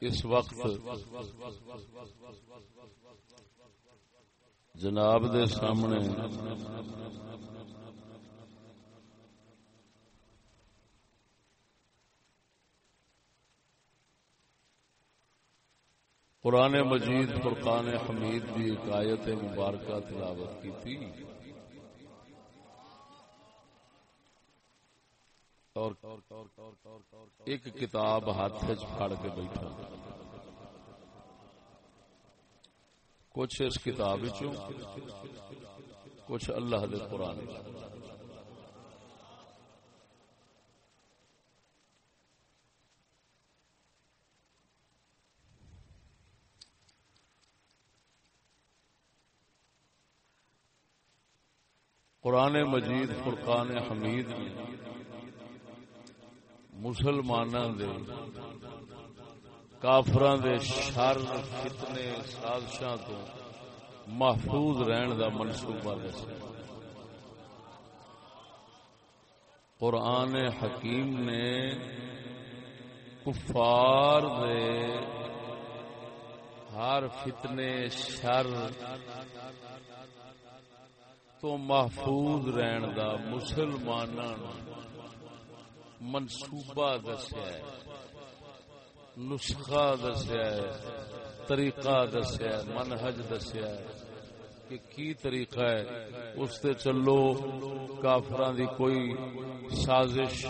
اس وقت جناب دے سامنے قرآن مجید فرقان حمید کی آیت مبارکہ تلاوت کی تھی۔ اور ایک کتاب ہاتھ پھاڑ کے بیٹھا۔ کچھ اس کتاب کچھ اللہ دے قرآن قرآن مجید، فرقان حمید۔ مسلمان دے کافران دے شر، فتنے، سازشاں تو محفوظ رہن دا منصوبہ دس قرآن حکیم نے کفار دے ہر فتنے، شر تو محفوظ رہن دا مسلمانوں منصوبہ دسیا ہے، نسخہ دسیا ہے، طریقہ دسیا ہے، منہج دسیا ہے کہ کی طریقہ ہے۔ اس تے چلو کافران دی کوئی سازش،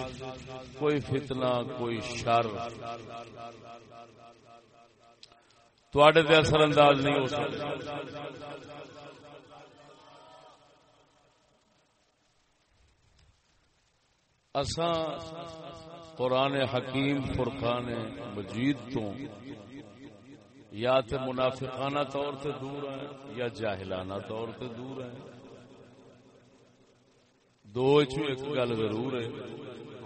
کوئی فتنہ، کوئی شر۔ تواڈے تے اثر انداز نہیں ہو سکتا اساں قرآن حکیم فرقان مجید تو یا تے منافقانہ طور سے دور ہیں یا جاہلانہ طور سے دور ہیں۔ دو ایک گل ضرور ہے،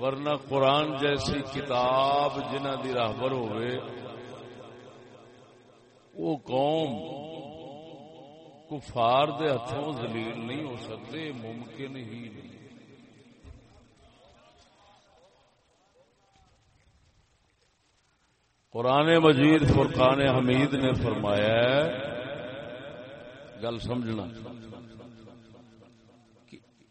ورنہ قرآن جیسی کتاب جنہ دی راہبر ہوئے، وہ قوم کفار دے ہتھوں ذلیل نہیں ہو سکتے، ممکن ہی نہیں۔ قرآن مجید فرقان حمید نے فرمایا گل سمجھنا۔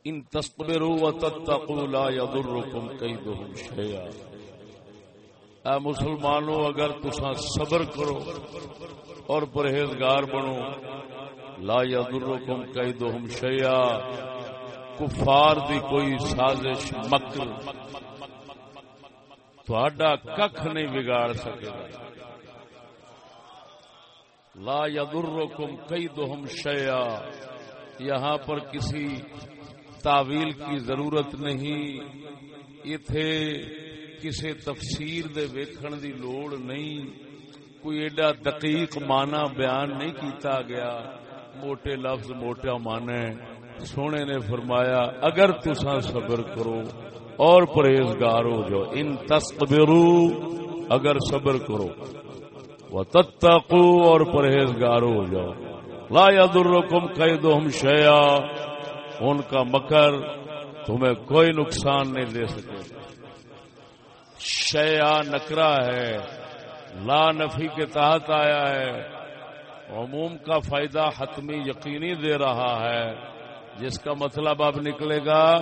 ان تصبروا وتتقوا لا يضركم كيدهم شيئا اے مسلمانوں، اگر تسا صبر کرو اور پرہیزگار بنو، لا يضركم كيدهم شيئا کفار دی کوئی سازش مکر۔ تھوڑا کھ نہیں بگاڑ سکے گا۔ لا یدرکم کیدہم شیئا۔ یہاں پر کسی تعویل کی ضرورت نہیں۔ ایتھے کسی تفسیر دے ویکھن دی لوڑ نہیں۔ کوئی ایڈا دقیق معنی بیان نہیں کیتا گیا۔ موٹے لفظ موٹا مانے سونے نے فرمایا، اگر تسا صبر کرو اور پرہیزگار ہو جاؤ۔ ان تصبرو اگر صبر کرو۔ وہ تتقو اور پرہیزگار ہو جاؤ۔ لا یدرکم قیدہم شیا ان کا مکر تمہیں کوئی نقصان نہیں دے سکے۔ شیا نکرا ہے۔ لا نفی کے تحت آیا ہے۔ عموم کا فائدہ حتمی یقینی دے رہا ہے۔ جس کا مطلب اب نکلے گا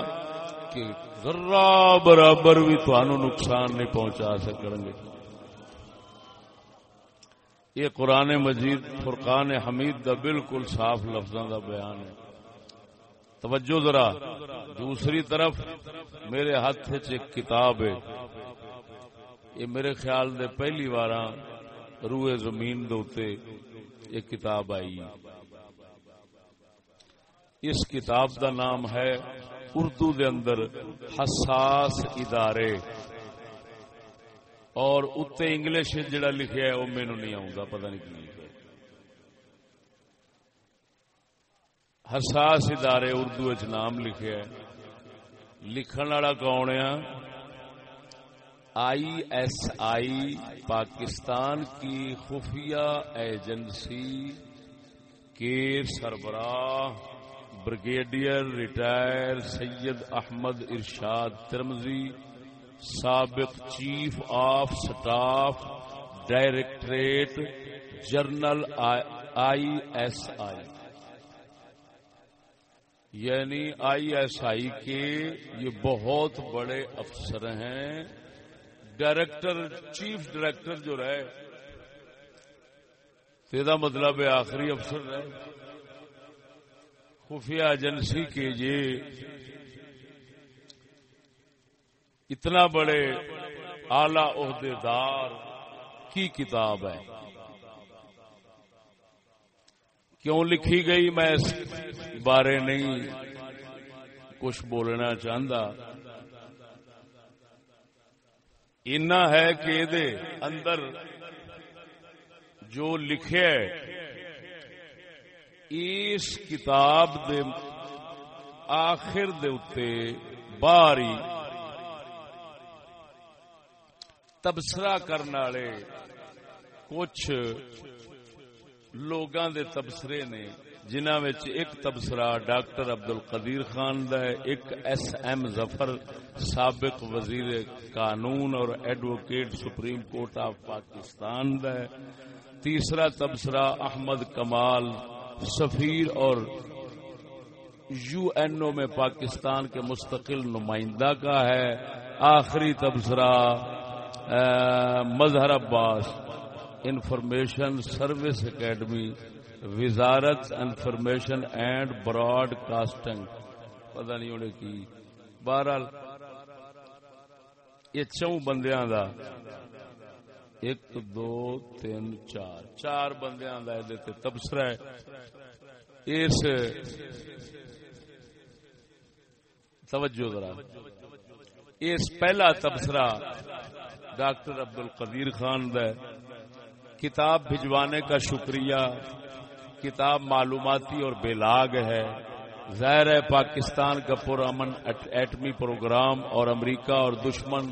کہ ذرا برابر بھی تھانو نقصان نہیں پہنچا سکیں گے۔ یہ قرآن مجید فرقان حمید دا بالکل صاف لفظوں دا بیان ہے۔ توجہ ذرا، دوسری طرف میرے ہاتھ ایک کتاب ہے۔ یہ میرے خیال دے پہلی بار روئے زمین دوتے ایک کتاب آئی۔ اس کتاب دا نام ہے اردو دے اندر حساس ادارے اور اتنے انگلش جڑا لکھیا ہے، وہ مینو نہیں آؤں پتہ نہیں کی حساس ادارے اردو نام لکھیا ہے۔ لکھن والا کون ہے؟ آئی ایس آئی پاکستان کی خفیہ ایجنسی کے سربراہ بریگیڈیئر ریٹائر سید احمد ارشاد ترمزی سابق chief of staff, directorate general I S I. یعنی آئی ایس آئی کے یہ بہت بڑے افسر ہیں۔ ڈائریکٹر، چیف ڈائریکٹر جو رہے تو مطلب ہے آخری افسر رہے۔ خفیہ ایجنسی کے یہ اتنا بڑے اعلی عہدے دار کی کتاب ہے۔ کیوں لکھی گئی میں اس بارے نہیں کچھ بولنا چاہتا اینا ہے کہ دے اندر جو لکھے اس کتاب دے آخر دے اتے باری تبصرہ کرنے والے کچھ لوگاں دے تبصرے نے جنہ ایک تبصرہ ڈاکٹر عبد القدیر خان دا ہے، ایک ایس ایم ظفر سابق وزیر قانون اور advocate Supreme Court of Pakistan دا ہے، تیسرا تبصرہ احمد کمال سفیر اور یو این او میں پاکستان کے مستقل نمائندہ کا ہے۔ آخری تبصرہ Mazhar Abbas, information service academy, وزارت انفارمیشن اینڈ براڈ کاسٹنگ۔ پتہ نہیں ہونے کی۔ بہرحال یہ چون بندیاں دا ایک، دو، تین، چار۔ چار بندیاں دا دیتے تبصرہ ہے۔ اس توجہ ذرا۔ اس پہلا تبصرہ ڈاکٹر عبد القدیر خان دا کتاب بھجوانے کا شکریہ۔ کتاب معلوماتی اور بلاگ ہے۔ ظاہر ہے، پاکستان کا پرامن ایٹمی پروگرام اور امریکہ اور دشمن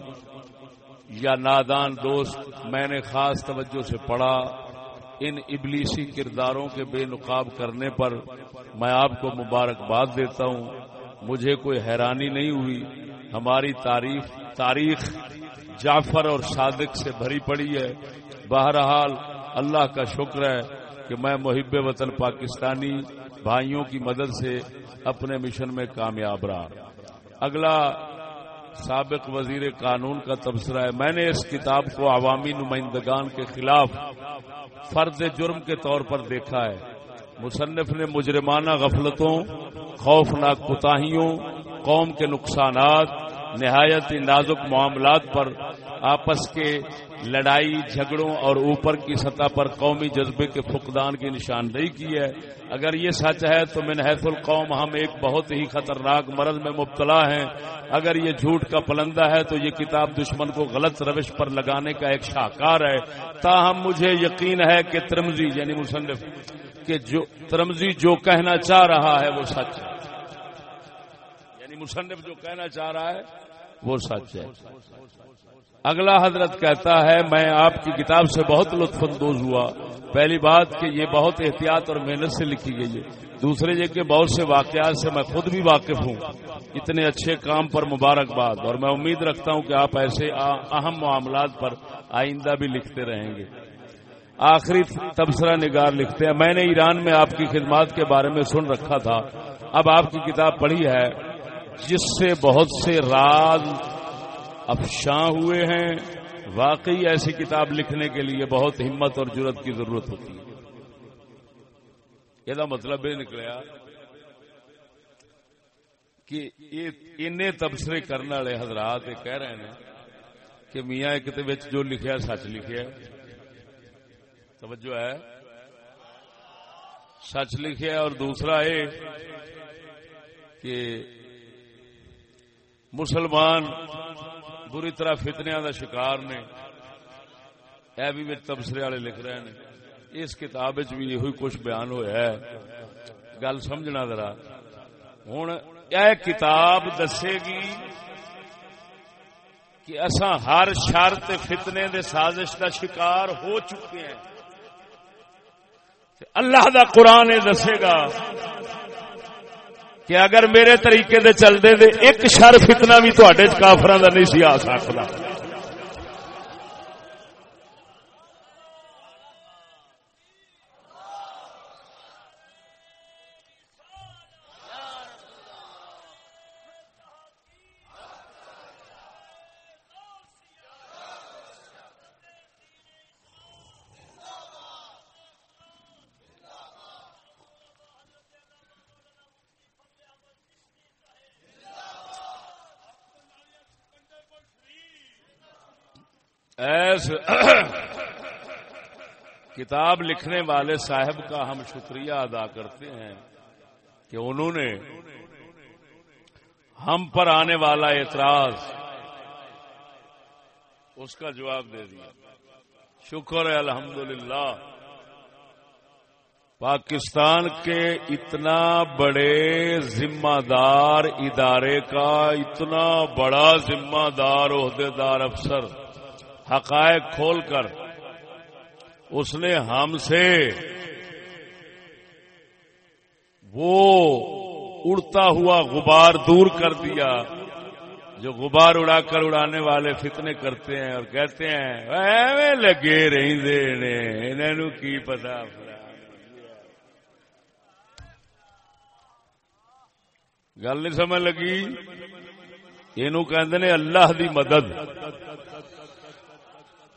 یا نادان دوست، میں نے خاص توجہ سے پڑھا، ان ابلیسی کرداروں کے بے نقاب کرنے پر میں آپ کو مبارکباد دیتا ہوں۔ مجھے کوئی حیرانی نہیں ہوئی، ہماری تعریف، تاریخ جعفر اور صادق سے بھری پڑی ہے۔ بہرحال، اللہ کا شکر ہے کہ میں محب وطن پاکستانی بھائیوں کی مدد سے اپنے مشن میں کامیاب رہا۔ اگلا سابق وزیر قانون کا تبصرہ ہے۔ میں نے اس کتاب کو عوامی نمائندگان کے خلاف فرد جرم کے طور پر دیکھا ہے۔ مصنف نے مجرمانہ غفلتوں، خوفناک کوتاہیوں، قوم کے نقصانات، نہایت نازک معاملات پر آپس کے لڑائی، جھگڑوں اور اوپر کی سطح پر قومی جذبے کے فقدان کی نشاندہی کی ہے۔ اگر یہ سچ ہے تو من حیث القوم ہم ایک بہت ہی خطرناک مرض میں مبتلا ہیں۔ اگر یہ جھوٹ کا پلندہ ہے تو یہ کتاب دشمن کو غلط روش پر لگانے کا ایک شاہکار ہے۔ تاہم مجھے یقین ہے کہ ترمزی یعنی مصنف، کہ جو ترمزی جو کہنا چاہ رہا ہے وہ سچ ہے۔ یعنی مصنف جو کہنا چاہ رہا ہے وہ سچ ہے۔ اگلا حضرت کہتا ہے، میں آپ کی کتاب سے بہت لطف اندوز ہوا۔ پہلی بات کہ یہ بہت احتیاط اور محنت سے لکھی گئی ہے۔ دوسرے یہ کہ بہت سے واقعات سے میں خود بھی واقف ہوں۔ اتنے اچھے کام پر مبارکباد اور میں امید رکھتا ہوں کہ آپ ایسے اہم معاملات پر آئندہ بھی لکھتے رہیں گے۔ آخری تبصرہ نگار لکھتے ہیں، میں نے ایران میں آپ کی خدمات کے بارے میں سن رکھا تھا۔ اب آپ کی کتاب پڑھی ہے، جس سے بہت سے راز افشاں ہوئے ہیں۔ واقعی ایسی کتاب لکھنے کے لیے بہت ہمت اور جرت کی ضرورت ہوتی ہے۔ یہ مطلب یہ نکلیا کہ ان تبصرے کرنے والے حضرات یہ کہہ رہے ہیں کہ میاں ایک جو لکھیا سچ لکھیا توجہ ہے۔ سچ لکھیا اور دوسرا یہ کہ مسلمان بری طرح فتنیا کا شکار نے۔ اے بھی تبصرے والے لکھ رہے ہیں۔ اس کتاب بھی یہ کچھ بیان ہوا ہے۔ گل سمجھنا ذرا۔ ہوں یہ کتاب دسے گی کہ اصا ہر شرط فتنے دے سازش کا شکار ہو چکے ہیں۔ اللہ دا قرآن دسے گا۔ کہ اگر میرے طریقے دے چلتے دے، ایک شر فتنہ بھی تھوڑے دا نہیں سی آ سکتا ایس کتاب لکھنے والے صاحب کا ہم شکریہ ادا کرتے ہیں کہ انہوں نے ہم پر آنے والا اعتراض اس کا جواب دے دیا۔ شکر ہے، الحمدللہ۔ پاکستان کے اتنا بڑے ذمہ دار ادارے کا اتنا بڑا ذمہ دار عہدے دار افسر حقائق کھول کر اس نے ہم سے وہ اڑتا ہوا غبار دور کر دیا جو غبار اڑا کر اڑانے والے فتنے کرتے ہیں اور کہتے ہیں لگے رہی کی پتا گل نہیں سمجھ لگی؟ یہ اللہ دی مدد۔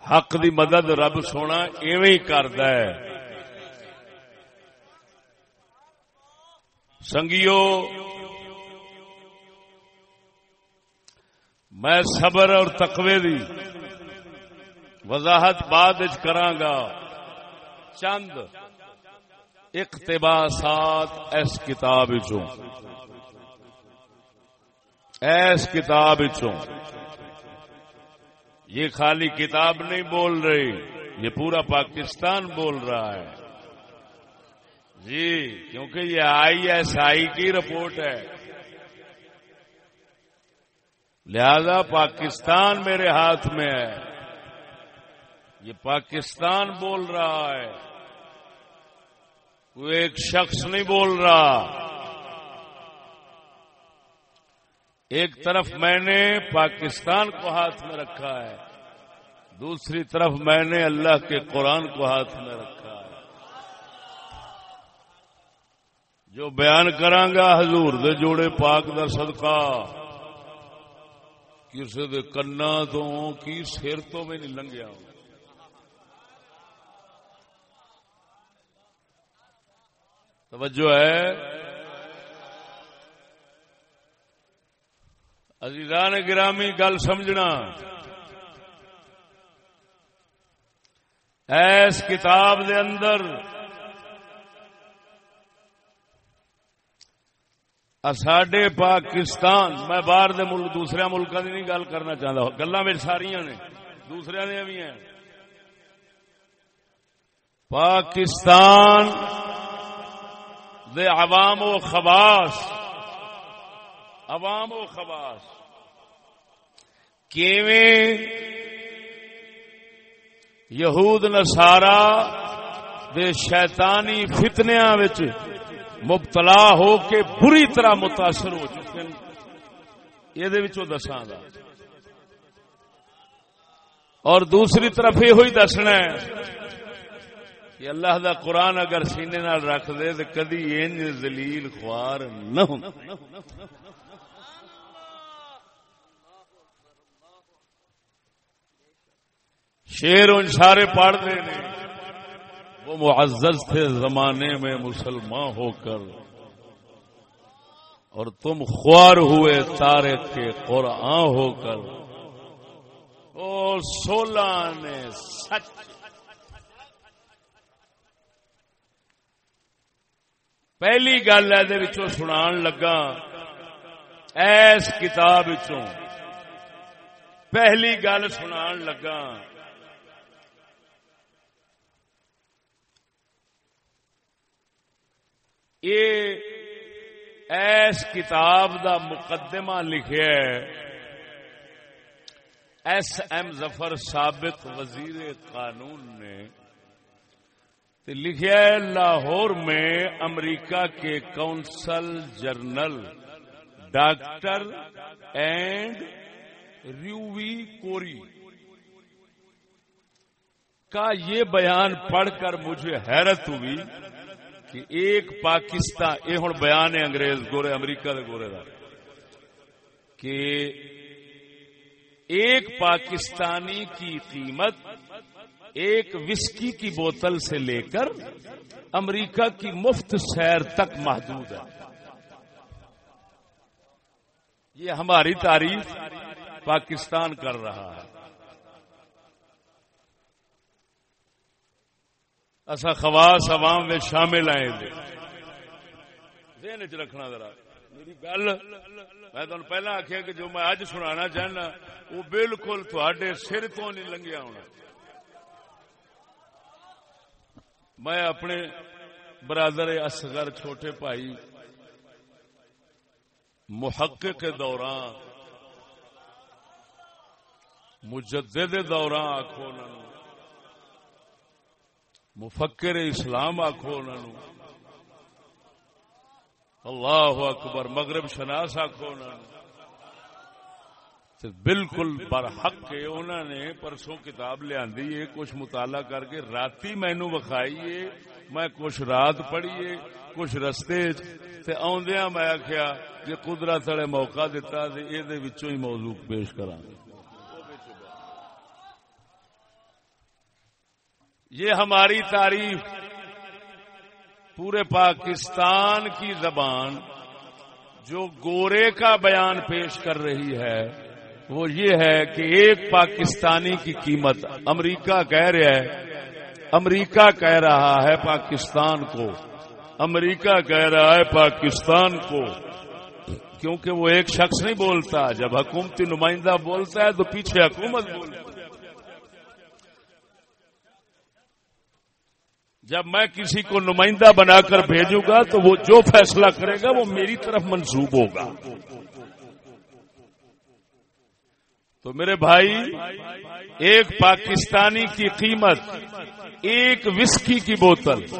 حق دی مدد رب سونا ایویں کرد سنگیو، میں صبر اور تقوی دی وضاحت بعد کرانگا چند اقتباسات اس کتاب چوں ایس کتاب چوں یہ خالی کتاب نہیں بول رہی، یہ پورا پاکستان بول رہا ہے۔ جی کیونکہ یہ آئی ایس آئی کی رپورٹ ہے۔ لہذا پاکستان میرے ہاتھ میں ہے۔ یہ پاکستان بول رہا ہے۔ کوئی ایک شخص نہیں بول رہا۔ ایک طرف میں نے پاکستان کو ہاتھ میں رکھا ہے، دوسری طرف میں نے اللہ کے قرآن کو ہاتھ میں رکھا ہے۔ جو بیان کرانگا، حضور دے جوڑے پاک دا صدقہ کسی دے کنا تو، کی سیر تو میں نہیں لنگیا۔ توجہ ہے عزیزان گرامی، گل سمجھنا۔ ایس کتاب دے اندر ساڈے پاکستان، میں باہر دے ملک، دوسرے ملکوں کی نہیں گل کرنا چاہتا گلا میری ساریا نے، دوسرے دیا بھی ہیں۔ پاکستان دے عوام و خواص عوام و خواص۔ کیویں؟ یہود نسارا دے شیطانی فتنیا مبتلا ہو کے بری طرح متاثر ہو چکے ہیں۔ یہ دساں گا۔ اور دوسری طرف یہ ہوئی دسنا ہے کہ اللہ دا قرآن اگر سینے نال رکھ دے تو کدی انج دلیل خوار نہ ہوں۔ شیر ان سارے پڑھتے ہیں وہ معزز تھے زمانے میں مسلمان ہو کر۔ اور تم خوار ہوئے تارے کے قرآن ہو کر۔ او سولہ نے سچ۔ پہلی گل ہے سنا لگا۔ ایس کتاب پہلی گل سنا لگا۔ یہ ایس کتاب دا مقدمہ لکھیا ہے۔ ایس ایم ظفر سابق وزیر قانون نے لکھا ہے، لاہور میں امریکہ کے کونسل جرنل ڈاکٹر اینڈ ریوی کوری کا یہ بیان پڑھ کر مجھے حیرت ہوئی کہ ایک پاکستان یہ ہوں بیان ہے انگریز گورے، امریکہ دے گورے دا، کہ ایک پاکستانی کی قیمت ایک وسکی کی بوتل سے لے کر امریکہ کی مفت سیر تک محدود ہے۔ یہ ہماری تعریف پاکستان کر رہا ہے۔ اصا خواص عوام میں شامل آئے ذہن چ رکھنا ذرا۔ میری گل، میں تمہیں پہلے آخیا کہ جو میں اج سنا چاہنا، وہ بالکل تھوڑے سر تو نہیں لنگیا ہونا۔ میں اپنے برادر اصغر چھوٹے بھائی محقق کے دوران، مجدد دوران آخو مفکر اسلام آخو اللہ اکبر، مغرب شناس آخو بالکل برحق انہوں نے، پرسوں کتاب لیا کچھ مطالعہ کر کے رات مینو وکھائیے میں کچھ رات پڑھیے کچھ رستے آدیا میں آخیا جی قدرت والے موقع دتا یہ موضوع پیش کرا گے۔ یہ ہماری تعریف پورے پاکستان کی زبان جو گورے کا بیان پیش کر رہی ہے، وہ یہ ہے کہ ایک پاکستانی کی قیمت امریکہ کہہ رہا ہے، امریکہ کہہ رہا ہے پاکستان کو۔ امریکہ کہہ رہا ہے پاکستان کو۔ کیونکہ وہ ایک شخص نہیں بولتا، جب حکومتی نمائندہ بولتا ہے تو پیچھے حکومت بولتا جب میں کسی کو نمائندہ بنا کر بھیجوں گا تو وہ جو فیصلہ کرے گا وہ میری طرف منسوب ہوگا۔ تو میرے بھائی، ایک پاکستانی کی قیمت، ایک وسکی کی بوتل۔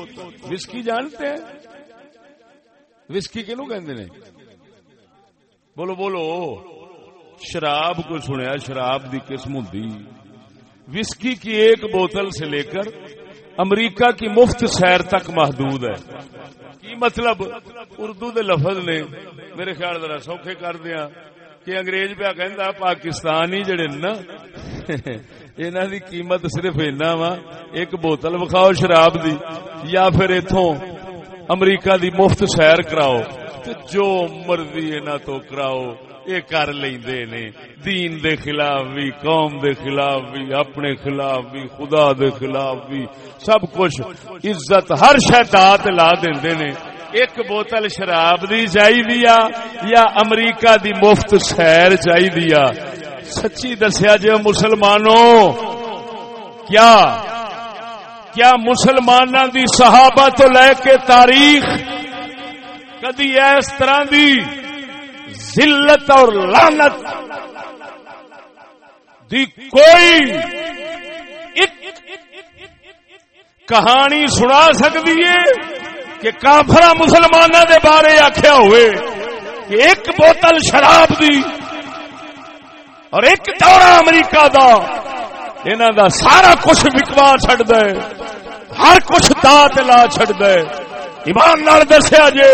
وسکی جانتے ہیں؟ وسکی کے کہ بولو بولو۔ شراب کو سنیا، شراب دی قسم ہوں وسکی کی ایک بوتل سے لے کر امریکہ کی مفت سیر تک محدود ہے۔ کی مطلب؟ اردو دے لفظ نے میرے خیال ذرا سوکھے کر دیا کہ انگریز پیا کہ پاکستانی جڑے نا انہوں دی قیمت صرف اینا وا، ایک بوتل بکھاؤ شراب دی یا پھر اتوں امریکہ دی مفت سیر کراؤ۔ جو مرضی انہوں تو کراؤ، یہ کر نے۔ دین دے خلاف بھی، قوم دے خلاف بھی، اپنے خلاف بھی، خدا دے خلاف بھی۔ سب کچھ عزت ہر شہدات لا دے نے۔ ایک بوتل شراب دی چاہیے یا امریکہ دی مفت سیر چاہیے سچی دسیا جی مسلمانوں، کیا؟ کیا مسلمانوں دی صحابہ تو لے کے تاریخ کدی اس طرح دی ذلت اور لانت دی کوئی کہانی سنا سکتی ہے کہ کافر مسلمانوں دے بارے آخیا ہوئے کہ ایک بوتل شراب دی اور ایک دورہ امریکہ دا انہوں دا سارا کچھ وکوا چڈ دے، ہر کچھ دا لا چڈ دے۔ ایمان نال دسیا جے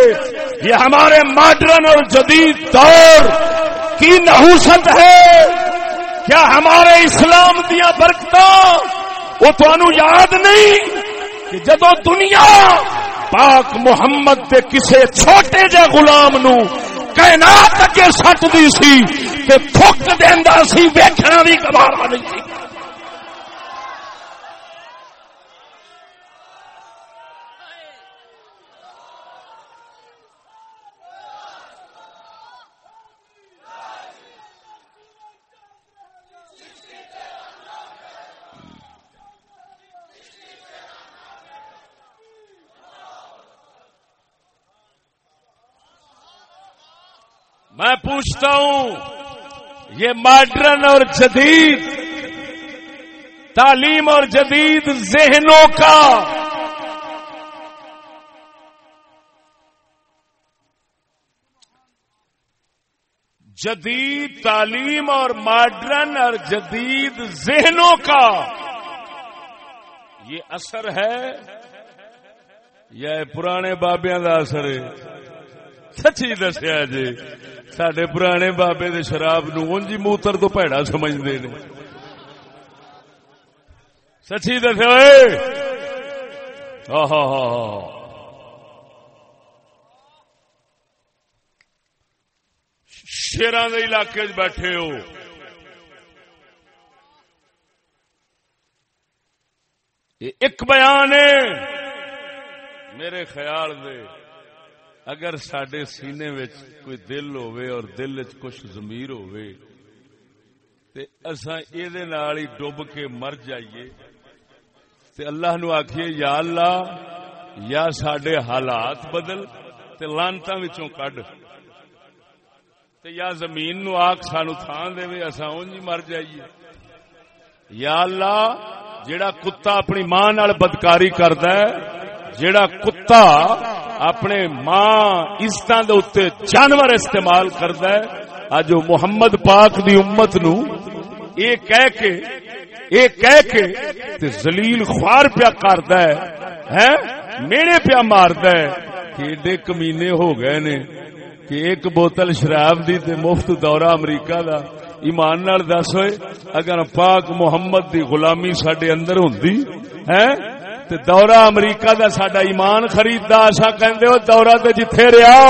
یہ ہمارے ماڈرن اور جدید دور کی نحوست ہے۔ کیا ہمارے اسلام دیا برکت وہ تو یاد نہیں کہ جدو دنیا پاک محمد کے کسے چھوٹے جے غلام نو کائنات کے سٹ دی سی تے تھک دینا سی، ویکھنا بھی گوارا نہیں سی۔ میں پوچھتا ہوں، یہ ماڈرن اور جدید، تعلیم اور جدید ذہنوں کا جدید تعلیم اور ماڈرن اور جدید ذہنوں کا یہ اثر ہے یا پرانے بابیا کا اثر ہے؟ سچی دسیا جی۔ سڈے پرانے بابے دے شراب نو جی موتر تو پیڑا سمجھتے نے سچی دسیا ہاں ہاں ہاں شیران دے علاقے بیٹھے ہو ایک بیان ہے میرے خیال دے اگر سڈے سینے وچ کوئی دل ہوئے اور دل وچ کچھ ضمیر ہوئے تے اساں اے دے نال ہی ڈب کے مر جائیے۔ تے اللہ نو آکھیے، یا اللہ، یا سڈے حالات بدل، تے لانتا وچوں کڈ۔ تے یا زمین نو آگ سانو تھان دے اساں اونج مر جائیے۔ یا اللہ، جیڑا کتا اپنی ماں نال بدکاری کردا ہے جیڑا کتا اپنے ماں عزتاں دے اوتے جانور استعمال کردا ہے اج محمد پاک دی امت نو اے کہہ کے اے کہہ کے تے ذلیل خوار پیا کردا ہے، ہیں؟ میڑے پیا ماردا ہے کہ ایڈے کمینے ہو گئے نے کہ ایک بوتل شراب دی تے مفت دورہ امریکہ دا۔ ایمان نال دس ہوئے، اگر پاک محمد دی غلامی سڈے اندر ہوں تے دورہ امریکہ دا ساڈا ایمان خریددا اسا کہندے ہو، دورہ تے جتھے رہیا،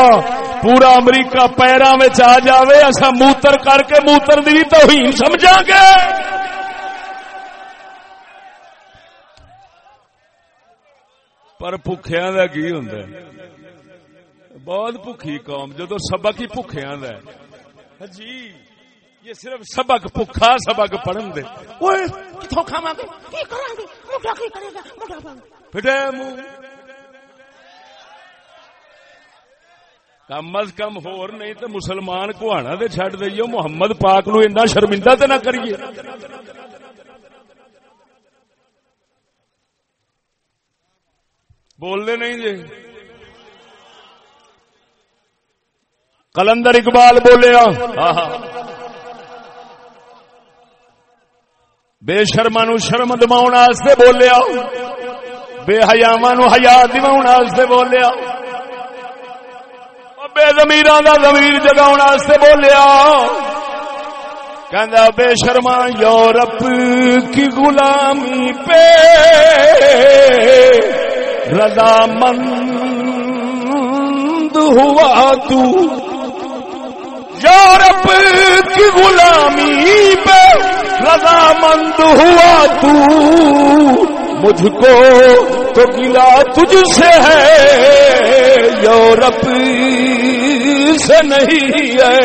پورا امریکہ پیراں وچ آ جاوے اسا موتر کر کے موتر دی توہین سمجھاں گے۔ پر بھوکھیاں دا کی ہوندا ہے؟ بہت بھوکھی قوم جدو سبق ہی بھوکھیاں دا ہے۔ ہاں جی۔ یہ صرف سبق بھوکھا سبق پڑھن دے۔ اوئے کتھوں کھاواں گے؟ کی کراں گے؟ مڈا کی کرے گا؟ مڈا پھٹے منہ۔ کم از کم ہور نہیں تو مسلمان کو آنا دے چھڈ دئیو محمد پاک نو اتنا شرمندہ تے نہ کریے۔ بول دے نہیں جی۔ کلندر اقبال بولیا۔ بے شرما نو شرم دما بولیا بے حیاوا نو ہیا دما بولیا بے زمیر کا زمیر جگا بولیا کہ بے شرما یورپ کی غلامی پہ رضا مند ہوا تو۔ یورپ کی غلامی پہ رضا مند ہوا تو مجھ کو تو گلا تجھ سے ہے، یورپ سے نہیں ہے۔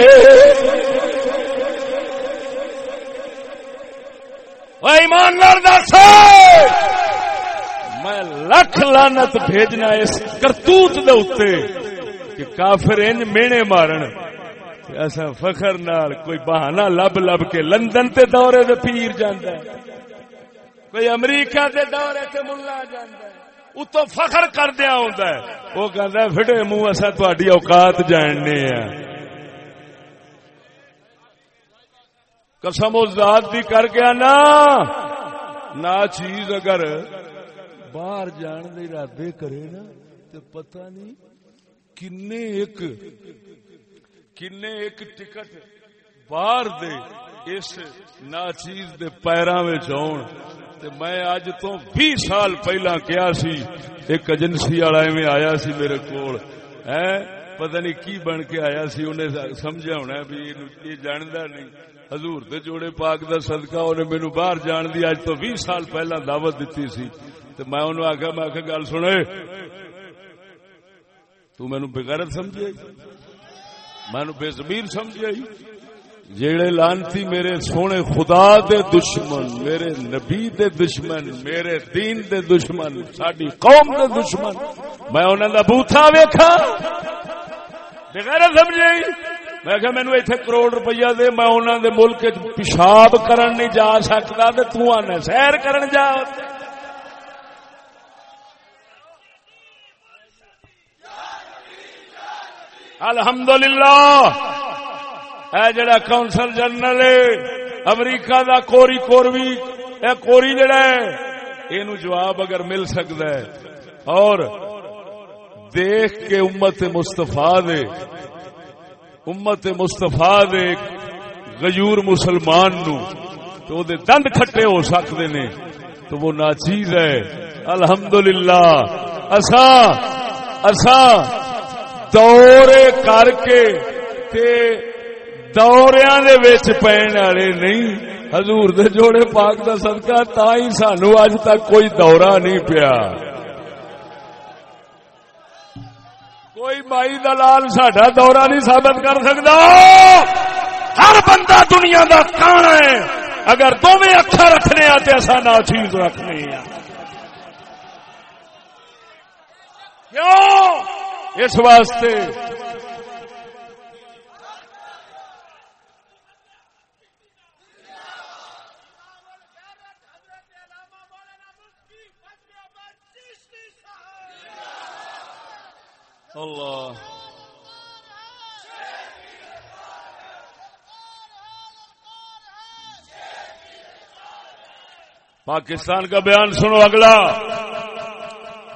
ایمان دس میں لکھ لانت بھیجنا اس کرتوت دے کہ کافر ان مینے مارن۔ ایسا فخر نال کوئی بہانہ لب لب کے لندن تے دورے دے پیر جاندا ہے۔ کوئی امریکہ دے دورے تے ملا جاندا ہے۔ اتو فخر کر دیا ہوندا ہے۔ وہ کہندا ہے، پھٹے منہ اسا تہاڈی اوقات جاننے ہیں۔ قسم و ذات دی کر گیا نا نا چیز اگر باہر جان دے ارادے کرے نا تو پتہ نہیں کنے ایک کنے ایک ٹکٹ باہر دے اس ناچیز دے پیراں وچ آن تے میں اج تو 20 سال پہلا کیا سی ایک ایجنسی والا ایویں آیا سی میرے کول ہیں پتہ نہیں کی بن کے آیا سی انہیں سمجھا ہونا بھی یہ جاندا نہیں حضور دے جوڑے پاک دا صدقہ انہیں مینوں باہر جان دی اج تو 20 سال پہلا دعوت دتی سی تو میں انہوں آخیا میں آخیا گل سنے تو مینو بغیرت سمجھے مینو بے زمین سمجھے جیڑے لانتی میرے سونے خدا دے دشمن، میرے نبی دے دشمن، میرے دین دے دشمن ساری قوم دے دشمن، میں انہوں دا بوتھا ویکھا بغیر سمجھے میں کہ مینو اتنے کروڑ روپیہ دے، میں انہوں دے ملک پیشاب کرن نہیں جا سکتا تو آنا سیر کرن جا۔ الحمدللہ۔ اے جڑا کونسل جنرل امریکہ دا کوری کوروی، اے کوری جڑا ہے، اینو جواب اگر مل سکتا ہے۔ اور دیکھ کے امت مستفا دے، امت مستفا دے غیور مسلمان نو تو دے دند کھٹے ہو سکتے نے، تو وہ ناچیز ہے۔ الحمدللہ۔ اسا اسا دورے کر کے تے دوریاں دے وچ پین والے نہیں۔ حضور دے جوڑے پاک دا صدقہ تا ہی سانو اج تک کوئی دورہ نہیں پیا۔ کوئی بائی دلال ساڈا دورہ نہیں ثابت کر سکتا ہر بندہ دنیا دا کان ہے۔ اگر دونوں اکھا رکھنے آتے ایسا نہ چیز رکھنے کیوں؟ اس واسطے اللہ پاکستان کا بیان سنو اگلا۔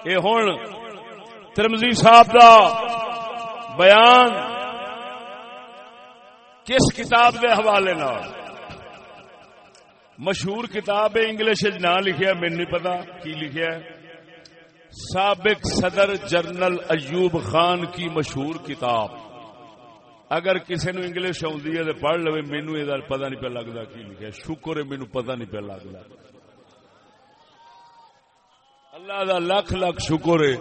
یہ ہوں ترمزی صاحب کا بیان کس کتاب کے حوالے مشہور کتاب انگلش نہ لکھا مین نہیں پتا کی لکھا سابق صدر جنرل ایوب خان کی مشہور کتاب۔ اگر کسی نو انگلش آدھی ہے تو پڑھ لو مینو یہ پتا نہیں پہ لگتا کی لکھا شکر ہے مینو پتا نہیں پہ لگتا اللہ دا لکھ لکھ شکر ہے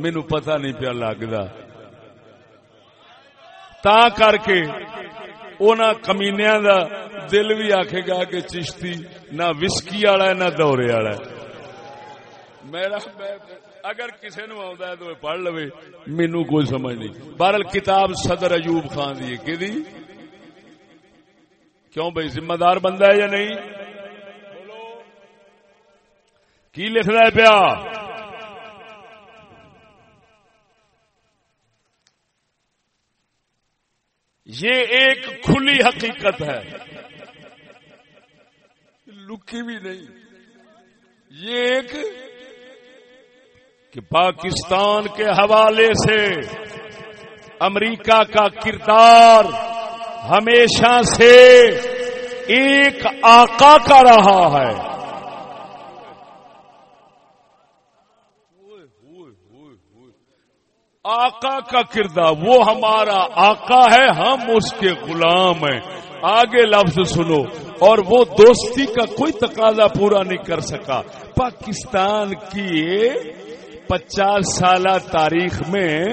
مینو پتا نہیں پیا لگتا تا کر کے کمینیا دا دل بھی آکھے گا کہ چشتی نہ وسکی والا ہے، نہ دورے والا میرا اگر کسی نو آ تو پڑھ لو مینو کوئی سمجھ نہیں۔ بہرل کتاب صدر ایوب خان دی کہ کیوں بھائی، ذمہ دار بندہ ہے یا نہیں؟ کی لکھ رہا ہے پیا؟ یہ ایک کھلی حقیقت ہے۔ لکی بھی نہیں۔ یہ ایک کہ پاکستان کے حوالے سے امریکہ کا کردار ہمیشہ سے ایک آقا کا رہا ہے۔ آقا کا کردار، وہ ہمارا آقا ہے، ہم اس کے غلام ہیں۔ آگے لفظ سنو، اور وہ دوستی کا کوئی تقاضا پورا نہیں کر سکا۔ پاکستان کی پچاس سالہ تاریخ میں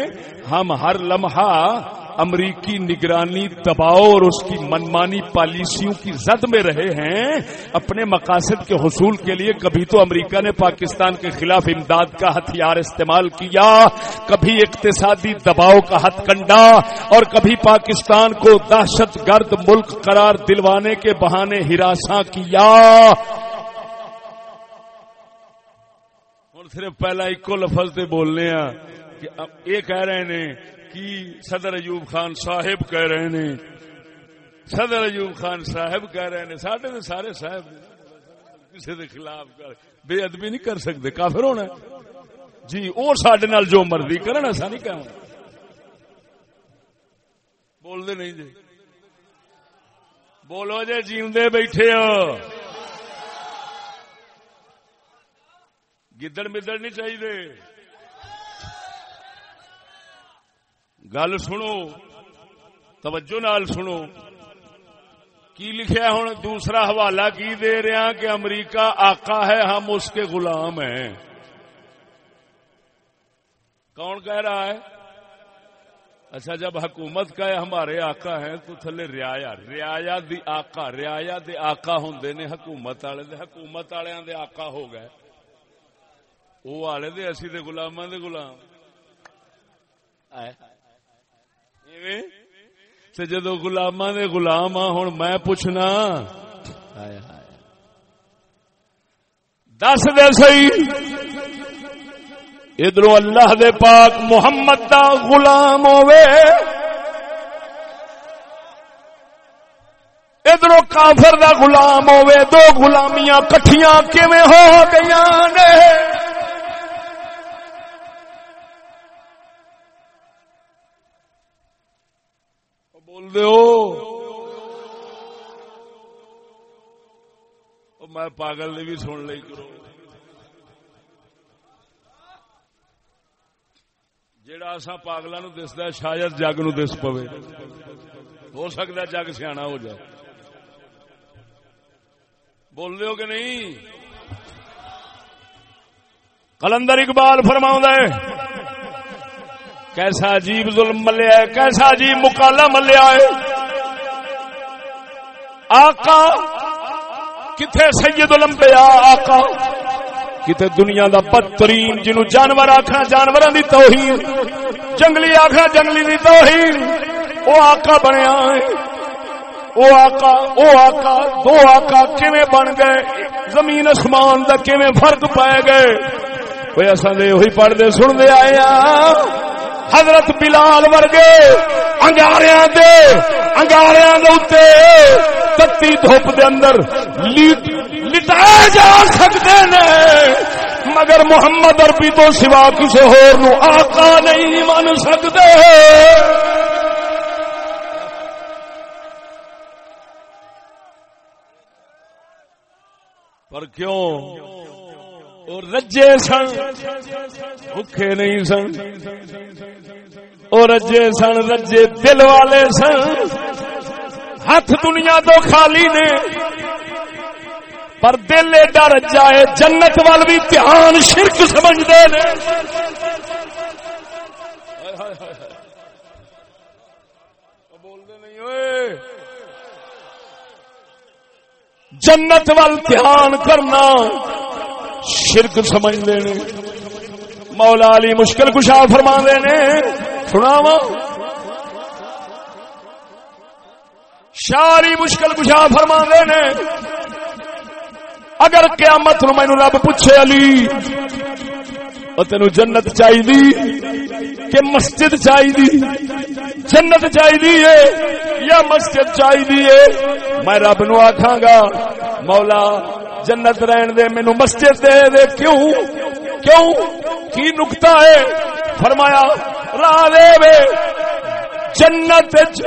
ہم ہر لمحہ امریکی نگرانی دباؤ اور اس کی منمانی پالیسیوں کی زد میں رہے ہیں، اپنے مقاصد کے حصول کے لیے کبھی تو امریکہ نے پاکستان کے خلاف امداد کا ہتھیار استعمال کیا، کبھی اقتصادی دباؤ کا ہتھ کنڈا، اور کبھی پاکستان کو دہشت گرد ملک قرار دلوانے کے بہانے ہراساں کیا۔ اور صرف پہلا ایک لفظ سے بولنے ہیں کہ یہ کہہ رہے ہیں کی صدر ایوب خان صاحب کہہ رہے نے صدر ایوب خان صاحب کہہ رہے ہیں۔ سڈے تو سارے صاحب کسی کے خلاف بے ادبی نہیں کر سکتے۔ کافر ہونا جی وہ سڈے جو مرضی کرن، ایسا نہیں کہنا۔ بولتے نہیں جی۔ بولو جی جیوندے بیٹھے ہو۔ گدڑ مدڑ نہیں چاہیے۔ گل سنو، توجہ نال سنو۔ کی لکھیا ہوں دوسرا حوالہ کی دے رہا کہ امریکہ آقا ہے، ہم اس کے غلام ہیں۔ کون کہہ رہا ہے؟ اچھا جب حکومت کا ہمارے آقا ہیں تو تھلے ریا ریا دی آقا ریا دے آقا ہوں نے حکومت والے دے، حکومت والے دے آقا ہو گئے۔ وہ والے دے، اسی دے غلاماں دے غلام۔ آئے۔ جدو گلاما دے گلام ہوں میں پوچھنا۔ دس دے سی ادھر اللہ دے پاک محمد دا غلام ہوے ادھر کافر دا غلام ہوے دو غلامیاں کٹھیاں کیویں ہو گئی نے؟ میں پاگل نے بھی سن لی کرو۔ جڑا اصا پاگلوں نو دستا شاید جگ نو دس پوے۔ ہو سکتا جگ سیاح ہو جائے۔ بول رہے ہو کہ نہیں؟ کلندر اقبال فرماؤں کیسا عجیب ظلم ملیا ہے، کیسا عجیب مکالا ملیا ہے۔ آقا کتنے سید لمبیا آقا؟ کتنے دنیا دا بدترین جنو جانور آخا جانور دی توہین، جنگلی آخا جنگلی دی توہین۔ وہ آقا بنیا ہے۔ او آقا او آقا، دو آقا کیویں بن گئے؟ زمین اسمان دا کیویں فرق پائے گئے؟ کوئی اصا دے پڑھتے سنتے آئے ہاں حضرت بلال ورگے انگاریاں دے انگاریاں دے اوتے تتی دھوپ دے اندر لیٹ لٹائے جا سکتے نے، مگر محمد عربی تو سوا کسی ہور نو آقا نہیں من سکتے۔ پر کیوں؟ اور رجے سن بکھے نہیں سن۔ اور رجے سن، رجے دل والے سن۔ ہاتھ دنیا تو خالی نے، پر دل ڈر جائے۔ جنت وال بھی دھیان شرک سمجھتے ہیں بولتے نہیں ہوئے؟ جنت وال دھیان کرنا۔ شرک سمجھ دینے مولا علی مشکل کشا فرما دینے سنا شاری مشکل کشا فرما دینے اگر قیامت نو مینو رب پوچھے علی تین جنت چاہیے کہ مسجد چاہیے جنت چاہیے یا مسجد چاہیے میں رب نو آخا گا، مولا، جنت رہن دے، مینو مسجد دے دے کیوں؟ کیوں؟ کی نکتا ہے؟ فرمایا را دے وے۔ جنت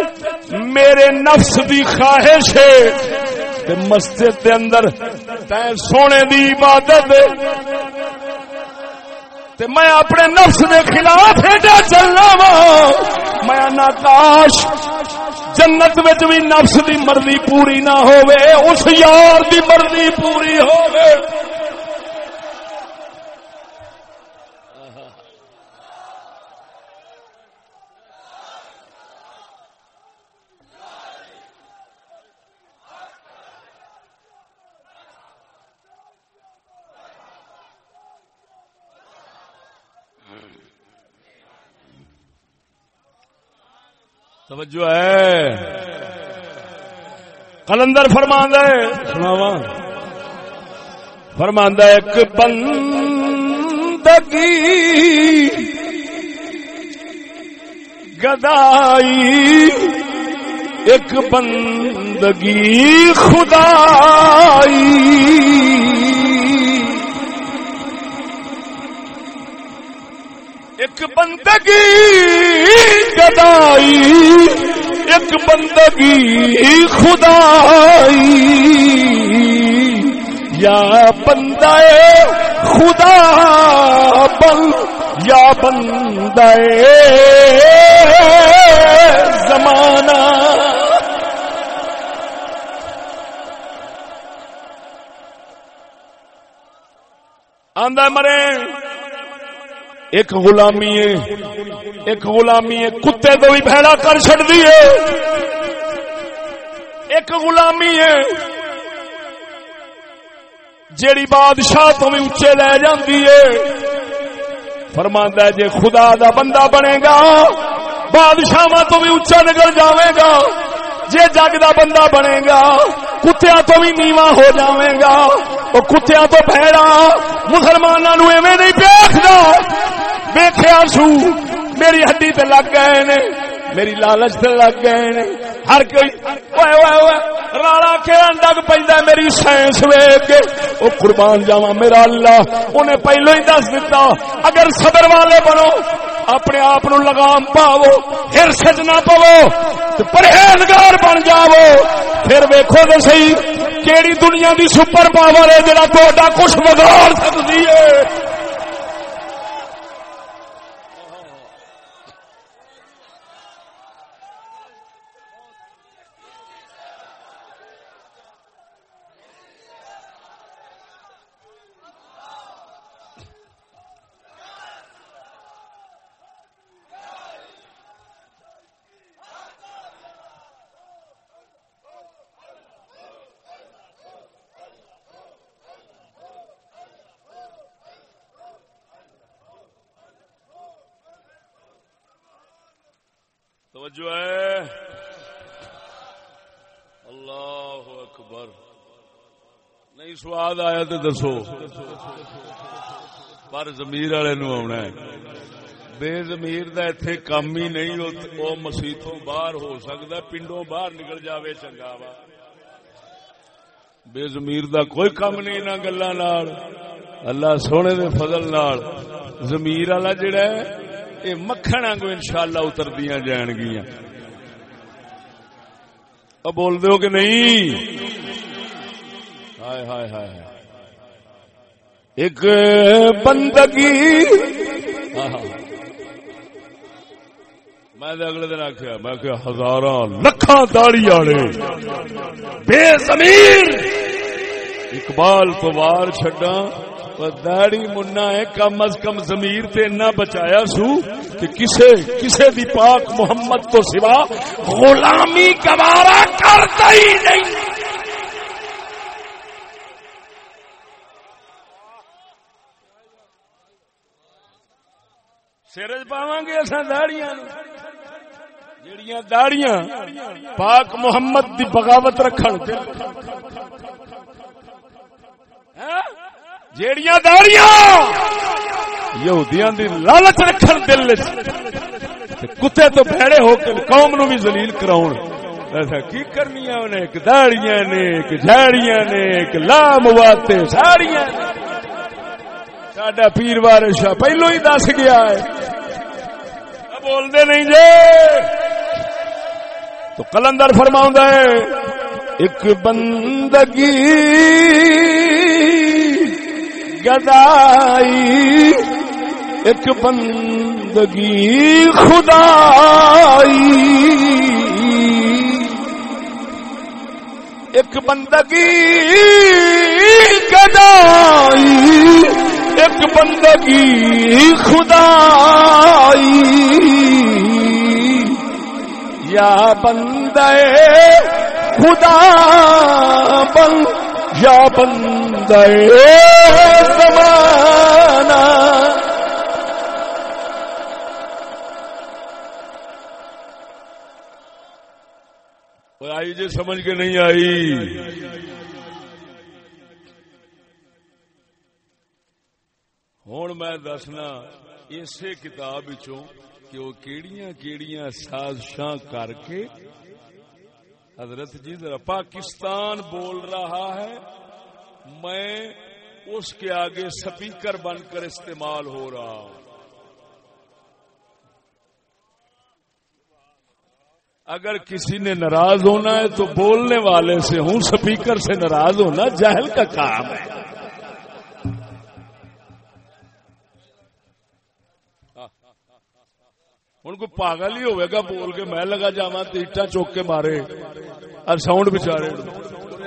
میرے نفس دی خواہش ہے۔ مسجد دے اندر تے سونے دی عبادت تے میں اپنے نفس دے خلاف ایڈا چلنا وا۔ میں ناکاش جنت وچ بھی نفس دی مرضی پوری نہ ہوے اس یار دی مرضی پوری ہوے توجہ ہے۔ کلندر فرماند سناوا فرماندہ ایک بندگی گدائی ایک بندگی خدائی۔ ایک بندگی گدائی، ایک بندگی خدائی۔ یا بندہ خدا بن، یا بندہ زمانہ۔ آدھا مرے ایک غلامی ہے، ایک غلامی ہے، کتے تو بھی بھڑا کر چڑ دیے ایک غلامی ہے، جیڑی بادشاہ تو بھی اچے لے جاندی ہے۔ فرماندا ہے، جے خدا دا بندہ بنے گا بادشاہ تو بھی اچا نکل جاوے گا۔ جے جگ دا بندہ بنے گا کتیا تو بھی نیوا ہو جاوے گا۔ وہ کتیا تو بھڑا مسلمانوں ایویں نہیں پیاکھدا ویخیا سو میری ہڈی تے لگ گئے نے، میری لالچ تے لگ گئے نے۔ ہر کوئی رالا کھیل ڈگ پہ میری سائنس ویگ کے۔ وہ قربان جاوا میرا اللہ انہیں پہلو ہی دس دیتا اگر صبر والے بنو اپنے آپ لگام پاو پھر سجنا پو پرہیزگار بن جاو پھر ویکو تو سی جی کیڑی دنیا دی سپر پاور ہے جڑا تو کچھ بگاڑ سکتی ہے۔ توجہ ہے۔ اللہ اکبر۔ نہیں سواد آیا تو دسو۔ پر زمیر والے نو آنا بے زمیر دا ایتھے کام ہی نہیں وہ مسیتوں باہر ہو سکتا پنڈوں باہر نکل جاوے چنگا وا۔ بے زمیر دا کوئی کام نہیں نہ گلا اللہ سونے دے فضل نال۔ زمیر والا جڑا ہے یہ مکھن آگو ان شاء اللہ اتر دیا جان گیا اب بول دو کہ نہیں؟ ہائے ہائے ہائے ایک بندگی۔ ہاں، ہاں۔ میں اگلے دن آخیا میں کہ ہزار لکھا داڑی والے بے زمین۔ اقبال تو وار داڑی منا ہے کم از کم زمیر تے نہ بچایا سو کہ کسے کسے دی پاک محمد تو سوا غلامی گوارا کرتا ہی نہیں۔ سرج پاو گے اصا داڑیاں جڑیاں داڑیاں پاک محمد دی بغاوت رکھن۔ ہاں؟ جیڑیاں داڑیاں! یہودیاں دی لالچ رکھن دل کتے تو بھڑے ہو کے قوم نو بھی ذلیل کراون۔ ایسا کی کرنی ہے انہیں ایک داڑیاں نے، ایک جھاڑیاں نے، ایک لام واتے ساڑیاں ساڈا پیر وارش پہلو ہی دس گیا ہے۔ بول دے نہیں جے۔ تو کلندر فرماؤں ہے، ایک بندگی گدائی ایک بندگی خدائی۔ ایک بندگی گدائی ایک بندگی خدائی۔ یا بندے خدا بند یا بندے زمانہ۔ آئی جی سمجھ کے نہیں آئی۔ ہوں میں دسنا، اسی کتاب کہ وہ کیڑیاں کیڑیاں سازشاں کر کے حضرت جی ذرا پاکستان بول رہا ہے، میں اس کے آگے سپیکر بن کر استعمال ہو رہا ہوں۔ اگر کسی نے ناراض ہونا ہے تو بولنے والے سے ہوں، سپیکر سے ناراض ہونا جہل کا کام ہے۔ ہوں کو پاگل ہی ہوئے گا بول کے میں لگا جا تو اٹا چوک کے مارے اور ساؤنڈ بچارے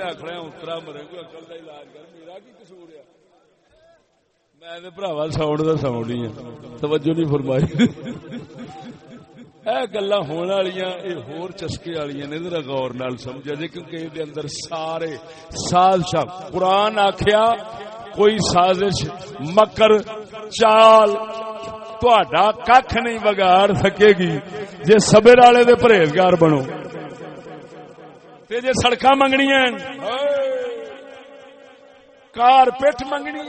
آخر اترا مرے کوئی اکل کا علاج کر میرا کی کسور ہے میں براوا ساؤنڈ کا ساؤنڈ ہی ہے توجہ نہیں فرمائی اے گلا ہونے والی یہ ہور چسکے والی نے ذرا غور نال سمجھا جی کیونکہ یہ اندر سارے سال شاہ قرآن آخیا کوئی سازش مکر چال کھ نہیں بگاڑ سکے گی جی سبر والے دے پرہیزگار بنو۔ جی سڑک منگنی کار پٹ منگنی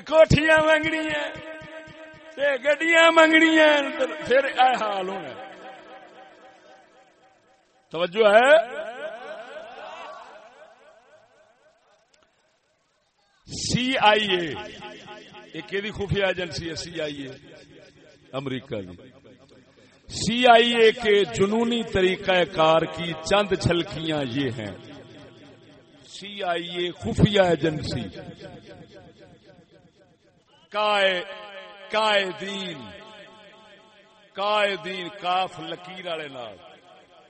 کوٹیاں منگنی گڈیاں منگنی پھر اے حال ہونا۔ توجہ ہے۔ سی آئی اے ایک خفیہ ایجنسی ہے سی آئی اے امریکہ کی سی آئی اے کے جنونی طریقہ کار کی چند چھلکیاں یہ ہیں سی آئی اے خفیہ ایجنسی کائے قائدین قائدین کاف لکیر والے نال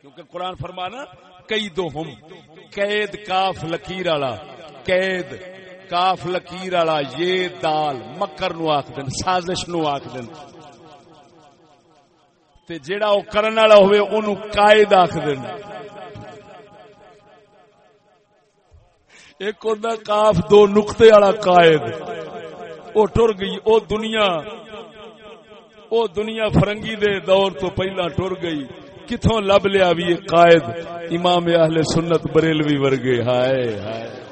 کیونکہ قرآن فرمانا کئی دو ہم قید کاف لکیر والا قید کاف لکیر والا، یہ دال مکر نو آخ دن سازش نو آخ دن تے جیڑا او کرن والا ہوئے، اونوں قائد آخ دن ایک ہوندا کاف دو نقطے والا قائد۔ او ٹر گئی، او دنیا او دنیا فرنگی دے دور تو پہلا ٹر گئی۔ کتوں لب لیا بھی قائد؟ امام اہل سنت بریلوی ورگے۔ ہائے ہائے۔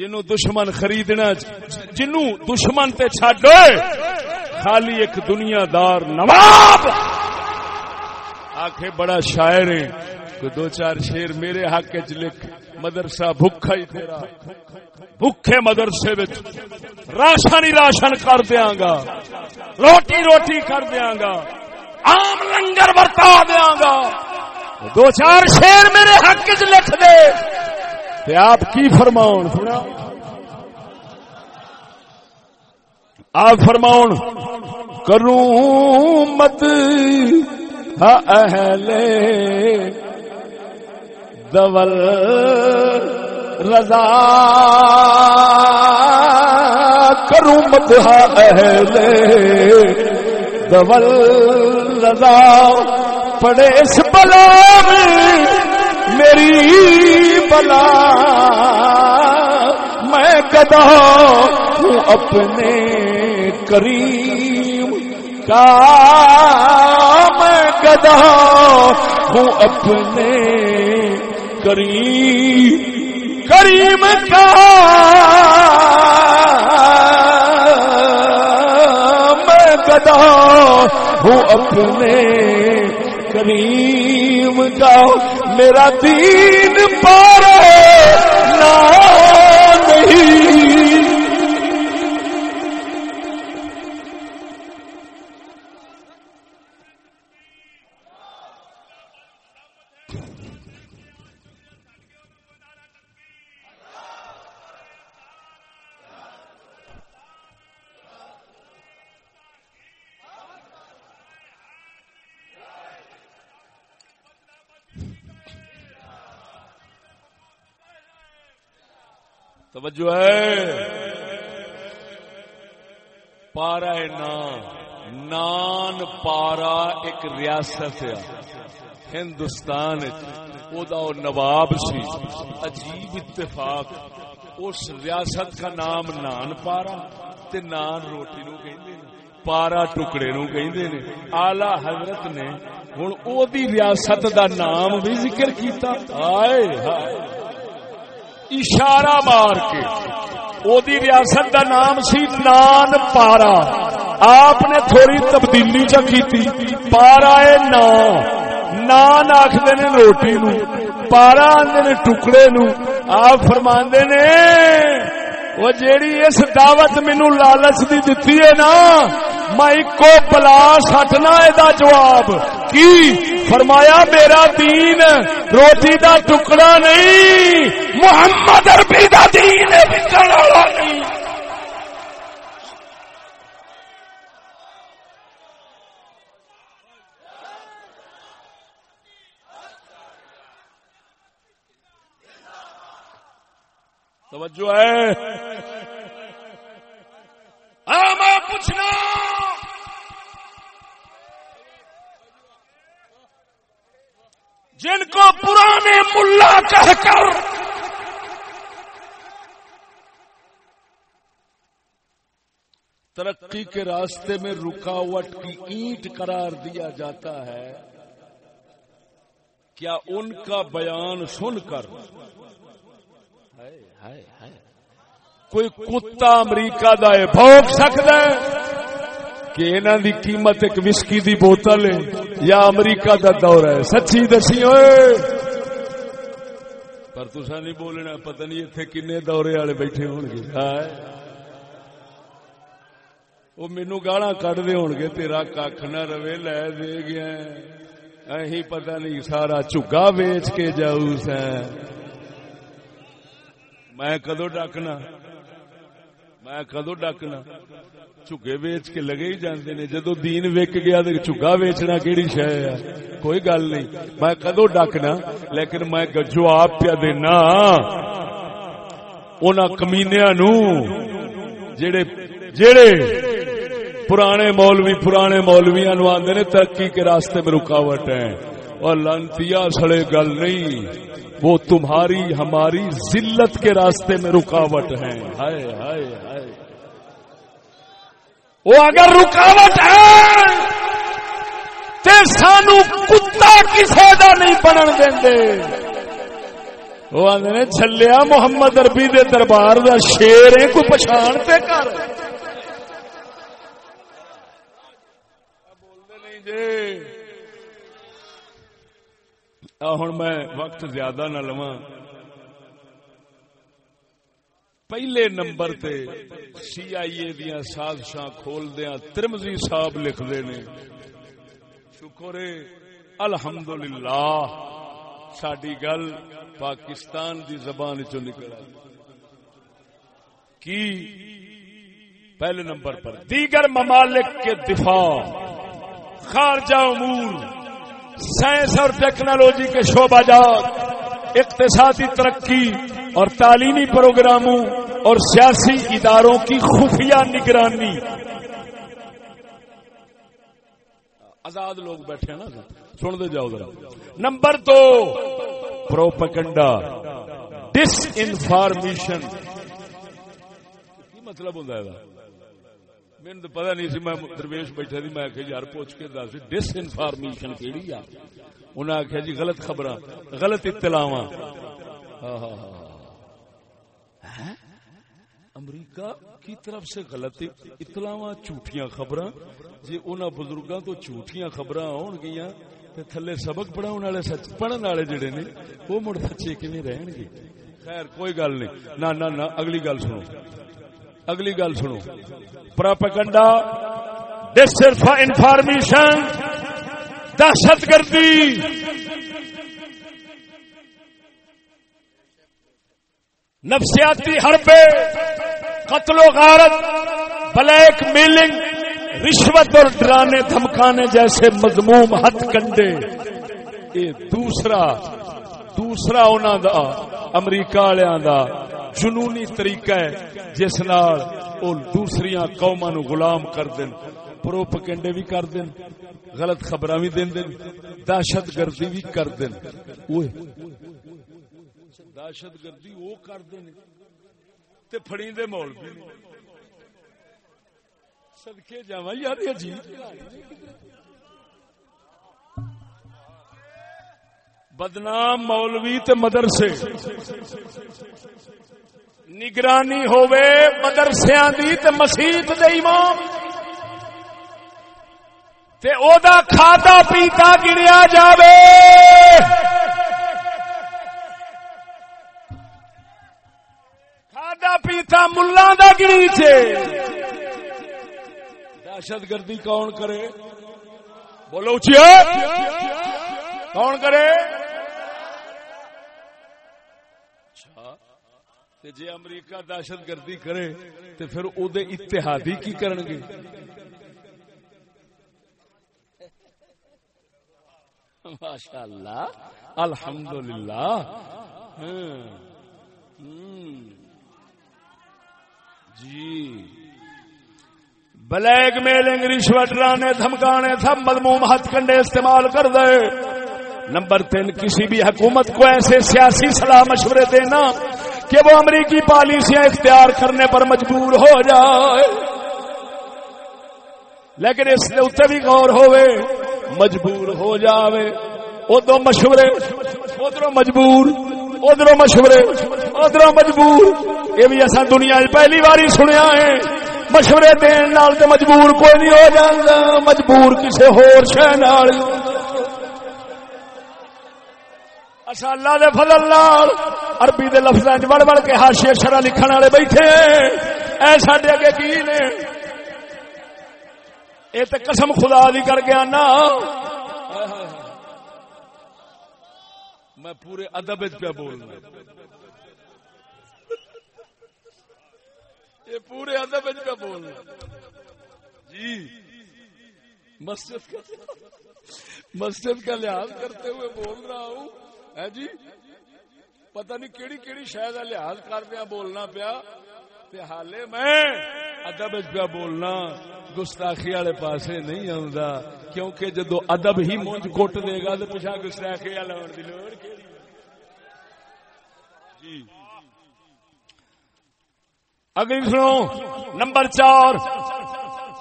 جنو دشمن خریدنا جنو دشمن تے چھڈ خالی ایک دنیا دار نواب۔ آخے بڑا شاعر ہے کوئی دو چار شیر میرے حق چ لکھ، مدرسہ بھوکا ہی تیرا۔ بھوکے مدرسے راشن ہی راشن کر دیا گا، روٹی روٹی کر دیا گا آم لنگر برتا دیا گا۔ دو چار شیر میرے حق چ لکھ دے۔ تے آپ کی فرماؤ سنا آپ فرماؤ کروں مت اہل دول رضا۔ کروں مت اہل دول رضا۔ پڑے اس بلا میری بلا، میں گدا ہوں اپنے کریم کا۔ میں گدا ہوں اپنے کریم کریم کا۔ میں گدا ہوں اپنے کریم کا۔ میرا دین پارے توجہ ہے۔ پارا ہے نان۔ نان پارا ایک ریاست ہے۔ ہندوستان او نواب سی۔ عجیب اتفاق۔ اس ریاست کا نام نان پارا تے نان روٹی نو کہندے پارا ٹکڑے نو کہندے نے۔ آلہ حضرت نے ہن او دی ریاست دا نام بھی ذکر کیتا۔ ہائے ہائے۔ اشارہ مار کے۔ او دی ریاست دا نام سی نان پارا۔ آپ نے تھوڑی تبدیلی چکی پارا ہے نان نان آخر نے روٹی نو۔ پارا آدھے نے ٹکڑے نو۔ آپ فرما نے، وہ جیڑی اس دعوت مینو لالچ دی دتی ہے نا، میں ایکو بلا سٹنا یہ جواب۔ کی؟ فرمایا میرا دین روٹی دا ٹکڑا نہیں، محمد اربی دا دین نہیں۔ توجہ ہے۔ میں پوچھنا۔ جن کو پرانے ملا کہہ کر ترقی کے راستے میں رکاوٹ کی اینٹ قرار دیا جاتا ہے، کیا ان کا بیان سن کر؟ کوئی کتا امریکہ دا بھوک سکتا ہے؟ کہ انہوں دی قیمت ایک وسکی دی بوتل ہے۔ یا امریکہ دا دور ہے۔ سچی دسی ہوئے پر تسا نہیں بولنا، پتہ نہیں اتنے کنے دورے والے بیٹھے ہون گے وہ مینو گالا کٹ دے ہون گے تیرا کھ نہ روے لے دے گیا۔ اہی پتہ نہیں سارا چگا ویچ کے جاؤ سا۔ میں کدو ڈکنا؟ میں کدو ڈکنا؟ چگے ویچ کے لگے ہی جاندے نے جدو دین وک گیا تو چگا ویچنا کیڑی شہ ہے کوئی گل نہیں میں کدو ڈکنا لیکن میں جواب پیا دینا ان کمینیا نو جڑے جڑے پرانے مولوی پرانے مولویا نو آدھے نے ترقی کے راستے میں رکاوٹ ہے اور لانتیا سڑے گل نہیں وہ تمہاری ہماری ذلت کے راستے میں رکاوٹ ہے ہائے ہائے ہائے وہ اگر رکاوٹ ہے تے سانو کتا کسے دا نہیں بنن دیں وہ آدھے چلیا محمد اربی دے دربار دا شیر ہے کو پچھان تے کر۔ ہوں میں وقت زیادہ نہ لوا پہلے نمبر تے سی آئی اے دیا سازشاں کھول دیا ترمزی صاحب لکھ دے نے۔ شکر الحمدللہ ساری گل پاکستان دی زبان چ نکل کی؟ پہلے نمبر پر، دیگر ممالک کے دفاع، خارجہ امور، سائنس اور ٹیکنالوجی کے شعبہ جات، اقتصادی ترقی اور تعلیمی پروگراموں اور سیاسی اداروں کی خفیہ نگرانی۔ آزاد لوگ بیٹھے ہیں نا سن دے جاؤ ذرا۔ نمبر دو پروپیکنڈا ڈس انفارمیشن کی مطلب ہوتا ہے میرے تو پتا نہیں سی، میں درویش بیٹھا تھی میں آخیا یار پوچھ کے دس ڈس انفارمیشن کہڑی آ؟ انہیں آخیا جی غلط خبر غلط اطلاع ہاں ہاں ہاں امریکہ کی طرف سے غلط اطلاع جھوٹیاں خبر جی ان بزرگوں تو جھوٹیاں خبر آن گیا تھلے سبق پڑھا والے سچ پڑھن والے جڑے نے، وہ مڑ سچے کیون رہن گے؟ خیر، کوئی گل نہیں۔ نہ نہ اگلی گل سنو۔ اگلی گل سنو۔ پراپکنڈا ڈس انفارمیشن دہشت گردی نفسیاتی حربے، قتل و غارت، بلیک میلنگ، رشوت اور ڈرانے دھمکانے جیسے مضموم ہتھ کنڈے۔ یہ دوسرا دوسرا انہوں دا، امریکہ والوں دا جنونی طریقہ ہے، جس نال وہ دوسری قوما نو غلام کر دین، پروپگنڈے بھی کر دین، غلط خبراں بھی دین دین، دہشت گردی بھی کر دین۔ دہشت گردی وہ کر دین تے پھڑی دے مولوی صدقے جاواں یار عجیب بدنام مولوی تے مدرسے۔ نگرانی ہووے مدرسیاں دی تے مسیت دے امام۔ تے او دا کھادا پیتا گنیا جاوے۔ کھادا پیتا ملان دا گنی چھے۔ دہشت گردی کون کرے؟ بولو اچھیا کون کرے؟ اچھا، تے جے امریکہ دہشت گردی کرے، تے پھر او دے اتحادی کی کرن گے؟ ماشاء اللہ الحمد ہاں۔ جی۔ بلیک میلنگ رشوت لانے، دھمکانے، سب مضموم ہاتھ کنڈے استعمال کر دے۔ نمبر تین، کسی بھی حکومت کو ایسے سیاسی صلاح مشورے دینا کہ وہ امریکی پالیسیاں اختیار کرنے پر مجبور ہو جائے۔ لیکن اس نے اتنے بھی غور ہوئے، مجبور ہو جاوے۔ ادھر مشورے ادھر مجبور ادھر مشورے ادھر مجبور۔ یہ بھی اصا دنیا پہلی باری سنیا ہے۔ مشورے دین نال تے مجبور کوئی نہیں ہو جاتا مجبور کسی ہور شہ اچھا اللہ دے فضل لال عربی دے لفظاں وچ بڑ بڑ کے حاشیہ شرع لکھن والے بیٹھے اے ساڈے اگے کی نے؟ اے تے قسم خدا دی کر کے آنا۔ میں پورے ادب پہ بولنا یہ پورے ادب پہ بولنا جی۔ مسجد کا مسجد کا لحاظ کرتے ہوئے بول رہا ہوں۔ ہے جی؟ پتہ نہیں کیڑی کیڑی شاید لحاظ کر کردیا بولنا پیا۔ حالے میں ادب پیا بولنا۔ گستاخی والے پاس نہیں آتا کیونکہ جدو ادب ہی مونج کٹ دے گا تو پچھا گستاخی والے آن کی لوڑ جی۔ اگلی سنو، نمبر چار،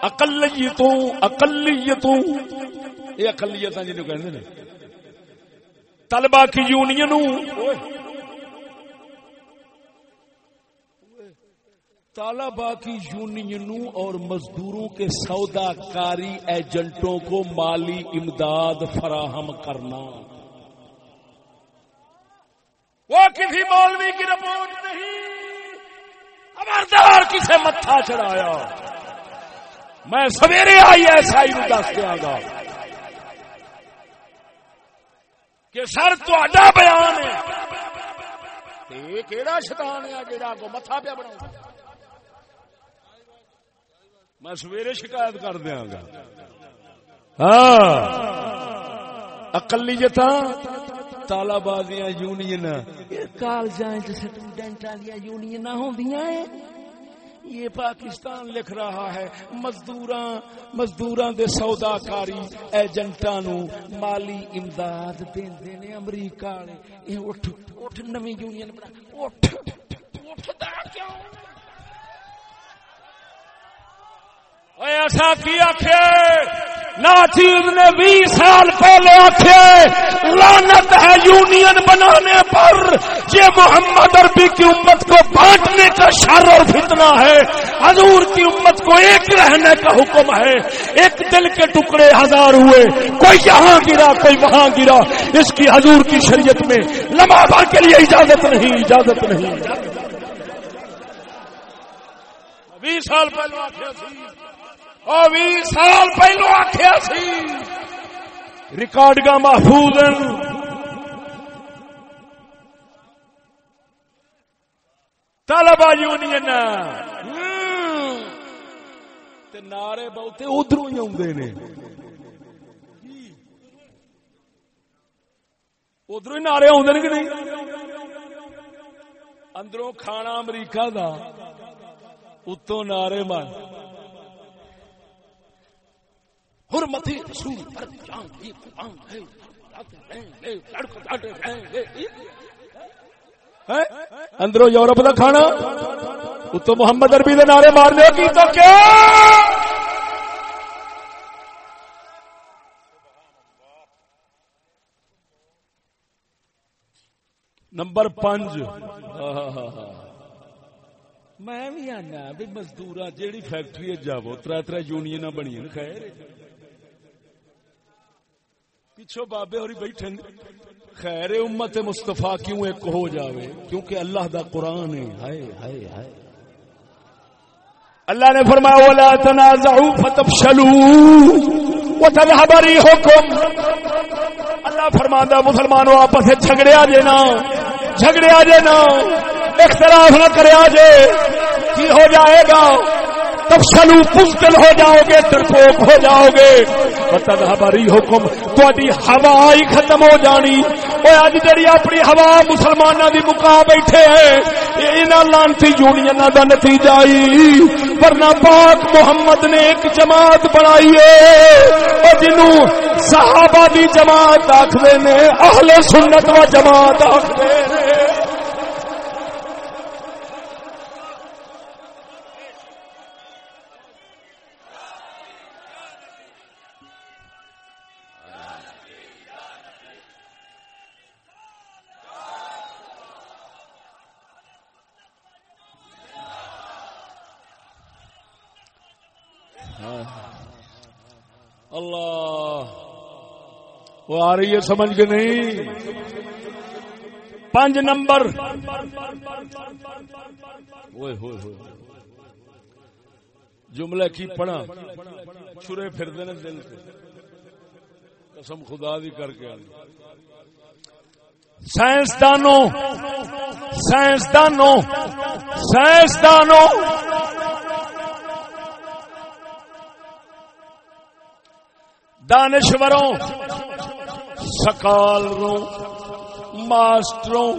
اقلیتوں اقلیتوں۔ یہ اقلیت جنوب کہ طلبا کی یونین طالبا کی یونینوں اور مزدوروں کے سودا کاری ایجنٹوں کو مالی امداد فراہم کرنا۔ وہ کسی مولوی کی رپورٹ نہیں۔ خبردار کسے متھا چڑھایا۔ میں سویرے آئی ایسا ہی دس دیا گا کہ سر تا بیان ہے۔ کہڑا شیطان ہے جہاں کو متھا پیا بنا میں سویرے شکایت کر دیا گا ہاں اقلیت تالا بازیاں یونین کالج سٹوڈینٹ یونین ہوں یہ پاکستان لکھ رہا ہے مزدور مزدور دے سودا کاری ایجنٹا نو مالی امداد دے نے امریکہ والے یہ اٹھ اٹھ نوی یونین بنا اٹھ اٹھتا کیوں ایسا کی آخر ناچیز نے بیس سال پہلے آخر لانت ہے یونین بنانے پر یہ محمد عربی کی امت کو بانٹنے کا شر اور فتنہ ہے حضور کی امت کو ایک رہنے کا حکم ہے ایک دل کے ٹکڑے ہزار ہوئے کوئی یہاں گرا کوئی وہاں گرا اس کی حضور کی شریعت میں لمحہ بھر کے لیے اجازت نہیں اجازت نہیں بیس سال پہلے سال پہلو آخیا سی ریکارڈ کا محفوظ طلبا یونین نعرے بہتے ادھر ہی آدھے نے ادھر ہی نعرے آدھے کہ نہیں اندروں کھانا امریکہ دا اتوں نعرے مار حرمتی رسول پر جان کی قرآن ہے اندرو یورپ کا کھانا؟ اتو محمد اربی کے نعرے مارنے کی تو کیا؟ نمبر پانچ۔ میں بھی آنا بھی مزدور جیڑی فیکٹری جاو تر تر یونین بنی خیر۔ پیچھو بابے اور بیٹھے خیر امت مستفا کیوں ایک ہو جاوے؟ کیونکہ اللہ دا قرآن ہے۔ ہائے ہائے ہائے۔ اللہ نے فرمایا، ولا تنازعوا فتفشلوا وتذهب ريحكم اللہ فرماندا مسلمانوں، آپس میں جھگڑے آ جے نا۔ جھگڑے آ جے نا۔ اختلاف نہ کرے آ جے کی ہو جائے گا؟ تب سلو ہو جاؤ گے، ترپوک ہو جاؤ گے۔ مطلب ہماری حکم تاری ہوا ہی ختم ہو جانی۔ وہ اج جی اپنی ہوا مسلمانوں کی مکا بیٹھے ہیں یہاں لانتی یونین کا نتیجہ ہی۔ ورنہ پاک محمد نے ایک جماعت بنائی ہے، اور جنوں صحابہ دی جماعت آخر نے، اہل سنت و جماعت آخر اللہ۔ وہ آ رہی ہے سمجھ کے نہیں۔ پانچ نمبر۔ جملے کی پڑھا چھرے پھر دینے دل سے۔ قسم خدا دی کر کے۔ سائنسدانوں سائنسدانوں سائنسدانوں۔ دانشوروں سکالوں ماسٹروں،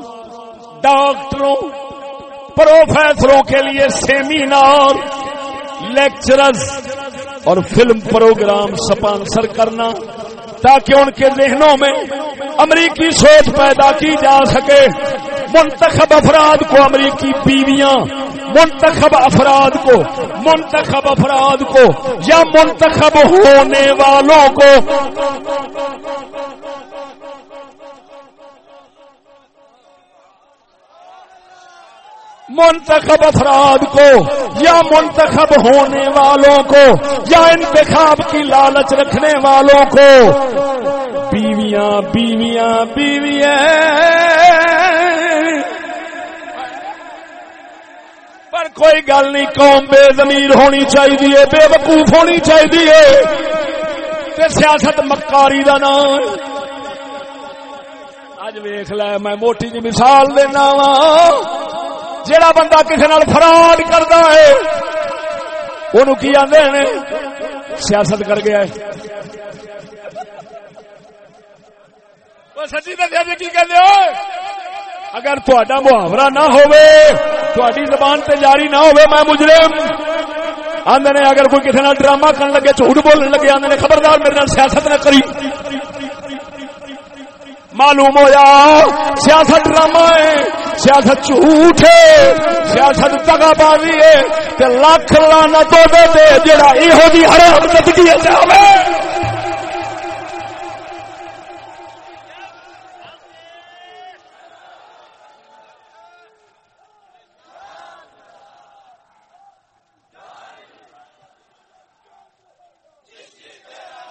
ڈاکٹروں، پروفیسروں کے لیے سیمینار، لیکچرز اور فلم پروگرام سپانسر کرنا تاکہ ان کے ذہنوں میں امریکی سوچ پیدا کی جا سکے۔ منتخب افراد کو امریکی بیویاں منتخب افراد کو، منتخب افراد کو یا منتخب ہونے والوں کو۔ منتخب افراد کو یا منتخب ہونے والوں کو یا انتخاب کی لالچ رکھنے والوں کو۔ بیویاں بیویاں بیویاں۔ پر کوئی گل نہیں، قوم بے زمیر ہونی چاہیے، بے وقوف ہونی چاہیے۔ سیاست مکاری کا نام۔ اج ویخ ل میں موٹی جی مثال دینا وا جڑا بندہ کسی نال فراڈ کرتا ہے وہ کی آدھے سیاست کر گیا ہے۔ سچی دسیا جی کی کہتے ہو؟ اگر تا محاورہ نہ ہوئے زبان تے جاری نہ ہوئے میں مجرم۔ آدھے نے اگر کوئی کسی ڈرامہ کرنے لگے، جھوٹ بولنے لگے آدھے نے خبردار میرے نال سیاست نہ کری۔ معلوم ہوا سیاست ڈرامہ ہے، سیاست جھوٹ ہے، سیاست دگا بازی ہے لاکھ لانا تو دے جڑا یہ جی حرام زندگی جاوے۔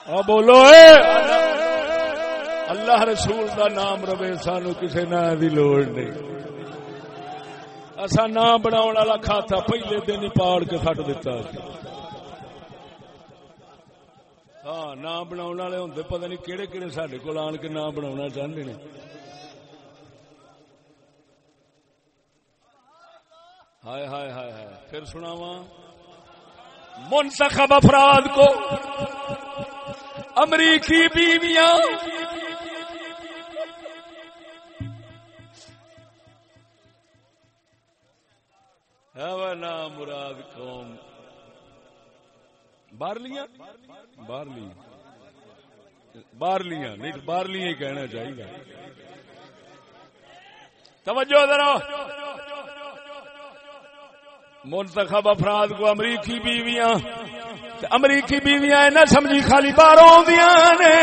اور بولو اے۔ اللہ رسول دا نام روے، سانو کسی نا دی لوڑ نہیں۔ اصا نام بنا والا کھاتا پہلے دن ہی پاڑ کے سٹ دتا ہاں نام بنا والے ہوں پتہ نہیں کہڑے کہڑے سڈے کو آن کے نام بنا چاہتے ہیں ہائے ہائے ہائے ہائے، پھر سناوا منتخب افراد کو امریکی بیویاں۔ نام مراد قوم۔ بارلیاں بارلی بارلیاں نہیں بارلیاں ہی کہنا چاہیے۔ توجہ ذرا۔ منتخب افراد کو امریکی بیویاں امریکی بیویاں نہ سمجھی خالی باہر نے،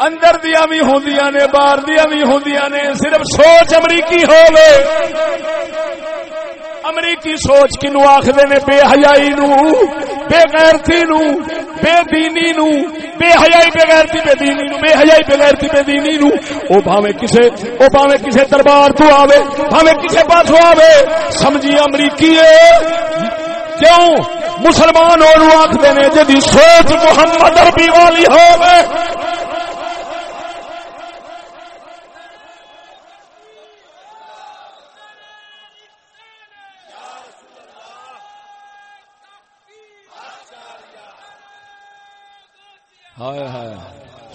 اندر دیا بھی ہوں نے، باہر دیا بھی ہوں نے، صرف سوچ امریکی ہو امریکی سوچ کنو آخر نے بے حیائی نو، بے غیرتی نو، بے دینی نو، بے حیائی بے غیرتی بے دینی نو، بے حیائی بے غیرتی بے دینی نو۔ او بھاوے کسے، او بھاوے کسے دربار تو آوے بھاوے کسے پاس آوے۔ سمجھی امریکی ہے کیوں مسلمان اور آخر نے جدی سوچ محمد عربی والی ہو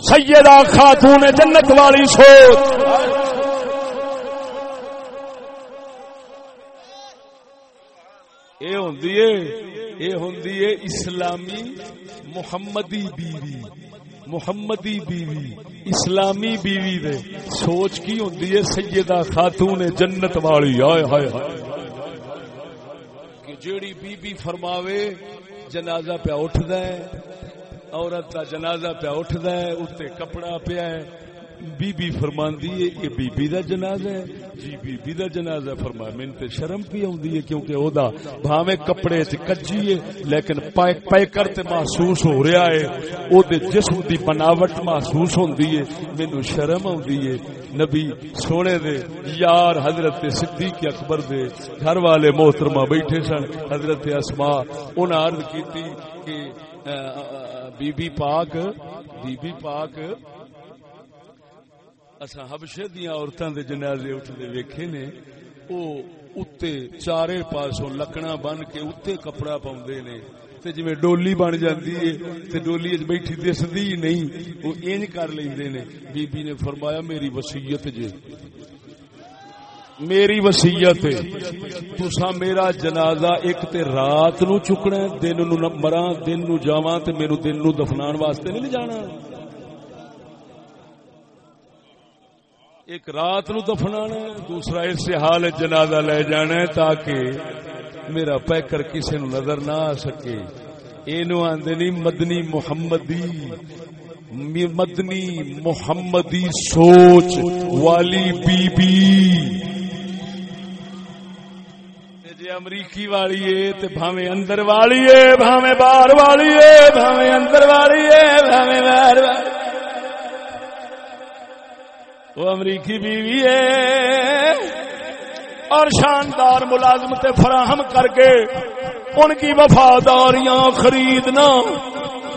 سیدہ خاتون جنت والی سوچ۔ یہ ہوں اسلامی محمدی بیوی محمدی بیوی اسلامی بیوی دے۔ سوچ کی ہوں سیدہ خاتون جنت والی۔ آئے ہائے ہائے۔ کہ جیڑی بی بی فرماوے جنازہ پہ اٹھ دے عورت کا جنازہ پیا اٹھد ہے اتنے کپڑا پیا ہے۔ بی بی فرماندی ہے یہ بی بی دا جنازہ ہے۔ جی بی بی دا جنازہ فرما من تے شرم بھی آندی ہے کیونکہ او دا بھاویں کپڑے تے کجی ہے، لیکن پیکر تے محسوس ہو رہا ہے۔ او دے جسم دی بناوٹ محسوس ہوندی ہے۔ مینوں شرم آندی ہے۔ نبی سونے دے یار حضرت صدیق اکبر دے گھر والے محترمہ بیٹھے سن۔ حضرت اسماء، انہاں عرض کیتی کہ بی بی پاک بی بی پاک اصا حبشے دیا عورتوں دے جنازے اٹھتے ویکھے نے او اتے چارے پاسوں لکڑا بن کے اتنے کپڑا پاؤں نے تے جی ڈولی بن جاندی ہے تے ڈولی بیٹھی دسدی نہیں وہ اینج کر لیندے نے بی بی نے فرمایا میری وصیت جے میری وسیعت تسا میرا جنازہ ایک تے رات نو چکنا دن نو مرا دن نو جاواں تے میرے دن نو دفنان واسطے نہیں جانا۔ ایک رات نو دفنا دوسرا اس حال جنازہ لے جانا ہے تاکہ میرا پیکر کسی نو نظر نہ آ سکے۔ اینو آندے نہیں، مدنی محمدی مدنی محمدی سوچ والی بی بی جی امریکی والی ہے تے بھاویں اندر والی ہے بھاویں باہر والی ہے بھاویں اندر والی ہے بھاویں باہر والی وہ امریکی بیوی ہے اور شاندار ملازمت فراہم کر کے ان کی وفاداریاں خریدنا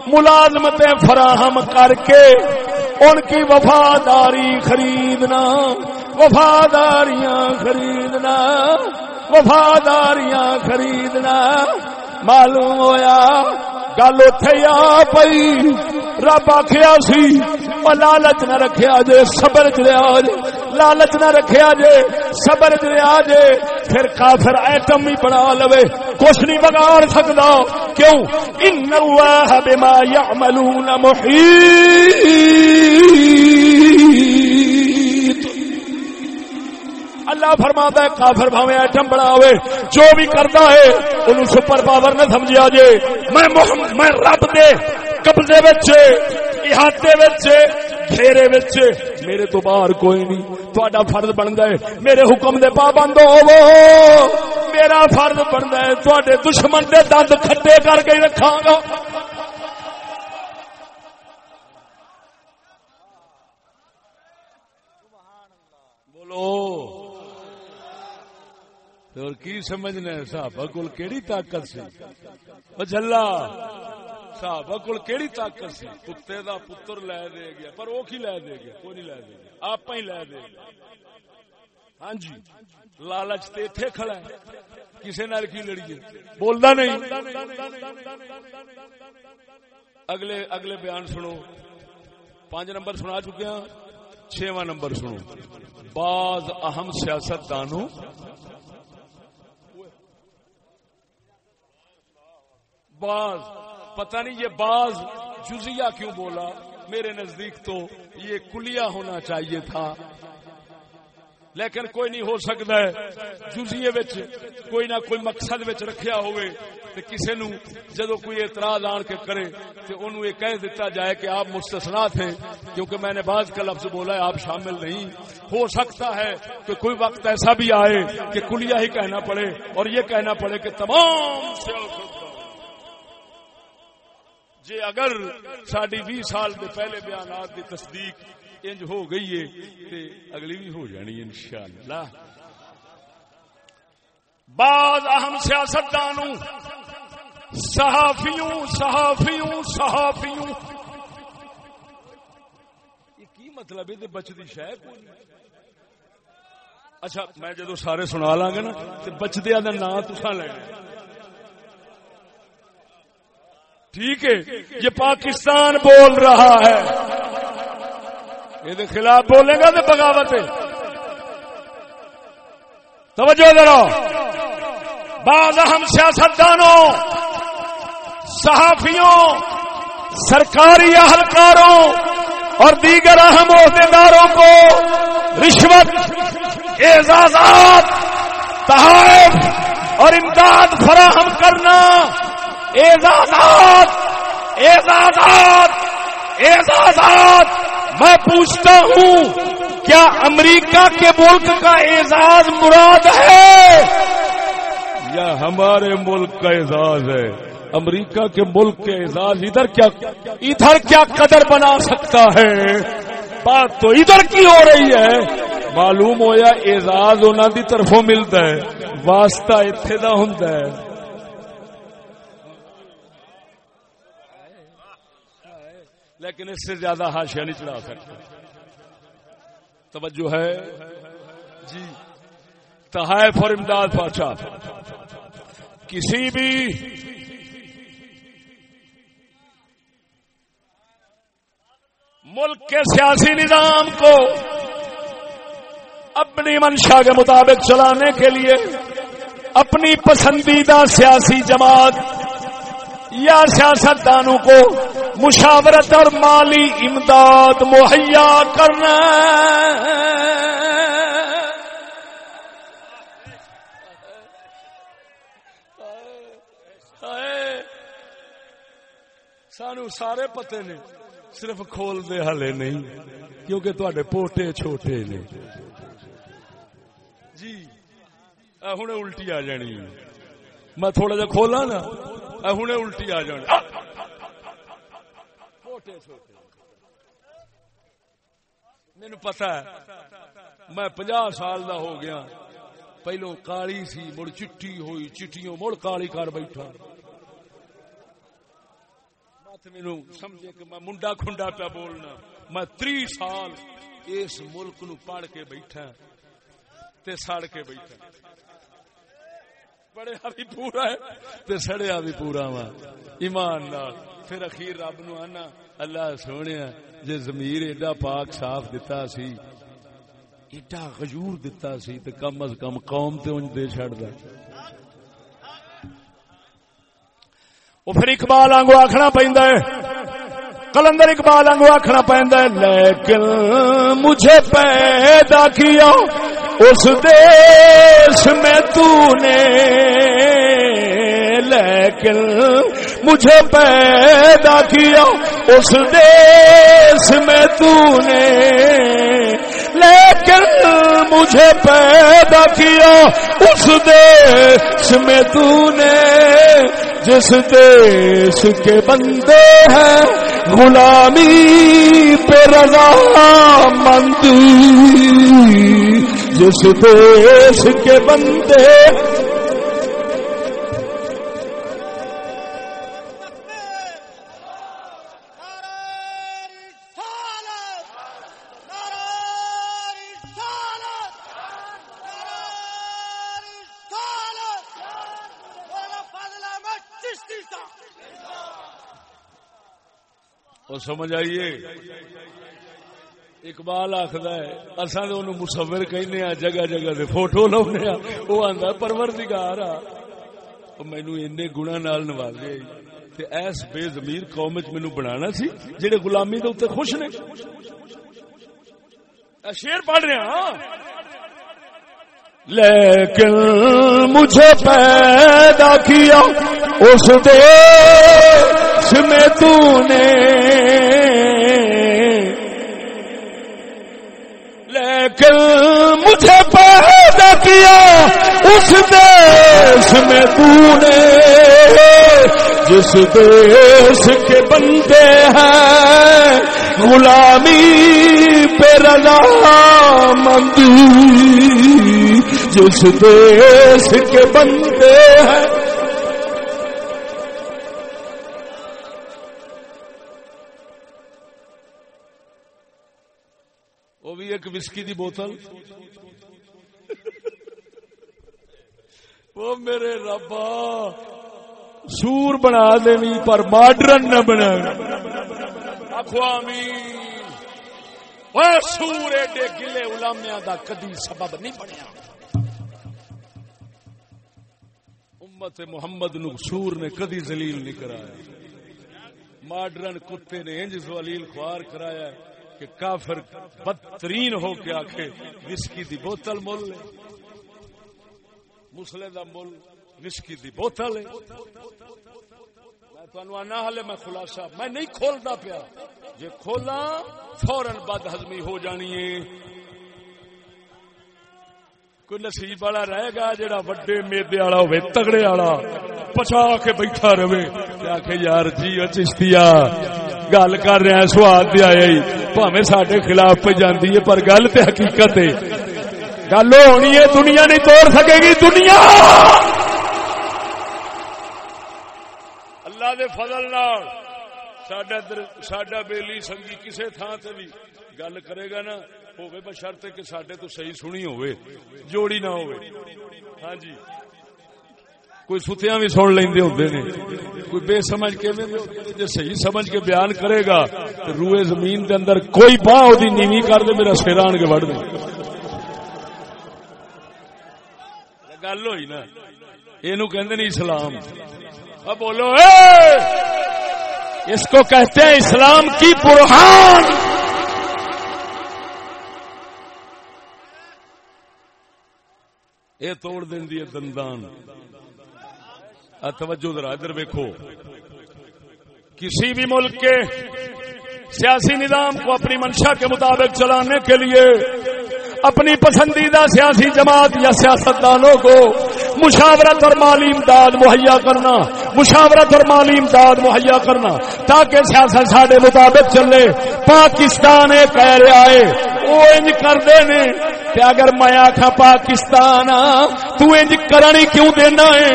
ملازمتیں فراہم کر کے ان کی وفاداری خریدنا وفاداریاں خریدنا وفاداریاں خریدنا معلوم ہویا، گل اتے آ پئی۔ رب آخیا سی لالچ نہ رکھیا جے، صبر چ لیا جے، لالچ نہ رکھیا جے، صبر چ لیا جے۔ پھر کافر ایٹم ہی بنا لوے، کچھ نہیں بگاڑ سکتا کیوں؟ ان اللہ بما یعملون محیط۔ اللہ فرما ہے کافر بھاوے ایٹم بنا ہوئے جو بھی کرتا ہے انہوں سپر پاور نہ سمجھا جے۔ میں محمد میں رب دے قبضے بچے احاطے بچے گھیرے بچے میرے تو باہر کوئی نہیں۔ تھوڑا فرض بنتا ہے میرے حکم دے پابند ہوو۔ میرا فرض بنتا ہے تھوڑے دشمن دے دند کھٹے کر کے رکھا گا۔ بولو۔ اور کی سمجھنا ہے؟ صحابہ کول کیڑی طاقت سی؟ جلا صحابہ کول کیڑی طاقت سی؟ کتے دا پتر لے دے گیا، پر وہ کی لے دے گیا؟ کوئی نہیں لے دے گیا آپ ہی لے دے گیا۔ ہاں جی لالچ تے ایتھے کھڑا ہے۔ کسے نال کی لڑیے بولدا نہیں۔ اگلے اگلے بیان سنو۔ پانچ نمبر سنا چکے ہیں چھواں نمبر سنو۔ بعض اہم سیاست دانوں بعض پتہ نہیں یہ بعض جزیہ کیوں بولا؟ میرے نزدیک تو یہ کلیا ہونا چاہیے تھا۔ لیکن کوئی نہیں ہو سکتا ہے جزیے وچ کوئی نہ کوئی مقصد وچ رکھیا ہوئے تے کسے نو جدو کوئی اعتراض آن کے کرے تے انہوں یہ کہہ دیتا جائے کہ آپ مستثنا تھے کیونکہ میں نے بعض کا لفظ بولا ہے، آپ شامل نہیں۔ ہو سکتا ہے کہ کوئی وقت ایسا بھی آئے کہ کلیا ہی کہنا پڑے اور یہ کہنا پڑے کہ تمام جی اگر ساری بھی سال کے پہلے بیانات کی تصدیق انج ہو گئی ہے، تے اگلی بھی ہو جانی انشاءاللہ۔ بعض اہم سیاستدانوں، صحافیوں صحافیوں صحافیوں۔ یہ کی مطلب ہے؟ بچتی شہ اچھا میں جدو سارے سنا لاں گا نا تو بچدیا کا نام تسا لینا۔ ٹھیک ہے، یہ پاکستان بول رہا ہے۔ یہ خلاف بولے گا تو بغاوت توجہ ذرا۔ بعض اہم سیاستدانوں، صحافیوں، سرکاری اہلکاروں اور دیگر اہم عہدیداروں کو رشوت، اعزازات، تحائف اور امداد فراہم کرنا اعزازات اعزازات اعزازات میں پوچھتا ہوں، کیا امریکہ کے ملک کا اعزاز مراد ہے؟ یا ہمارے ملک کا اعزاز ہے۔ امریکہ کے ملک کے اعزاز ادھر کیا ادھر کیا قدر بنا سکتا ہے؟ بات تو ادھر کی ہو رہی ہے۔ معلوم ہویا اعزاز انہوں کی طرفوں ملتا ہے، واسطہ اتنے کا ہوں لیکن اس سے زیادہ ہاشیا نہیں چڑھا سکتے۔ توجہ ہے؟ جی۔ تحائف اور امداد پہنچا کسی بھی ملک کے سیاسی نظام کو اپنی منشا کے مطابق چلانے کے لیے اپنی پسندیدہ سیاسی جماعت یا سیاستدانوں کو مشاورت اور مالی امداد مہیا کرنا سانو سارے پتے نے، صرف کھول دے ہلے نہیں، کیونکہ تڈے پوٹے چھوٹے نے۔ جی ہوں الٹی آ جانی۔ میں تھوڑا جا کھولا نا۔ ہوں الٹی آ جانی پوٹے چھوٹے مینو پتا ہے میں پنجا سال دا ہو گیا پہلو کالی سی مڑ چٹی ہوئی چٹیوں مڑ کالی کر بیٹھا مینو سمجھے کہ میں منڈا کھنڈا پیا بولنا میں تری سال اس ملک نو پڑھ کے بیٹھا تے سڑ کے بیٹھا پڑھیا بھی پورا ہے تے سڑیا بھی پورا وا۔ ایمان نال۔ پھر اخیر رب نو آنا۔ اللہ سونے جے ضمیر ایڈا پاک صاف دتا سی، ایڈا غجور دتا سی تے کم از کم قوم تے انج دے چھڑدا وہ پھر اقبال آنگو آخنا پہندا ہے۔ کلندر اقبال آنگو آخنا پہندا ہے، لیکن مجھے پیدا کیا اس دیش میں تو نے لیکن مجھے پیدا کیا، اس دیش میں تو نے لیکن مجھے پیدا کیا، اس دیش میں تو نے جس دیش کے بندے ہیں، غلامی پہ رضا مندی جس دیش کے بندے سمجھ آئیے۔ اقبال آخر ہے اصا تو ان مصور کہنے ہاں جگہ جگہ سے فوٹو لاؤنے ہاں۔ وہ آتا پرور دگار آ۔ مینو این گنا نال نوازے۔ ایس بے زمیر قوم چ مینو بنا سی جہے غلامی کے اتنے خوش نے۔ شیر پڑھ رہے ہاں۔ لیکن مجھے پیدا کیا، اس دیش میں تو نے لیکن مجھے پیدا کیا اس دیش میں تو نے۔ جس دیش کے بندے ہیں، غلامی پہ رضا مندی۔ جس دیش کے بندے ہیں ایک وسکی دی بوتل۔ وہ میرے ربا، سور بنا دینی، پر ماڈرن نہ بنا۔ اخوامی سور ایڈے گلے علامیا دا کدی سبب نہیں بنیا۔ امت محمد نو سور نے کدی زلیل نہیں کرایا۔ ماڈرن کتے نے انج زلیل خوار کرایا۔ کہ کافر بدترین ہو کے آخے وسکی دی بوتل مول لے۔ مسلے دا مول وسکی دی بوتل ہے میں تمہیں آنا ہلے میں خلاصہ، میں نہیں کھولتا پیا۔ جی کھولا فورن بد ہزمی ہو جانی ہے۔ کوئی نصیب والا رہے گا جڑا وڈے میدے والا ہوے، تگڑے والا پچا کے بیٹھا رہے۔ آخ یار جی چشتیا گل کر رہا سواد دیا پاوے سڈے خلاف پہ جاندی ہے، پر گل تے حقیقت ہے۔ گل ہونی ہے، دنیا نہیں توڑ سکے گی، دنیا! اللہ دے فضل نال سڈا بیلی سنگی کسے تھان سے بھی گل کرے گا نا ہوگی بشرط کہ سڈے تو صحیح سنی ہوئے جوڑی نہ ہوئے ہاں جی۔ کوئی ستیاں بھی سن لیندے ہوندے نے۔ کوئی بے سمجھ کے جے صحیح سمجھ کے بیان کرے گا تو روئے زمین دے اندر کوئی باہ دی نیوی کر دے، میرا سر آن کے وڑ دے۔ گل ہوئی نا یہ کہندے نہیں اسلام۔ اب بولو، اے! اس کو کہتے ہیں اسلام کی برہان۔ یہ توڑ دین دی دندان۔ توجہ ذرا ادھر ویکھو۔ کسی بھی ملک کے سیاسی نظام کو اپنی منشا کے مطابق چلانے کے لیے اپنی پسندیدہ سیاسی جماعت یا سیاستدانوں کو مشاورت اور مالی امداد مہیا کرنا، مشاورت اور مالی امداد مہیا کرنا، تاکہ سیاست سڈے مطابق چلے، پاکستان کہہ رہا ہے وہ انج کرتے نے۔ اگر میں آخا پاکستان تو انج کرنی کیوں دینا ہے؟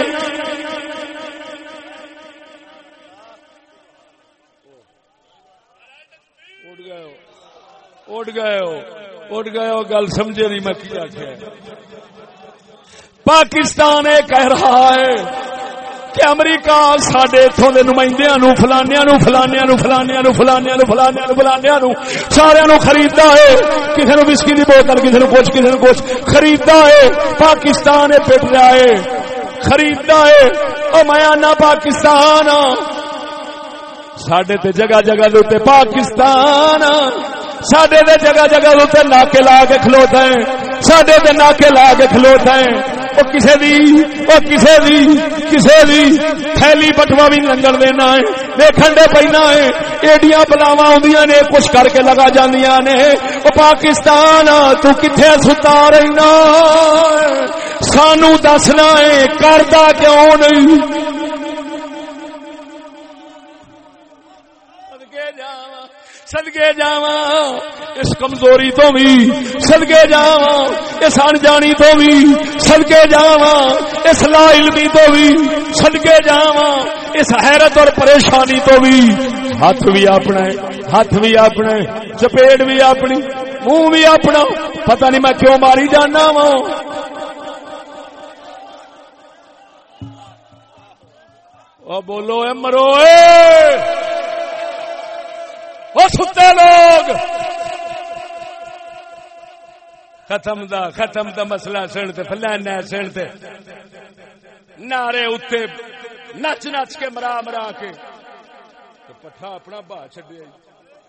اٹھ گئے ہو، اٹھ گئے ہو، گل سمجھے نہیں میں کیا کیا پاکستان یہ کہہ رہا ہے کہ امریکہ سڈے اتوں کے نمائندے نو فلانیا نو فلانیا نو فلانیا نو فلانیا نو فلانیا نو فلانیا نو سارا نو خریدتا ہے۔ کسی نو بسکی کی بوتل کسی نو کچھ کسی نو کچھ۔ خریدتا ہے، پاکستان پٹ رہا ہے۔ خریدتا ہے۔ او میں آنا پاکستان۔ سڈے تے جگہ جگہ دے پاکستان۔ سڈے دے جگہ جگہ دے ناکے لا کے کھلوتا ہے۔ سڈے دے ناکے لا کے کھلوتا ہے۔ وہ کسے دی وہ کسے دی کسے دی۔ تھیلی بٹوا بھی لنگن دینا ہے۔ دیکھن دے پینا ہے۔ ایڈیاں بلاوا آدیاں نے، کچھ کر کے لگا جاندیاں نے۔ وہ پاکستان، تو کتنے ستا رہنا سانو دسنا ہے کرتا کیوں نہیں؟ سدگے جا اس کمزوری تو بھی سدگے جا اس انجانی تو بھی سدگے جا اس لا علمی تو بھی سدگے جا اس حیرت اور پریشانی تو بھی۔ ہاتھ بھی اپنا ہاتھ بھی اپنا چپیٹ بھی اپنی، منہ بھی اپنا، پتہ نہیں میں کیوں ماری جانا وا بولو مرو وہ ستے لوگ۔ ختم دا ختم دا مسئلہ سنتے فلانا سنتے نعرے اتنے نچ نچ کے مرا مرا کے۔ پٹھا اپنا با چڈیا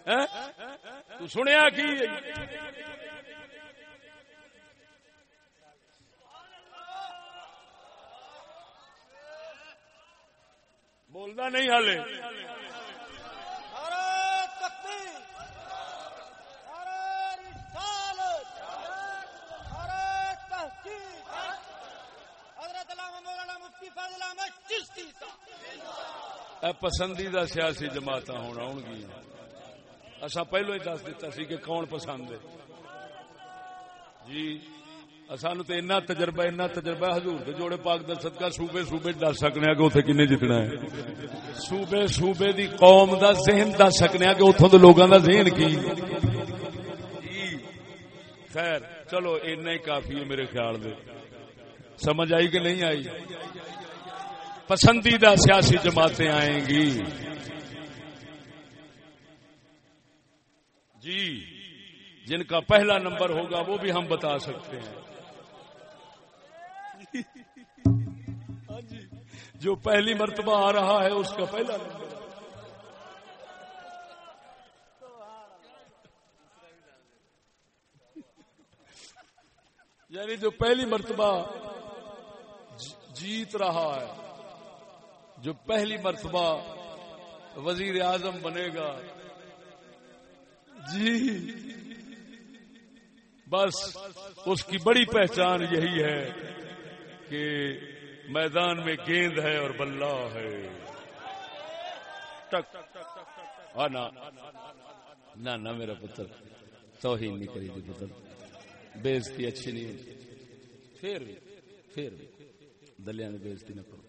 ہاں؟ تو سنیا کی بولنا نہیں ہالے پسندیدہ سیاسی جماعت ہونا ہون گی اصا پہلو ہی دس دتا سی کہ کون پسند ہے۔ جی سان تو اینا تجربہ اینا تجربہ، حضور کے جوڑے پاک در صدقہ صوبے صوبے دس سکنے کہ اتنے کنے جتنا ہے؟ صوبے صوبے دی قوم دا ذہن دس سکنے کہ اتوں کے لوگوں دا ذہن کی؟ جی، خیر، چلو اینا ہی کافی ہے میرے خیال دے۔ سمجھ آئی کہ نہیں آئی؟ پسندیدہ سیاسی جماعتیں آئیں گی۔ جی جن کا پہلا نمبر ہوگا وہ بھی ہم بتا سکتے ہیں۔ ہاں جی، جو پہلی مرتبہ آ رہا ہے اس کا پہلا نمبر۔ یعنی جو پہلی مرتبہ جیت رہا ہے۔ جو پہلی مرتبہ وزیر اعظم بنے گا۔ جی۔ بس اس کی بڑی پہچان یہی ہے کہ میدان میں گیند ہے اور بلہ ہے۔ نہ۔ نہ میرا پتر۔ توہین نہیں کری تھی پتر۔ بےزتی اچھی نہیں۔ ہوتی پھر بھی پھر بھی۔ دلیا نے بےزتی نہ کرو۔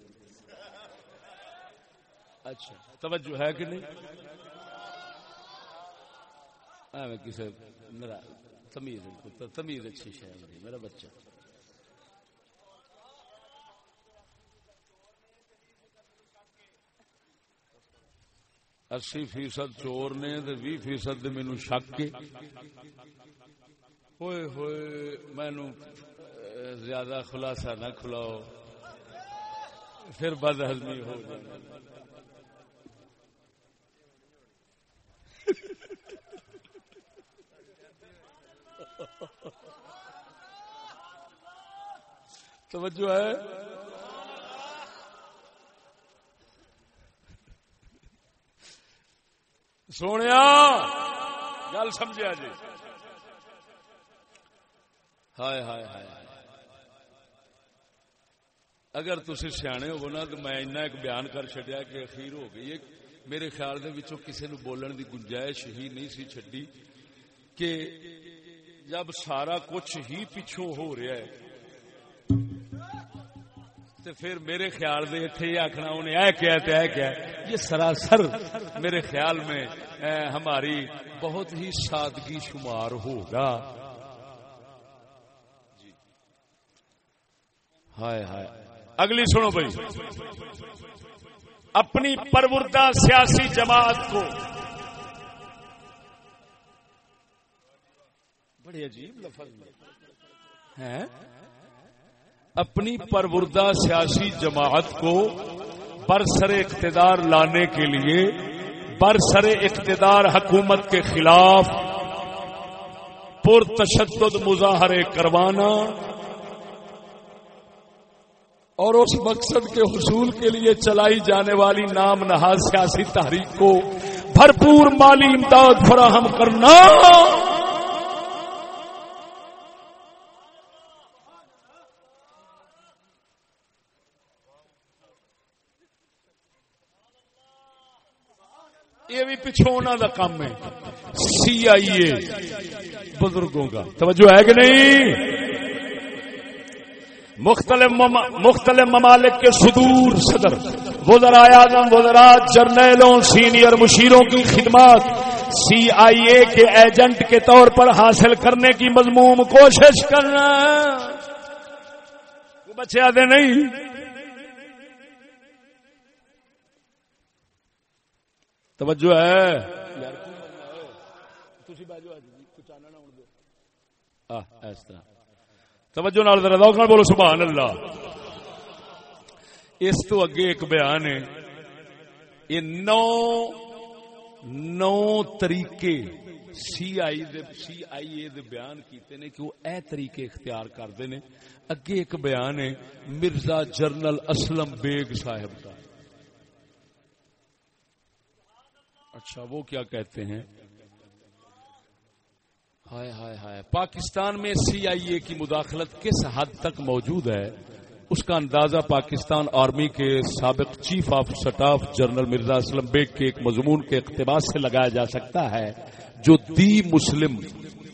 اچھا۔ توجہ ہے کہ نہیں؟ کسی میرا تمیز تمیز اچھی شاید میرا بچہ۔ اسی فیصد چور نے بھی فیصد مینو شک ہوئے ہوئے مینو زیادہ خلاصہ نہ کھلاؤ۔ پھر بد ہزمی ہو جائے۔ توجہ ہے؟ سونے گل سمجھا جی۔ ہائے ہائے ہائے۔ اگر تھی سیانے ہو نا تو میں ایک بیان کر چڈیا کہ اخیر ہو گئی۔ ہے میرے خیال دے وچوں کسی نو بولن دی گنجائش ہی نہیں سی چڈی کہ جب سارا کچھ ہی پچھوں ہو رہا ہے تو پھر میرے خیال دے تھے یہ آخنا انہیں اے کیا تو اے کیا۔ یہ سراسر میرے خیال میں ہماری بہت ہی سادگی شمار ہوگا۔ جی۔ ہائے ہائے۔ اگلی سنو بھائی۔ اپنی پروردہ سیاسی جماعت کو۔ بڑے عجیب لفظ اپنی پروردہ سیاسی جماعت کو برسر اقتدار لانے کے لیے برسر اقتدار حکومت کے خلاف پرتشدد مظاہرے کروانا اور اس مقصد کے حصول کے لیے چلائی جانے والی نام نہاد سیاسی تحریک کو بھرپور مالی امداد فراہم کرنا۔ یہ بھی پچھونا کا کام ہے۔ سی آئی اے۔ بزرگوں کا۔ توجہ ہے کہ نہیں؟ مختلف مختلف ممالک کے صدور صدر وزراء اعظم وزرات جرنیلوں سینئر مشیروں کی خدمات سی آئی اے کے ایجنٹ کے طور پر حاصل کرنے کی مضموم کوشش کرنا۔ بچے آدھے نہیں۔ توجہ ہے۔ اس طرح۔ توجہ نال ذرا ذوق نال بولو سبحان اللہ اس تو اگے ایک بیان ہے۔ یہ نو نو طریقے سی آئی دے، سی آئی اے دے بیان کیتے نے کہ وہ اے طریقے اختیار کرتے نے۔ اگے ایک بیان ہے، مرزا جرنل اسلم بیگ صاحب کا اچھا وہ کیا کہتے ہیں؟ ہائے ہائے ہائے۔ پاکستان میں سی آئی اے کی مداخلت کس حد تک موجود ہے؟ اس کا اندازہ پاکستان آرمی کے سابق chief of staff general Mirza Aslam Beg کے ایک مضمون کے اقتباس سے لگایا جا سکتا ہے، جو دی مسلم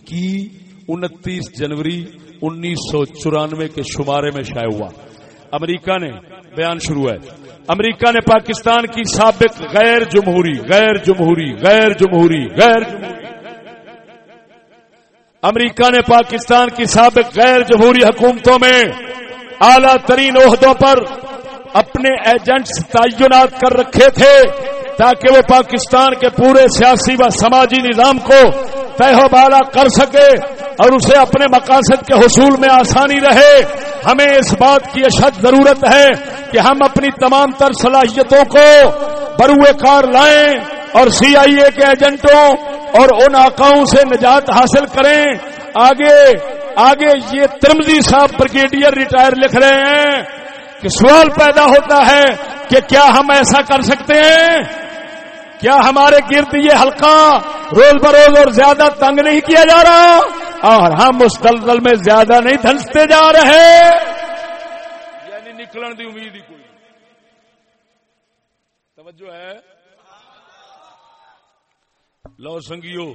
کی انتیس جنوری انیس سو چورانوے کے شمارے میں شائع ہوا۔ امریکہ نے بیان شروع ہے۔ امریکہ نے پاکستان کی سابق غیر جمہوری غیر جمہوری غیر جمہوری غیر جمہوری امریکہ نے پاکستان کی سابق غیر جمہوری حکومتوں میں اعلی ترین عہدوں پر اپنے ایجنٹس تعینات کر رکھے تھے تاکہ وہ پاکستان کے پورے سیاسی و سماجی نظام کو و بالا کر سکے اور اسے اپنے مقاصد کے حصول میں آسانی رہے۔ ہمیں اس بات کی اشد ضرورت ہے کہ ہم اپنی تمام تر صلاحیتوں کو بروئے کار لائیں۔ اور سی آئی اے کے ایجنٹوں اور ان آکاؤں سے نجات حاصل کریں۔ آگے آگے یہ ترمزی صاحب بریگیڈیئر ریٹائر لکھ رہے ہیں کہ سوال پیدا ہوتا ہے کہ کیا ہم ایسا کر سکتے ہیں؟ کیا ہمارے گرد یہ ہلکا روز بروز اور زیادہ تنگ نہیں کیا جا رہا؟ اور ہم اس دلدل میں زیادہ نہیں دھنستے جا رہے۔ یعنی نکلن دی امید ہی کوئی توجہ ہے۔ لو سنگیو،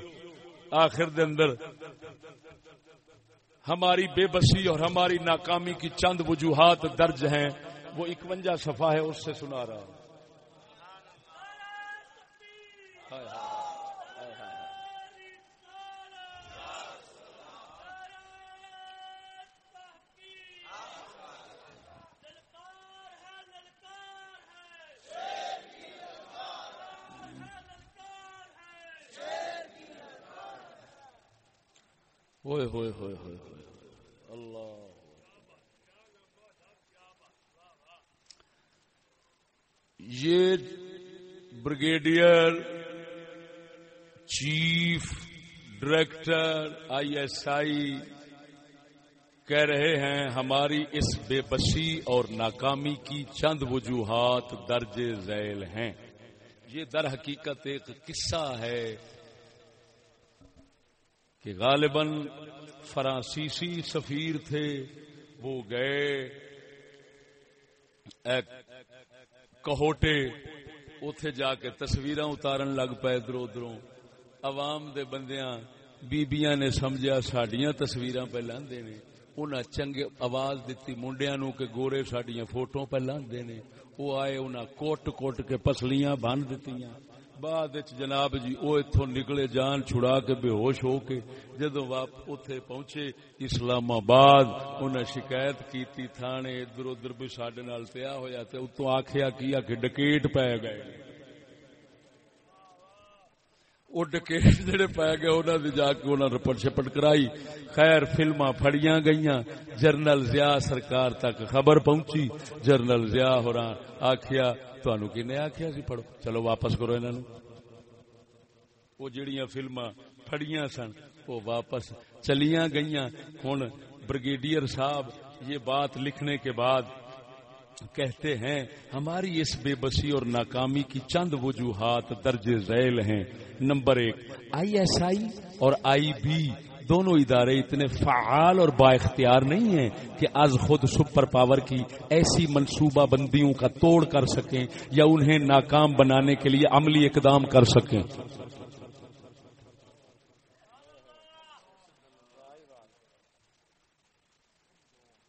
آخر دے اندر ہماری بے بسی اور ہماری ناکامی کی چند وجوہات درج ہیں، وہ اکوجا صفحہ ہے، اس سے سنا رہا ہوں۔ ہوئے ہوئے ہوئے ہوئے ہوئے۔ اللہ۔ یہ brigadier chief director I S I کہہ رہے ہیں، ہماری اس بے بسی اور ناکامی کی چند وجوہات درج ذیل ہیں۔ یہ در حقیقت ایک قصہ ہے کہ غالباً فرانسیسی سفیر تھے، وہ گئے۔ کہوٹے اتے جا کے تصویر اتارن لگ پے ادھر ادھر عوام دے بندیاں، بیبیاں نے سمجھا سڈیا تصویر پہ لاندے نے۔ انہاں چنگے آواز دیتی منڈیاں نو کہ گورے سڈیا فوٹو پہ لاندے نے۔ وہ آئے انہاں کوٹ کوٹ کے پسلیاں بن دتیاں۔ بعد جناب جی وہ اتو نکلے جان چھڑا کے بے ہوش ہو کے جدو واپ اتے پہنچے اسلام آباد انہیں شکایت کی تھانے ادھر ادھر بھی سڈے تیا ہوا اتو آخیا کی آ کے ڈکیٹ پی گئے۔ وہ ڈکیٹ جڑے پی گئے انہوں نے جا کے انہوں رپٹ شپٹ کرائی۔ خیر فلما فڑیاں گئی جرنل ضیاء سرکار تک خبر پہنچی۔ جرنل ضیاء ہو آخیا تہن کن آخیا سی پڑھو چلو واپس کرو انہوں وہ جڑیاں فلما فڑیاں سن وہ واپس چلیاں گئی ہوں بریگیڈیئر صاحب یہ بات لکھنے کے بعد کہتے ہیں ہماری اس بے بسی اور ناکامی کی چند وجوہات درج ذیل ہیں نمبر ایک آئی ایس آئی اور آئی بی دونوں ادارے اتنے فعال اور با اختیار نہیں ہیں کہ از خود سپر پاور کی ایسی منصوبہ بندیوں کا توڑ کر سکیں یا انہیں ناکام بنانے کے لیے عملی اقدام کر سکیں۔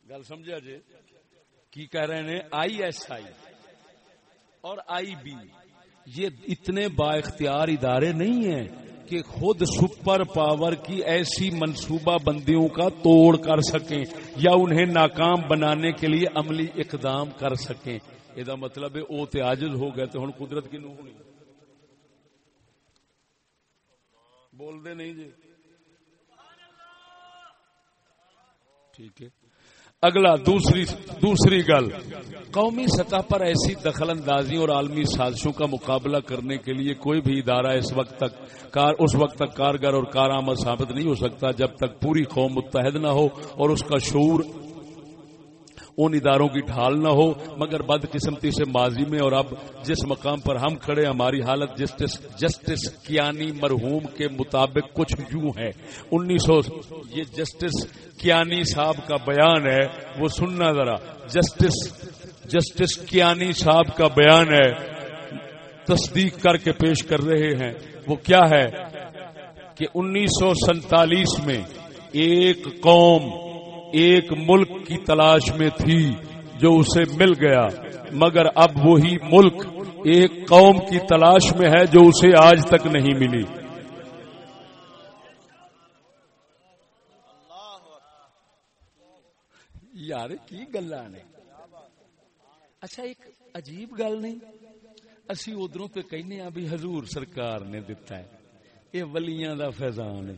گل سمجھا جی؟ کی کہہ رہے ہیں؟ آئی ایس آئی اور آئی بی۔ یہ اتنے با اختیار ادارے نہیں ہیں کہ خود سپر پاور کی ایسی منصوبہ بندیوں کا توڑ کر سکیں یا انہیں ناکام بنانے کے لیے عملی اقدام کر سکیں۔ یہ مطلب ہے وہ تجز ہو گئے تو ہوں قدرت کی نو ہونی بول دے نہیں جی۔ ٹھیک ہے۔ اگلا دوسری دوسری گل۔ قومی سطح پر ایسی دخل اندازی اور عالمی سازشوں کا مقابلہ کرنے کے لیے کوئی بھی ادارہ اس وقت تک کار اس وقت تک کارگر اور کارآمد ثابت نہیں ہو سکتا جب تک پوری قوم متحد نہ ہو اور اس کا شعور ان اداروں کی ڈھال نہ ہو، مگر بد قسمتی سے ماضی میں اور اب جس مقام پر ہم کھڑے ہماری حالت جسٹس جسٹس کیانی مرحوم کے مطابق کچھ یوں ہے۔ انیس سو یہ جسٹس کیانی صاحب کا بیان ہے، وہ سننا ذرا۔ جسٹس جسٹس کیانی صاحب کا بیان ہے، تصدیق کر کے پیش کر رہے ہیں۔ وہ کیا ہے؟ کہ انیس سو سینتالیس میں ایک قوم ایک ملک کی تلاش میں تھی جو اسے مل گیا، مگر اب وہی ملک ایک قوم کی تلاش میں ہے جو اسے آج تک نہیں ملی۔ یار، کی گلا نے اچھا ایک عجیب گل نہیں؟ اسی ادھروں تو کہنے ہاں بھی حضور سرکار نے دتا ہے۔ یہ ولیاں دا فیضان ہے۔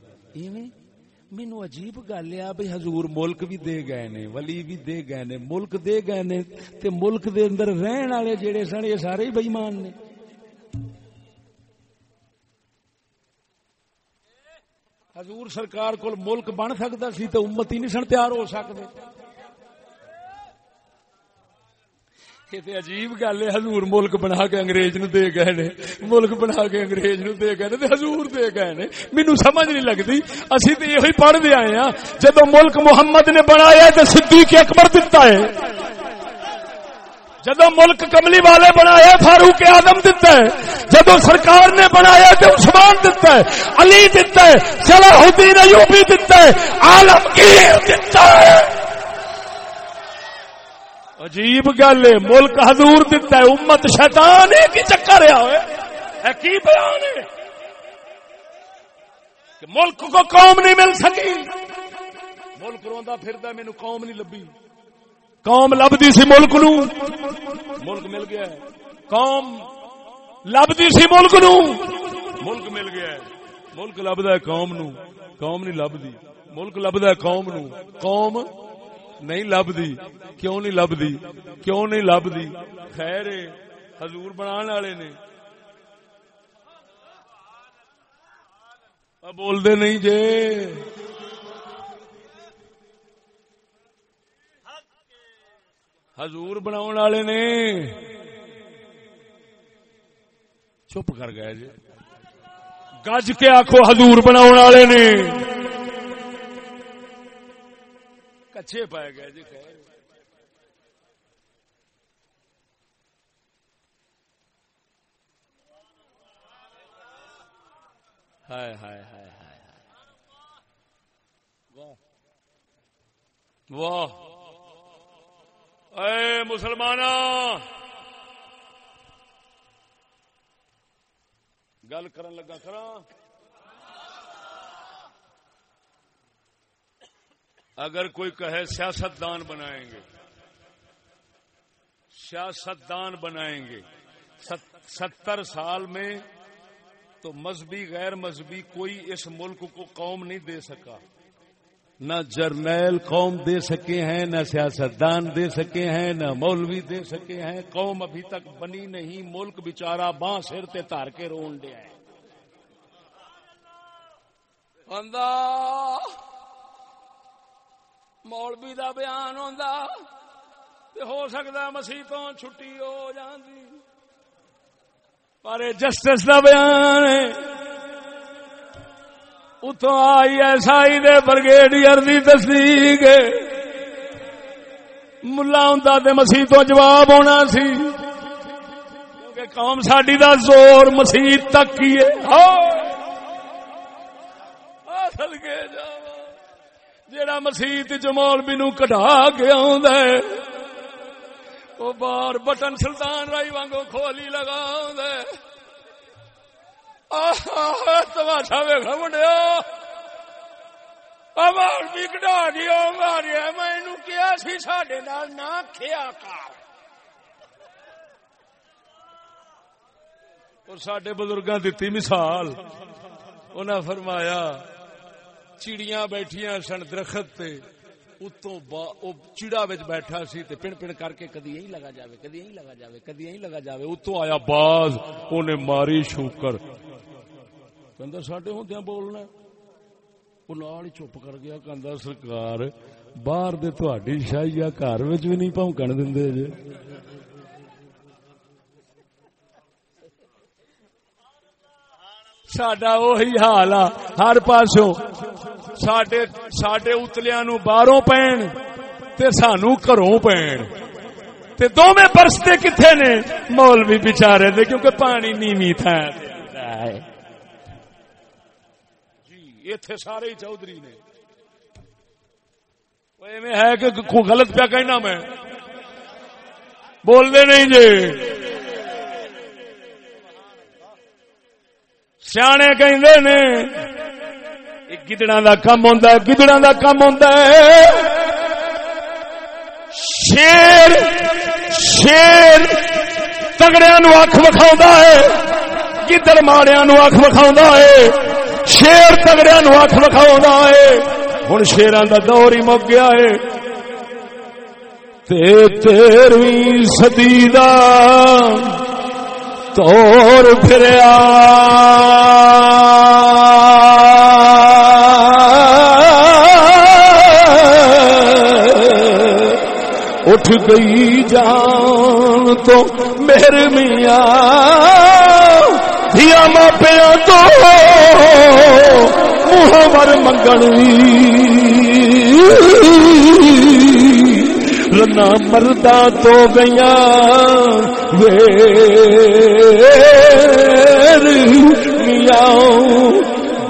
مینو عجیب گل ہے بھائی حضور ملک بھی دے گئے نے، ولی بھی دے گئے نے، ملک دے گئے نے، تے ملک دے اندر رہن والے جڑے سن، یہ سارے ہی بےمان نے۔ حضور سرکار کو ملک بن سکتا سی تو امت ہی نہیں سن تیار ہو سکتے۔ عجیب گل ہے حضور ملک بنا کے انگریز نو دے گئے نے ملک بنا کے انگریز نو دے گئے نے حضور دے گئے نے مینو سمجھ نہیں لگتی اسی تو یہ پڑھتے آئے ہاں جدو ملک محمد نے بنایا تو صدیق اکبر دتا ہے جدو ملک کملی والے بنایا فاروق آدم دتا ہے جدو سرکار نے بنایا تو عثمان دتا ہے علی دتا ہے صلاح الدین ایوبی دتا ہے عالمگیر دتا ہے عجیب گل ہے، ملک حضور دتا ہے، امت شیطان ہے، کی چکر رہا ہوئے کی بیان ہے؟ کہ ملک کو قوم نہیں مل سکی۔ ملک روندا پھردا مینوں قوم نہیں لبھی۔ قوم لبدی سی ملک نو ملک مل گیا ہے۔ قوم لبدی سی ملک نو ملک مل گیا ہے۔ ملک لبدا ہے قوم نو قوم نہیں لبدی ملک لبدا ہے قوم نو قوم نہیں لبدی کیوں نہیں لبدی کیوں نہیں لبدی خیر حضور بنا والے نے۔ بول دے نہیں جے۔ حضور بنا والے نے۔ چپ کر گئے جی گج کے آخو حضور بنا والے نے۔ کچے پائے گئے جی۔ خیر ہائے ہائے ہائے ہائے۔ واہ۔ اے مسلمان گل کرن لگا کرا اگر کوئی کہے سیاست دان بنائیں گے سیاست دان بنائیں گے ستر سال میں تو مذہبی، غیر مذہبی کوئی اس ملک کو قوم نہیں دے سکا۔ نہ جرنیل قوم دے سکے ہیں، نہ سیاستدان دے سکے ہیں، نہ مولوی دے سکے ہیں۔ قوم ابھی تک بنی نہیں، ملک بچارا باں سر تے تار کے رون دیا ہے۔ مولوی دا بیان ہو سکتا مسیح تو چھٹی ہو جاندی پر جسٹس کا بیان اتو آئی ایس آئی دے برگیڈیئر کی تصدیق ملا ہوں مسیح تو جواب ہونا سی کیونکہ قوم ساڈی دا زور مسیح تک ہی ہے جڑا مسیح جمول بھی نو کٹا کے آ وہ بار بٹن سلطان رائی وانگو کھولی لگا تماشا ویخا منڈیا بھی کٹا دیا ماریا میں کیا سی سڈے نہ کھیا کار۔ اور سڈے بزرگاں دیتی مثال انہیں فرمایا چڑیاں بیٹھیاں سن درخت تے، اتوں چیڑا بیٹھا سی تے پن پن کر کے کدی یہی لگا جاوے، کدی یہی لگا جاوے، کدی یہی لگا جاوے۔ اتوں آیا باز انہیں ماری شوکر۔ کہ سڈے ہوں بولنا وہ نال ہی چپ کر گیا کہ سرکار، باہر دے تھی شاہی آ، گھر بھی نہیں پونکن دے جے۔ سڈا وہی حال آ۔ ہر پاسوں سڈے سڈے اتلیا نو باہروں پین تے سانو گھروں پین۔ تے دونوں برستے کتنے نے مولوی بچارے دے؟ کیونکہ پانی نیوی تھا۔ جی اتے سارے چودھری نے۔ ہے کہ غلط پیا کہنا میں۔ بول دے نہیں جی۔ سیانے کہ گدڑا کا کم ہوتا ہے گدڑا کا کم ہوتا ہے۔ شیر شیر تگڑیا نو اکھ وکھا ہے، گدڑ ماڑیا نو اکھ وکھا ہے، شیر تگڑیا نو اکھ وکھا ہے۔ ہوں شیران کا دور ہی مک گیا ہے۔ تیرویں سدی کا تور پھریا اٹھ گئی جان تو میرے میاں دیا ماپیا تو منہ منگن رنا مردا تو گیا میاں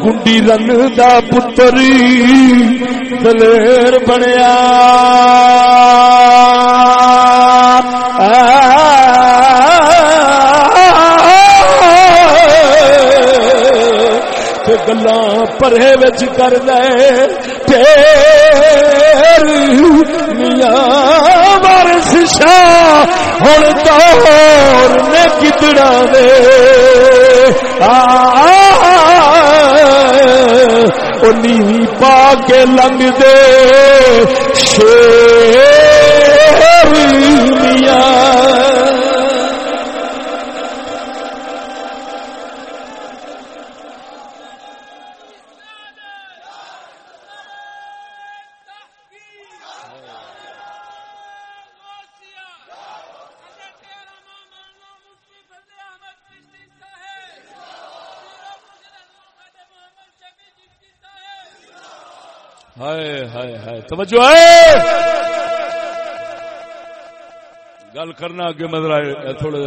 گنڈی رن دا پتری دلیر بنیا گلا پرے بچ کر دے بادشاہ شاہ ہوں تو نے کتنا دے۔ آ پا کے لنگ دے۔ شیر توجہ ہے۔ گل کرنا اگے مدر تھوڑا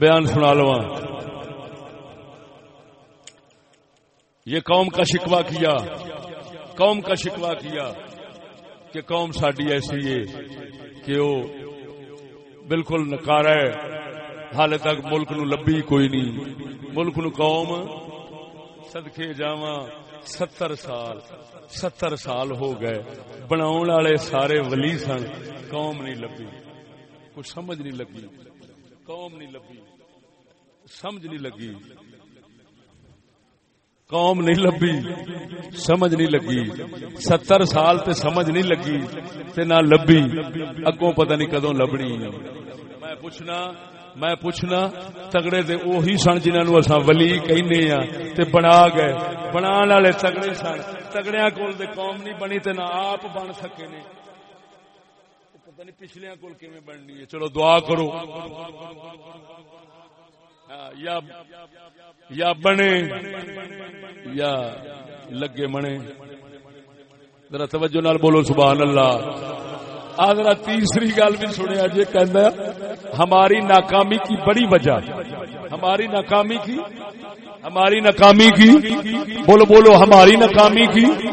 بیان سنا لوا یہ قوم کا شکوا کیا۔ قوم کا شکوا کیا کہ قوم ساری ایسی ہے کہ وہ بالکل نکار ہے۔ حال تک ملک نو لبی کوئی نہیں۔ ملک نو قوم سدکے جاواں ستر سال۔ ستر سال ہو گئے بناؤ والے سارے ولی سن، قوم نہیں لبی کچھ سمجھ نہیں لگی۔ قوم نہیں لبی سمجھ نہیں لگی۔ قوم نہیں لبی سمجھ نہیں لگی۔ ستر سال تے سمجھ نہیں لگی تے نہ لبی اگوں پتہ نہیں کدوں لبنی میں پوچھنا میں پوچھنا، تگڑے دے اوہی سن جنہاں نو اساں ولی کہنے ہاں تے بنا گئے۔ بنان والے تگڑے سن۔ تگڑیاں کول تے قوم نہیں بنی تے نہ آپ بن سکے نے۔ پتہ نہیں پچھلیاں کول کیویں بننی ہے۔ چلو دعا کرو۔ ہاں، یا یا بنے، یا لگے منے۔ ذرا توجہ نال بولو، سبحان اللہ۔ آدھرا تیسری گل بھی سنیا جی کہ ہماری ناکامی کی بڑی وجہ۔ ہماری ناکامی کی؟ ہماری ناکامی کی؟ بولو بولو، ہماری ناکامی کی؟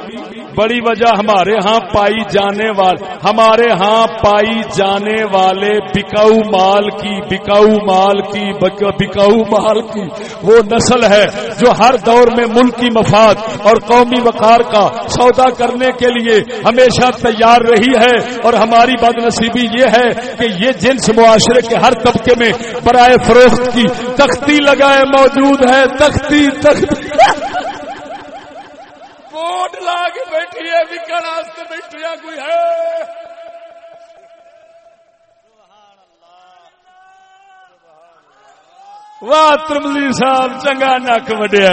بڑی وجہ ہمارے ہاں پائی جانے والے ہمارے ہاں پائی جانے والے بکاؤ مال کی، بکاؤ مال کی بکاؤ مال کی۔ وہ نسل ہے جو ہر دور میں ملکی مفاد اور قومی وقار کا سودا کرنے کے لیے ہمیشہ تیار رہی ہے اور ہماری بد نصیبی یہ ہے کہ یہ جنس معاشرے کے ہر طبقے میں برائے فروخت کی تختی لگائے موجود ہے، تختی تختی بورڈ لا کے بیٹھی ہے وکن بیٹھی ہے، کوئی ہے۔ واہ ترملی صاحب، چنگا نک وڈیا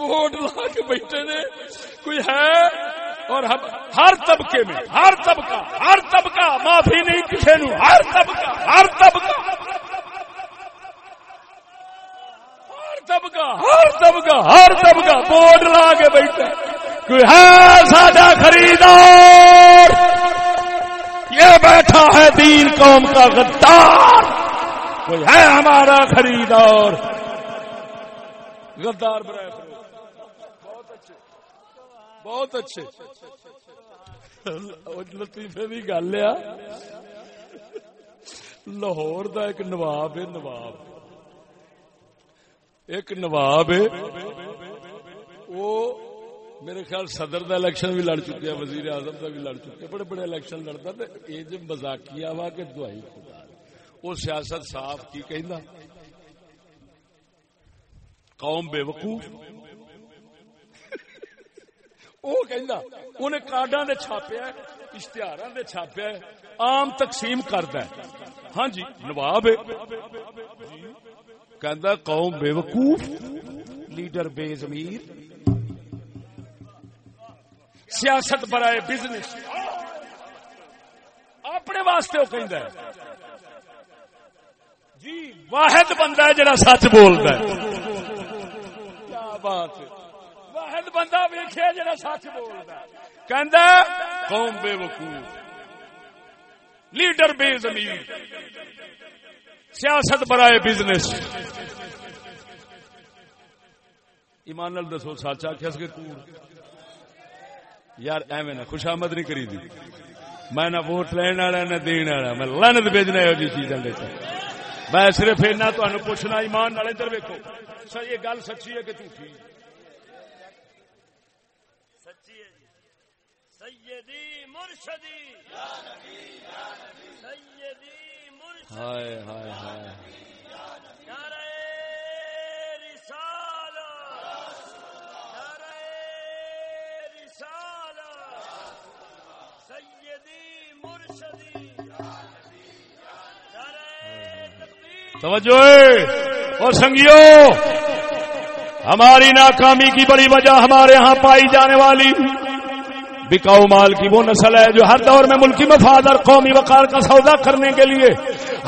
بورڈ لا کے بیٹھے نے۔ کوئی ہے؟ اور ہر طبقے میں، ہر طبقہ ہر طبقہ، معافی نہیں کسی نو ہر طبقہ ہر طبقہ۔ ہر طبقہ ہر طبقہ ہر طبقہ بورڈ لا کے بیٹھے۔ کوئی ہے ساڈا خریدار؟ یہ بیٹھا ہے دین قوم کا غدار۔ کوئی ہے ہمارا خریدار؟ غدار برائے بہت اچھے۔ لطیفے کی گل آ لاہور دا ایک نواب ہے، نواب۔ ایک نواب ہے۔ وہ میرے خیال صدر دا الیکشن بھی لڑ چکے ہیں وزیر اعظم دا بھی لڑ چکے۔ بڑے بڑے الیکشن لڑتا تو یہ جو مزاقیہ وا کہ دوائی خدا۔ وہ سیاست صاف کی کہندا۔ قوم بے وقوف۔ وہ انہیں کارڈا نے چھاپیا اشتہار نے چھاپیا عام تقسیم کرتا ہے۔ ہاں جی نواب قوم بے وقوف لیڈر بے زمیر سیاست برائے بزنس۔ اپنے واسطے وہ کہ جی واحد بندہ ہے جڑا سچ بولتا ہے۔ کیا بات ہے۔ واحد بندہ ویخیا جا سچ بولتا قوم بے وقوف۔ لیڈر بے زمین۔ سیاست برائے بزنس۔ ایمان نال دسو، سچ آخیا کہ کوڑ؟ یار ایویں نہ خوشامد نہیں کری دی میں نہ ووٹ لین والا، نہ دین والا۔ میں لنت بھیجنا یہ جی چیزاں میں صرف اینا تمہیں پوچھنا، ایمان نال ادھر ویکو سر، یہ گل سچی ہے کہ جھوٹھی ہائے ہائے ہائے۔ توجہ اور سنگیو ہماری ناکامی کی بڑی وجہ ہمارے ہاں پائی جانے والی بکاؤ مال کی وہ نسل ہے جو ہر دور میں ملکی مفاد اور قومی وقار کا سودا کرنے کے لیے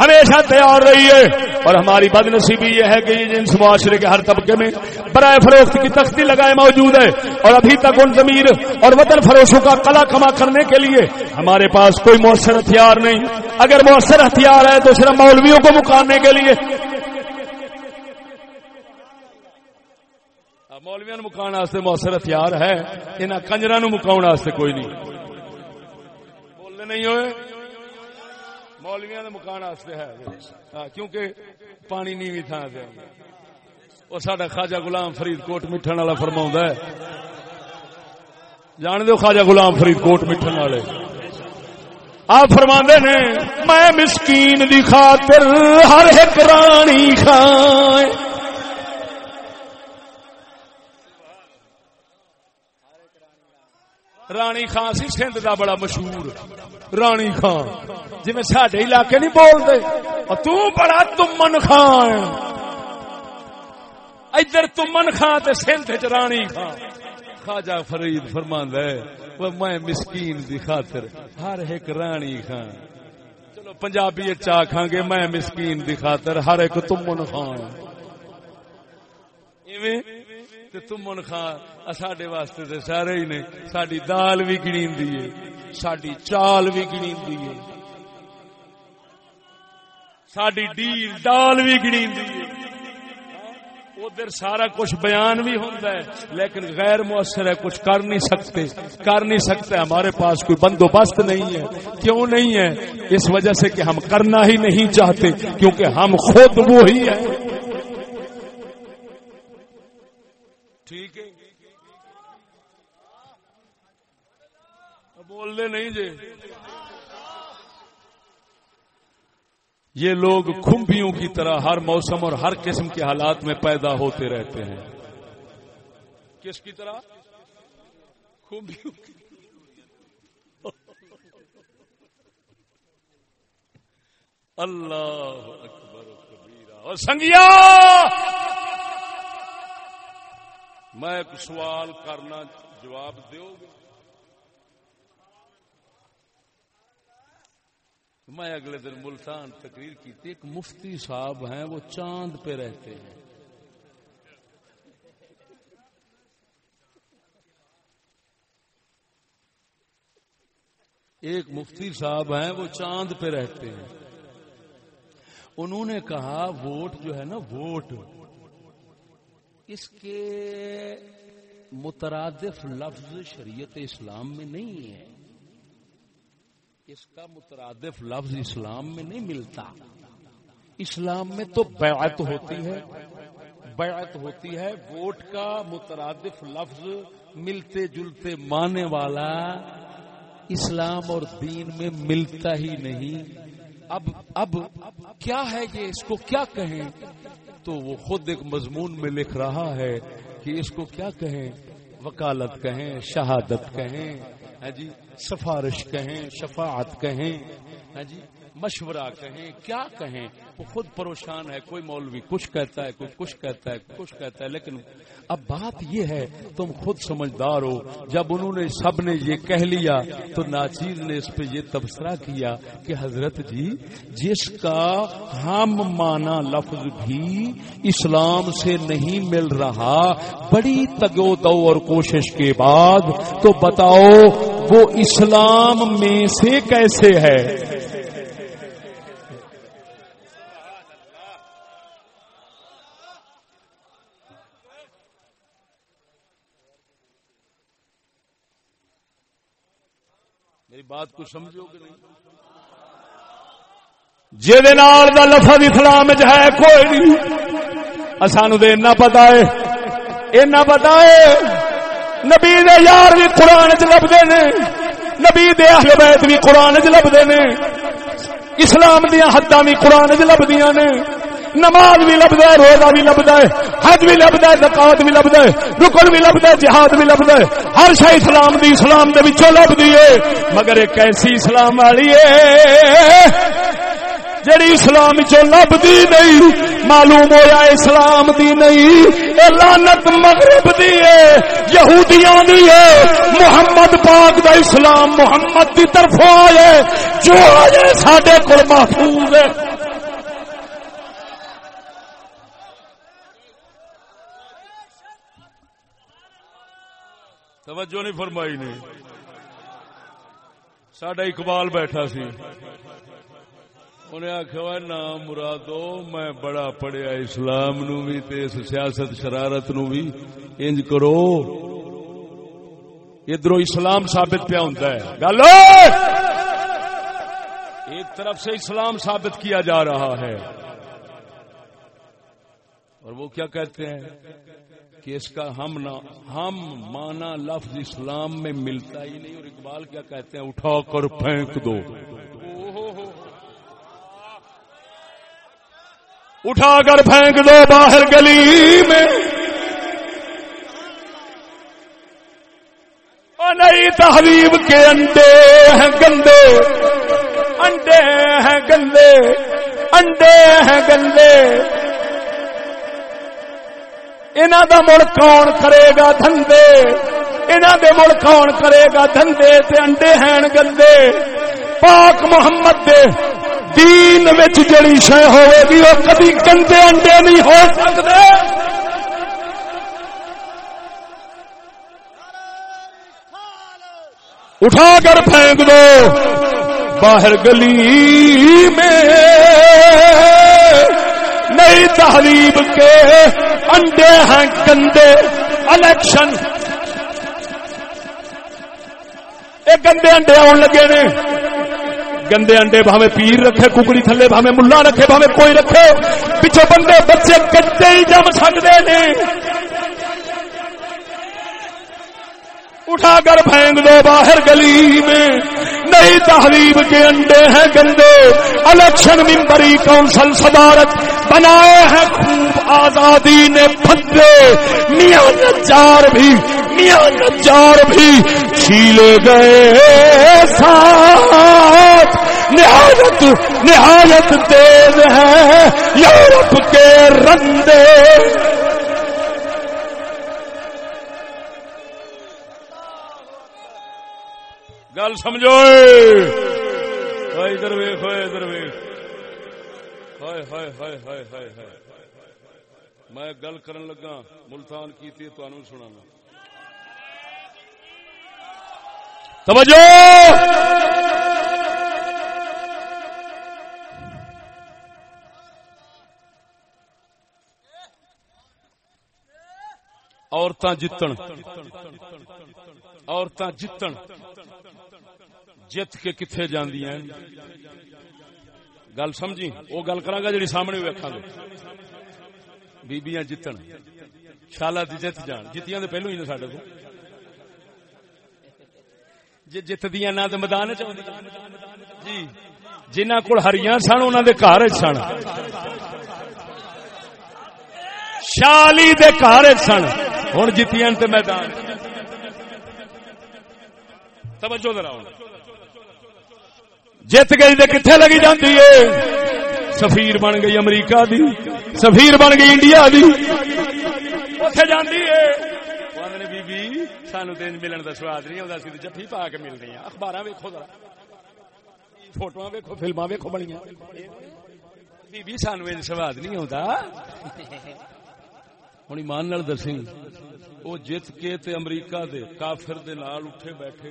ہمیشہ تیار رہی ہے۔ اور ہماری بد نصیبی یہ ہے کہ یہ جنس معاشرے کے ہر طبقے میں برائے فروخت کی تختی لگائے موجود ہے۔ اور ابھی تک ان ضمیر اور وطن فروشوں کا کلا کما کرنے کے لیے ہمارے پاس کوئی مؤثر ہتھیار نہیں۔ اگر مؤثر ہتھیار ہے تو صرف مولویوں کو مکاننے کے لیے مولویا نو مکان واسطے مؤثر ہتھیار ہے انہوں کنجرا نو مکاؤ واسطے کوئی نہیں۔ بولنے نہیں ہوئے؟ مولویا مکان واسطے ہے۔ ہاں، کیونکہ پانی نیوی تھان سے وہ سڈا خواجہ غلام فرید کوٹ مٹھن والا فرما ہے۔ جان دو خواجہ غلام فرید کوٹ مٹھن والے۔ آپ فرما نے، میں مسکین دی خاطر ہر ایک رانی خان رانی خان سی سندھ دا بڑا مشہور رانی خان۔ جی میں ساڈے علاقے نہیں بولتے تو بڑا تمن خان۔ ادھر تمن خان تے سندھ چ رانی خان۔ خواجہ فرید فرماند ہے، وہ میں مسکین دی خاطر ہر ایک رانی خان۔ چلو پنجابی چا کھاں گے، میں مسکین دی خاطر ہر ایک تمن خان۔ ایویں تے تمن خان ساڈے واسطے تے سارے ہی نے۔ ساڈی دال بھی گنیندی ہے، ساڈی چال بھی گنیندی ہے۔ ساڈی ڈیل، دال بھی گنیندی ہے۔ ادھر سارا کچھ بیان بھی ہوتا ہے، لیکن غیر مؤثر ہے، کچھ کر نہیں سکتے۔ کر نہیں سکتے، ہمارے پاس کوئی بندوبست نہیں ہے۔ کیوں نہیں ہے؟ اس وجہ سے کہ ہم کرنا ہی نہیں چاہتے، کیونکہ ہم خود وہی ہیں ٹھیک ہے بولنے نہیں جی۔ یہ لوگ کھمبیوں کی طرح ہر موسم اور ہر قسم کے حالات میں پیدا ہوتے رہتے ہیں۔ کس کی طرح؟ کھمبیوں کی۔ اللہ اکبر اور سنگیا! میں ایک سوال کرنا جواب دو گے میں اگلے دن ملتان تقریر کی تھی ایک مفتی صاحب ہیں، وہ چاند پہ رہتے ہیں۔ ایک مفتی صاحب ہیں، وہ چاند پہ رہتے ہیں۔ انہوں نے کہا، ووٹ جو ہے نا، ووٹ۔ اس کے مترادف لفظ شریعت اسلام میں نہیں ہے۔ اس کا مترادف لفظ اسلام میں نہیں ملتا۔ اسلام میں تو بیعت ہوتی ہے۔ بیعت ہوتی ہے۔ ووٹ کا مترادف لفظ ملتے جلتے مانے والا اسلام اور دین میں ملتا ہی نہیں۔ اب اب کیا ہے یہ؟ اس کو کیا کہیں؟ تو وہ خود ایک مضمون میں لکھ رہا ہے کہ اس کو کیا کہیں؟ وکالت کہیں، شہادت کہیں۔ ہاں جی سفارش کہیں، شفاعت کہیں ہاں جی مشورہ کہیں، کیا کہیں؟ وہ خود پریشان ہے، کوئی مولوی کچھ کہتا ہے، کوئی کچھ کہتا ہے کچھ کہتا ہے، لیکن اب بات یہ ہے، تم خود سمجھدار ہو، جب انہوں نے سب نے یہ کہہ لیا، تو ناچیز نے اس پہ یہ تبصرہ کیا کہ حضرت جی جس کا ہم مانا لفظ بھی اسلام سے نہیں مل رہا، بڑی تگو دو اور کوشش کے بعد، تو بتاؤ وہ اسلام میں سے کیسے ہے؟ میری بات کو سمجھو کہ نہیں؟ جہد دا لفظ اسلام چ ہے، کوئی نہیں۔ سانو تو اینا پتا ہے۔ اینا پتا ہے۔ نبی دے یار بھی قرآن چ لبتے نے، نبی دے اہل بیت بھی قرآن چ لبتے نے، اسلام دیا حداں بھی قرآن چ لبدیاں نے، نماز بھی لبدا ہے، روزہ بھی لبدا ہے، حج بھی لبدا ہے، زکات بھی لبدا ہے، رکن بھی لبدا ہے، جہاد بھی لبدا ہے، ہر شے اسلام دی، اسلام دے وچوں لبدی ہے، مگر ایک ایسی اسلام والی ہے جڑی اسلام چ لب دی نہیں، معلوم ہویا اسلام دی نہیں۔ اے لعنت مغرب دی ہے، یہودیاں دی ہے۔ محمد پاک دا اسلام محمد دی طرف آئے جو آئے ساڈے کول محفوظ ہے۔ توجہ نہیں فرمائی نے۔ ساڈا اقبال بیٹھا سی۔ انہیں آخیا نام مرادو، میں بڑا پڑھیا اسلام نو بھی تے اس سیاست شرارت نو بھی انج کرو۔ ادھر اسلام ثابت پیا ہوں گل ایک طرف سے اسلام ثابت کیا جا رہا ہے۔ اور وہ کیا کہتے ہیں؟ کہ اس کا ہم نہ، ہم مانا لفظ اسلام میں ملتا ہی نہیں۔ اور اقبال کیا کہتے ہیں؟ اٹھا کر پھینک دو۔ اٹھا کر پھینک دو باہر گلی میں۔ نئی تحریب کے انڈے ہیں گندے۔ انڈے ہیں گندے۔ انڈے ہیں گندے۔ انہوں دا مڑ کون کرے گا دھندے؟ انہوں دے مڑ کون کرے گا دھندے؟ تے انڈے ہیں گندے۔ پاک محمد دے دین وچ جڑی شے ہوے گی، وہ کبھی گندے انڈے نہیں ہو سکتے اٹھا کر پھینک دو، باہر گلی میں۔ نئی تحریب کے انڈے ہیں گندے، الیکشن۔ یہ گندے انڈے آن لگے نے۔ گندے انڈے بھاوے پیر رکھے، ککڑی تھلے بھاوے ملا رکھے، بھاوے کوئی رکھے۔ پچھو بندے، بچے کچے ہی جم سکتے ہیں اٹھا کر پھینک دو باہر گلی میں۔ نئی تحریب کے انڈے ہیں گندے۔ الیکشن ممبری کونسل صدارت بنائے ہیں خوب آزادی نے پھندے۔ میاں نجار بھی، میاں نجار بھی چھیلے گئے ساتھ۔ نہایت نہایت تیز ہے۔ یورپ کے رندے۔ گل سمجھو ادھر ویخ ادھر ویخ ہائے ہائے ہائے ہائے ہائے میں گل کرن لگا، ملتان کی سنا توجہ! عورتیں جتن عورتیں جتن۔ جت کے کتنے جاندی گل سمجھی؟ وہ گل کرا گا جی سامنے ویکا گے۔ بیبیاں جتن۔ شالا دی جت جان۔ جتیاں تو پہلو ہی نے سڈے کو جی جتدیا نہ تو میدان جی جنہ کول ہریاں سن انہوں دے گھر سن۔ شالی دے گھر سن۔ ہوں جتیاں تے میدان۔ توجہ ذرا۔ جت گئی تو کتنے لگی جاتی ہے سفیر بن گئی امریکہ دی۔ سفیر بن گئی انڈیا دی۔ اتے جاتی ہے بی بی، سانو دن ملن کا سواد نہیں آتا سی جفی پا کے مل رہی ہیں۔ اخبار ویکو ذرا۔ فوٹو ویکو فلما ویکو بنیا بی بی، سانو سواد نہیں آتا ہوں ایمان نال دسی وہ جت کے تے امریکہ دے کافر دے نال اٹھے بیٹھے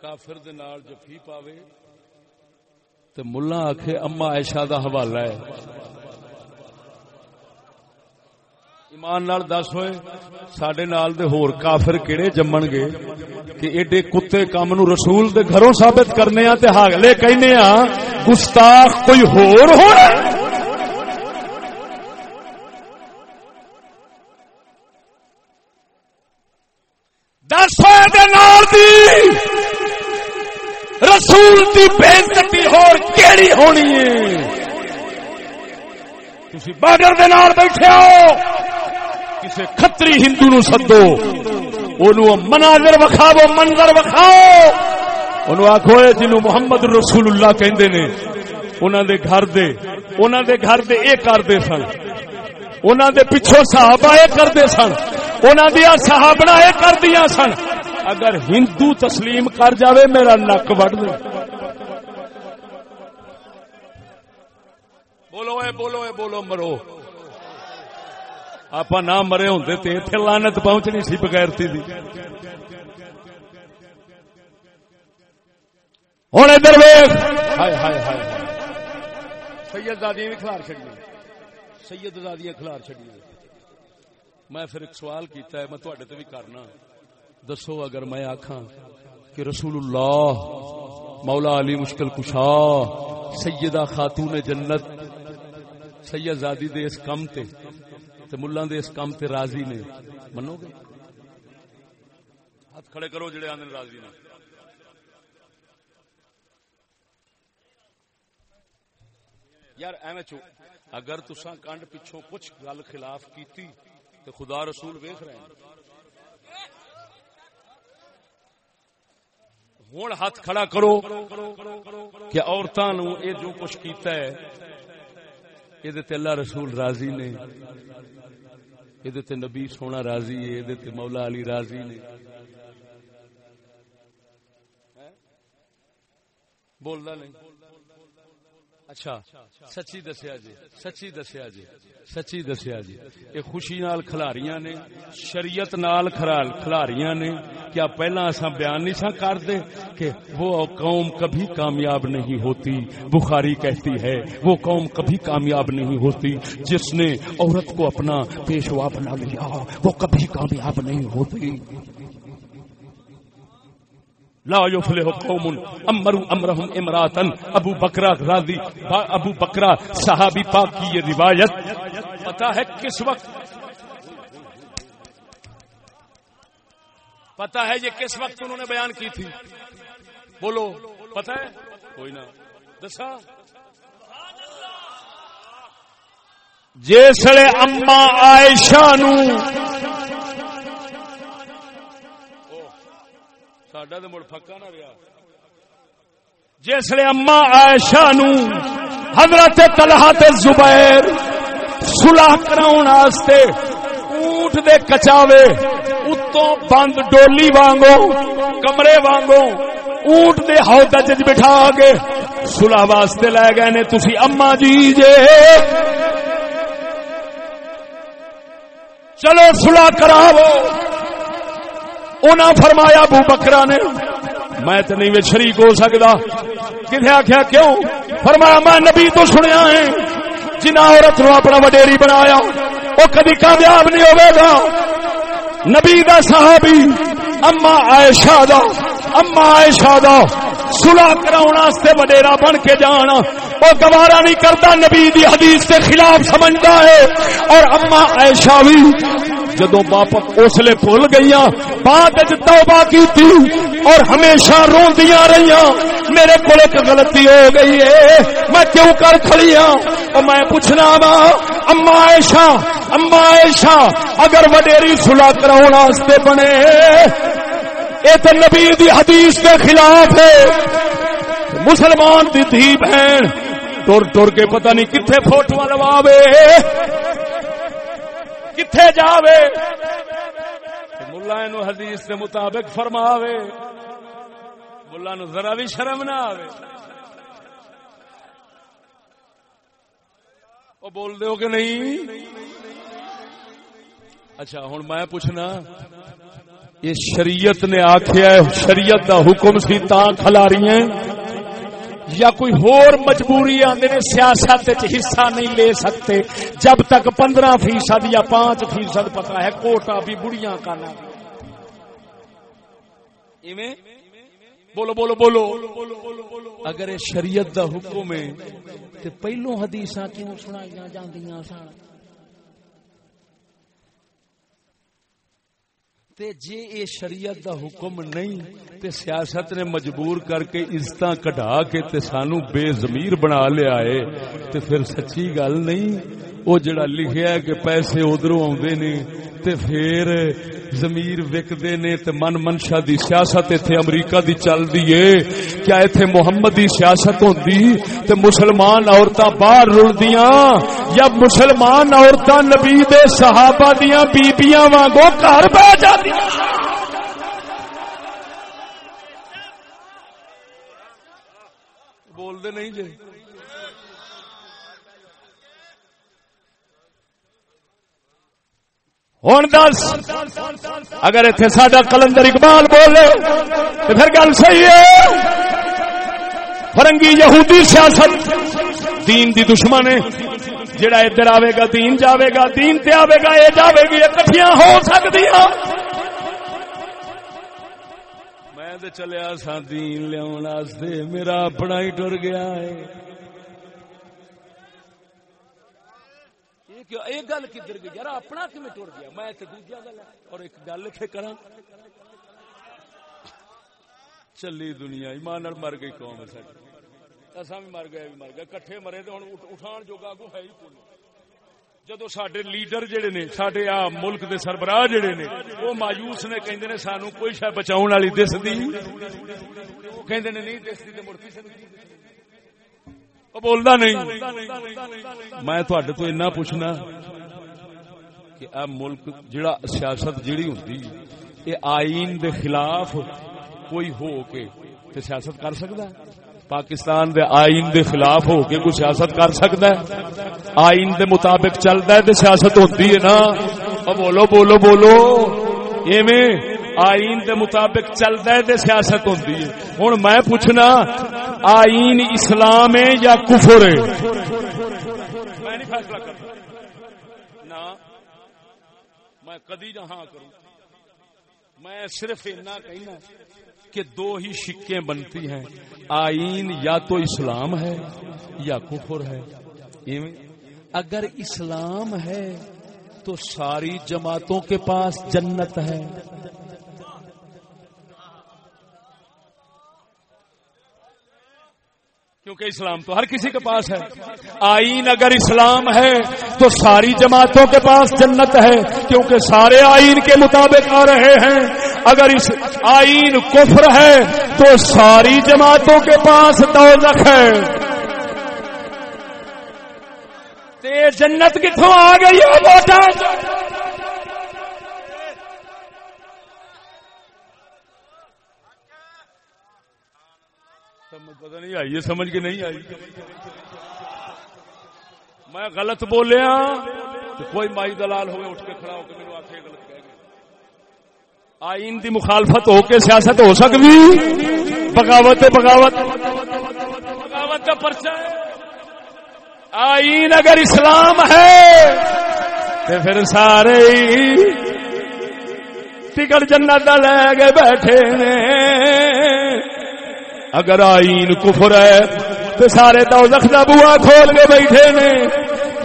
کافر دے نال جفی پاوے تے ملا آخ اما ایشا دا حوالہ ہے ایمان نال دس ہوئے سڈے نال دے ہور کافر کیڑے جمن گے کہ ایڈے کتے کام نو رسول دے گھروں ثابت کرنے ہاں تے ہاگلے کہنے ہاں گستاخ کوئی ہور ہونا دس ہوئے دے نال دی رسول کی بےزتی ہور کیڑی ہونی ہے؟ تھی بارڈر دے نال بیٹھے ہو کسی کتری ہندو نو سدو مناظر وکھاو، منظر وکھاؤ ان آخو جنو محمد رسول اللہ کہندے نے انہوں دے گھر دے انہوں دے گھر دے اے کرتے سن۔ انہوں دے پچھو صحابہ اے کرتے سن۔ انہوں دیا صحابہ اے کر دیا سن۔ اگر ہندو تسلیم کر جاوے، میرا نک وڈ دے۔ بولو اے بولو اے، بولو مرو۔ آپ نہ مرے ہوں اتنے لانت پہنچنی سی بغیرتی دی۔ ہوں ادھر سید دادی بھی کھلار چڑی سید دادی کھلار چڑی میں پھر ایک سوال کیتا ہے، میں تھوڑے تو بھی کرنا۔ دسو اگر میں آخا کہ رسول اللہ، مولا علی مشکل کشا، سیدہ خاتون جنت، سید زادی دے اس کم تے تے ملان دے اس کم تے راضی نے، منو گے؟ ہاتھ کھڑے کرو جڑے آندے راضی نے۔ یار ایویں چو اگر تساں کنڈ پچھوں کچھ گل خلاف کیتی، تے خدا رسول ویکھ رہے ہیں۔ ہوں ہاتھ کھڑا کرو کہ عورتوں نو یہ جو کچھ کیتا ہے یہ اللہ رسول راضی نے یہ نبی سونا راضی ہے یہ مولا علی راضی نے۔ بولنا نہیں۔ اچھا سچی دسیا جی سچی دسیا جی سچی دسیا جی۔ یہ خوشی نال کھلاریاں نے، شریعت نال کھلاریاں نے۔ کیا پہلا ایسا بیان نہیں سا کر دے کہ وہ قوم کبھی کامیاب نہیں ہوتی؟ بخاری کہتی ہے، وہ قوم کبھی کامیاب نہیں ہوتی۔ جس نے عورت کو اپنا پیشوا بنا لیا، وہ کبھی کامیاب نہیں ہوتی۔ لا يفلح قوم امروا امرهم امراتا ابو بکرا راضی ابو بکرا صحابی پاک کی یہ روایت. پتا ہے کس وقت؟ پتا ہے یہ کس وقت انہوں نے بیان کی تھی؟ بولو، پتا ہے؟ کوئی نہ۔ دسا۔ جسے اما عائشہ نو ساڈا تو مڑ پکا نہ رہا جسے اما عائشہ نو حضرت طلحہ تے زبیر صلح کراون واسطے اونٹ دے کچاوے اتوں بند ڈولی وانگو، کمرے وانگو، اونٹ دے ہودج وچ بٹھا کے صلح واسطے لے گئے نے۔ تسی اما جی جے۔ چلو صلح کراو انہاں فرمایا ابو بکرا نے، میں تو نہیں شریک ہو سکتا کتنے آخیا کیوں؟ فرمایا میں نبی تو سنیا ہے جنہ عورت نو اپنا وڈیری بنایا وہ کبھی کامیاب نہیں ہوئے گا۔ نبی دا صحابی اما عائشہ دا اما عائشہ دا سلا کرا وڈیرا بن کے جانا وہ گوارا نہیں کرتا نبی دی حدیث کے خلاف سمجھتا ہے۔ اور اما عائشہ بھی جدو باپت اسلے بھول گئی بعد توبہ کی تھی اور ہمیشہ روندیاں رہی میرے کو ایک غلطی ہو گئی ہے، میں کیوں کر کھڑی ہوں اور میں پوچھنا وا اما ایشا اما ایشا اگر وڈیری سلا کرا بنے یہ تو نبی دی حدیث کے خلاف ہے۔ مسلمان دی دھی بہن، ٹر ٹر کے پتہ نہیں کتنے فوٹو لواوے۔ کتھے جاوے؟ ملا حدیث کے مطابق فرماوے۔ ملا نو ذرا بھی شرم نہ آوے۔ وہ بول دے کہ نہیں؟ اچھا ہوں میں پوچھنا، یہ شریعت نے آخیا شریعت دا حکم سی تا کھلا رہی ہیں؟ یا کوئی ہور مجبوری آدھے نے سیاست حصہ نہیں لے سکتے، جب تک پندرہ فیصد یا پانچ فیصد پتا ہے کوٹا بھی بڑیاں کا نام بولو بولو بولو۔ اگر شریعت دا حکم ہے تو پہلو حدیث کیوں سنائی جاندیاں سن؟ تے جے اے شریعت دا حکم نہیں تے سیاست نے مجبور کر کے عزت کٹا کے تے سانو بے ضمیر بنا لیا ہے، تے پھر سچی گل نہیں، او جڑا لکھیا ہے کہ پیسے ادھروں آوندے نے تے پھر ضمیر وکدے نے تے من منشا دی سیاست ایتھے امریکہ دی چل دی ہے کیا ایتھے محمد دی سیاست ہوندی؟ تے مسلمان عورتاں باہر رلدیاں یا مسلمان عورتاں نبی دے صحابہ دیاں بیبییاں وانگو گھر بیٹھ جاندیاں؟ بول دے نہیں جے؟ ہوں دس۔ اگر اتنے سڈا کلندر اقبال بولے تو پھر گل صحیح ہے۔ فرنگی یہودی سیاست دین دی دشمن ہے۔ جڑا ادھر آئے گا، دین جاوے گا، دین تے آئے گا یہ جاوے گی کٹھیاں ہو سکتی میں چلیا سا دین لیا میرا اپنا ہی ٹر گیا ہے۔ کہ یہ گل کدھر گئی؟ یار اپنا کم ٹر گیا؟ میں دوجا گل اور ایک گل اتنے کرا چلی دنیا، ایمان مر گئی قوم ساری اصا بھی مر گئے بھی مر گئے۔ کٹھے مرے تو ہوں اٹھان جوگا کو ہے ہی کون جدو سڈے لیڈر جڑے نے سڈے آ ملک دے سربراہ جڑے نے، وہ مایوس نے، کہندے نے سانو کوئی شاید بچاؤ والی دستی کہندے نے نہیں دستی تو مڑ کسی بولتا نہیں۔ میں تھوڑے تو اینا پوچھنا کہ اے ملک جڑا سیاست جڑی ہوتی یہ آئین دے خلاف کوئی ہو کے تے سیاست کر سکتا ہے؟ پاکستان دے آئین دے خلاف ہو کے کوئی سیاست کر سکتا ہے؟ آئین دے مطابق چلتا ہے تے سیاست ہوتی ہے نا؟ بولو بولو بولو۔ ایویں آئین دے مطابق چلتا ہے تے سیاست ہوتی ہے۔ ہوں میں پوچھنا، آئین اسلام ہے یا کفر ہے؟ میں نہیں فیصلہ کرتا۔ نہ، میں کدی جہاں کروں۔ میں صرف اتنا کہنا کہ دو ہی شکیں بنتی ہیں۔ آئین یا تو اسلام ہے یا کفر ہے۔ اگر اسلام ہے تو ساری جماعتوں کے پاس جنت ہے۔ کیونکہ اسلام تو ہر کسی کے پاس ہے۔ آئین اگر اسلام ہے تو ساری جماعتوں کے پاس جنت ہے، کیونکہ سارے آئین کے مطابق آ رہے ہیں۔ اگر اس آئین کفر ہے تو ساری جماعتوں کے پاس دوزخ ہے۔ جنت کتوں آ گئی ہے پتہ نہیں آئی، یہ سمجھ کے نہیں آئی۔ میں غلط بولیا تو کوئی مائی دلال ہوئے اٹھ کے کھڑا ہو کے میرے آخر غلط کہہ گیا آئین دی مخالفت ہو کے سیاست ہو سکتی؟ بغاوت بغاوت۔ بغاوت کا پرچہ آئین اگر اسلام ہے تو پھر سارے ٹکٹ جنت لے کے بیٹھے نے اگر آئین کفر ہے تو سارے تو دا بوا کھول کے بیٹھے نے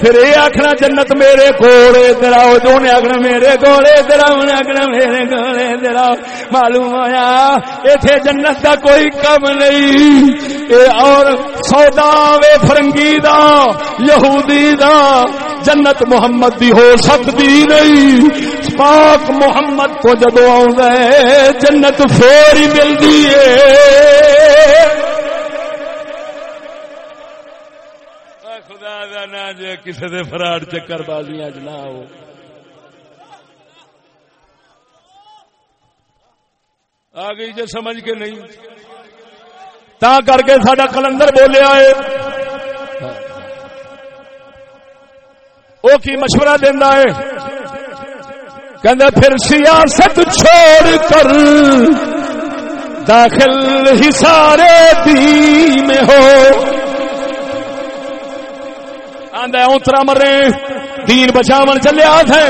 پھر یہ آخنا جنت میرے کوڑے دراؤ جو نے آخنا میرے کوڑے دراؤ نے آخنا میرے کوڑے دراؤ معلوم ہوا اتنے جنت کا کوئی کم نہیں۔ اے اور سودا وے فرنگی دا، یہودی دا، جنت محمد دی ہو سکتی نہیں۔ پاک محمد کو جدو آ جنت پھر ہی ملتی ہے۔ جی کسی دے فراڈ چکر بازیاں نہ ہو۔ آ گئی جی سمجھ کے نہیں۔ تا کر کے سڈا کلندر بولیا ہے۔ وہ کی مشورہ دینا ہے۔ کہ پھر سیاست چھوڑ کر داخل ہی سارے دی میں ہو۔ آندا اترا مرے۔ دین بچاون چلیا تھے۔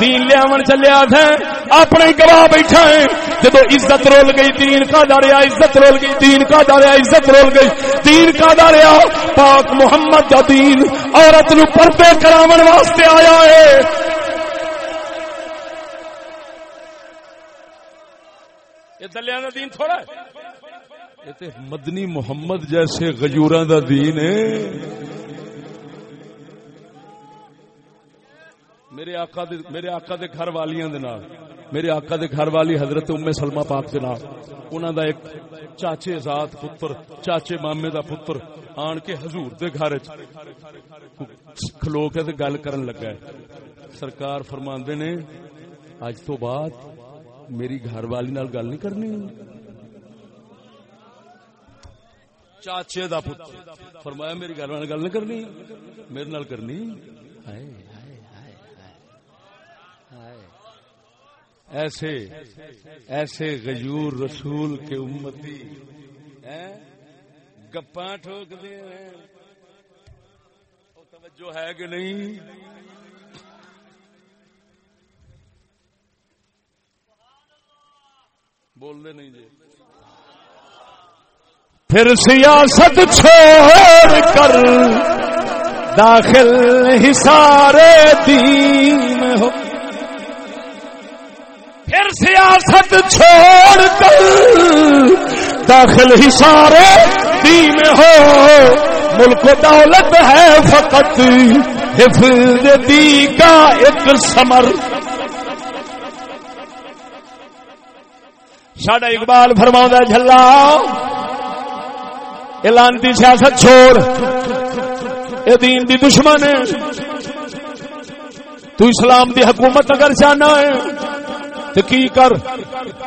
دین لیا چلیا تھے۔ اپنے گواہ بیٹھا ہے جب عزت رول گئی، دین کا داریا عزت رول گئی، دین کا داریا عزت رول گئی۔ دین کا داریا پاک محمد کا دین عورت نو پردے کراون واسطے آیا ہے۔ یہ دلیا کا دین تھوڑا ہے۔ مدنی محمد جیسے غجورا دا دین ہے۔ میرے آقا دے میرے آقا دے گھر والیاں دے نال، میرے آقا دے گھر والی حضرت ام سلمہ پاک دے نال، انہاں دا ایک چاچے ذات پتر، چاچے مامے دا پتر آن کے حضور دے گھر وچ کھلو کے تے گل کرن لگا ہے۔ سرکار فرماندے نے، اج تو بعد میری گھر والی نال گل نہیں کرنی۔ چاچے دا پتر، فرمایا میری گھر والی نال گل نہیں کرنی۔ میرے نال کرنی؟ ہائے۔ ایسے ایسے غیور رسول کے امتی گپا ٹھوک دے توجہ ہے کہ نہیں؟ بول دے نہیں جی۔ پھر سیاست چھوڑ کر داخل ہی سارے دین ہو۔ پھر سیاست چھوڑ کر داخل ہی سارے دین ہو۔ ملک و دولت ہے فقط حفظ دی کا ایک سمر ساڈا اقبال فرما جلا اعلان سیاست چھوڑ۔ اے دین دی دشمن ہے۔ تو اسلام دی حکومت اگر چاہنا ہے تو کی کر؟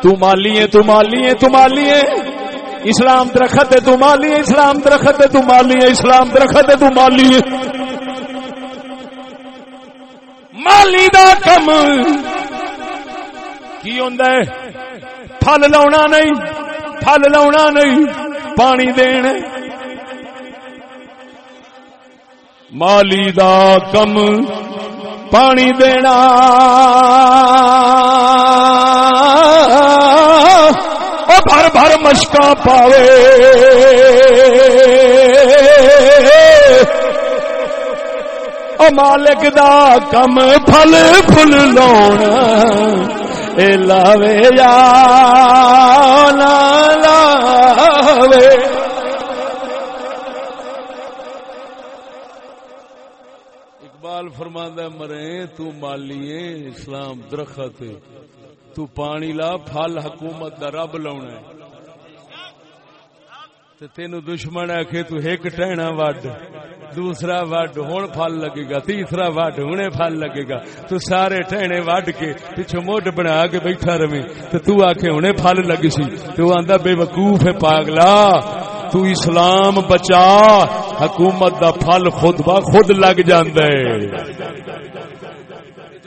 تو مالی ہے تو مالی ہے تو مالی ہے اسلام درخت ہے، تو مالی ہے اسلام درخت ہے، تو مالی ہے اسلام درخت ہے، تو مالی ہے مالی دا کم۔ کی ہوندا ہے؟ پھل لاؤنا نہیں، پھل لاؤنا نہیں، پانی دین۔ مالی دا کم، پانی دینا۔ مشکا پاوے۔ او مالک دا کم پھل پھل لاؤنا اے لاوے یا لاوے۔ اقبال فرماندہ مرے، تو مالیے اسلام درخت تو پانی لا، پھل حکومت دا رب لاؤنا ہے۔ تے تینو دشمن آکھے تو ایک ٹہنا وڈ، دوسرا وڈ ہن پھل لگے گا، تیسرا وڈ، ہنے پھل لگے گا۔ تو سارے ٹہنے وڈ کے پیچھے موڈ بنا کے بیٹھا رہے تے تو آکھے ہنے پھل لگی سی۔ تو آندا بے وقوف ہے پاگلا۔ تو اسلام بچا، حکومت دا پھل خود با خود لگ جاندا ہے۔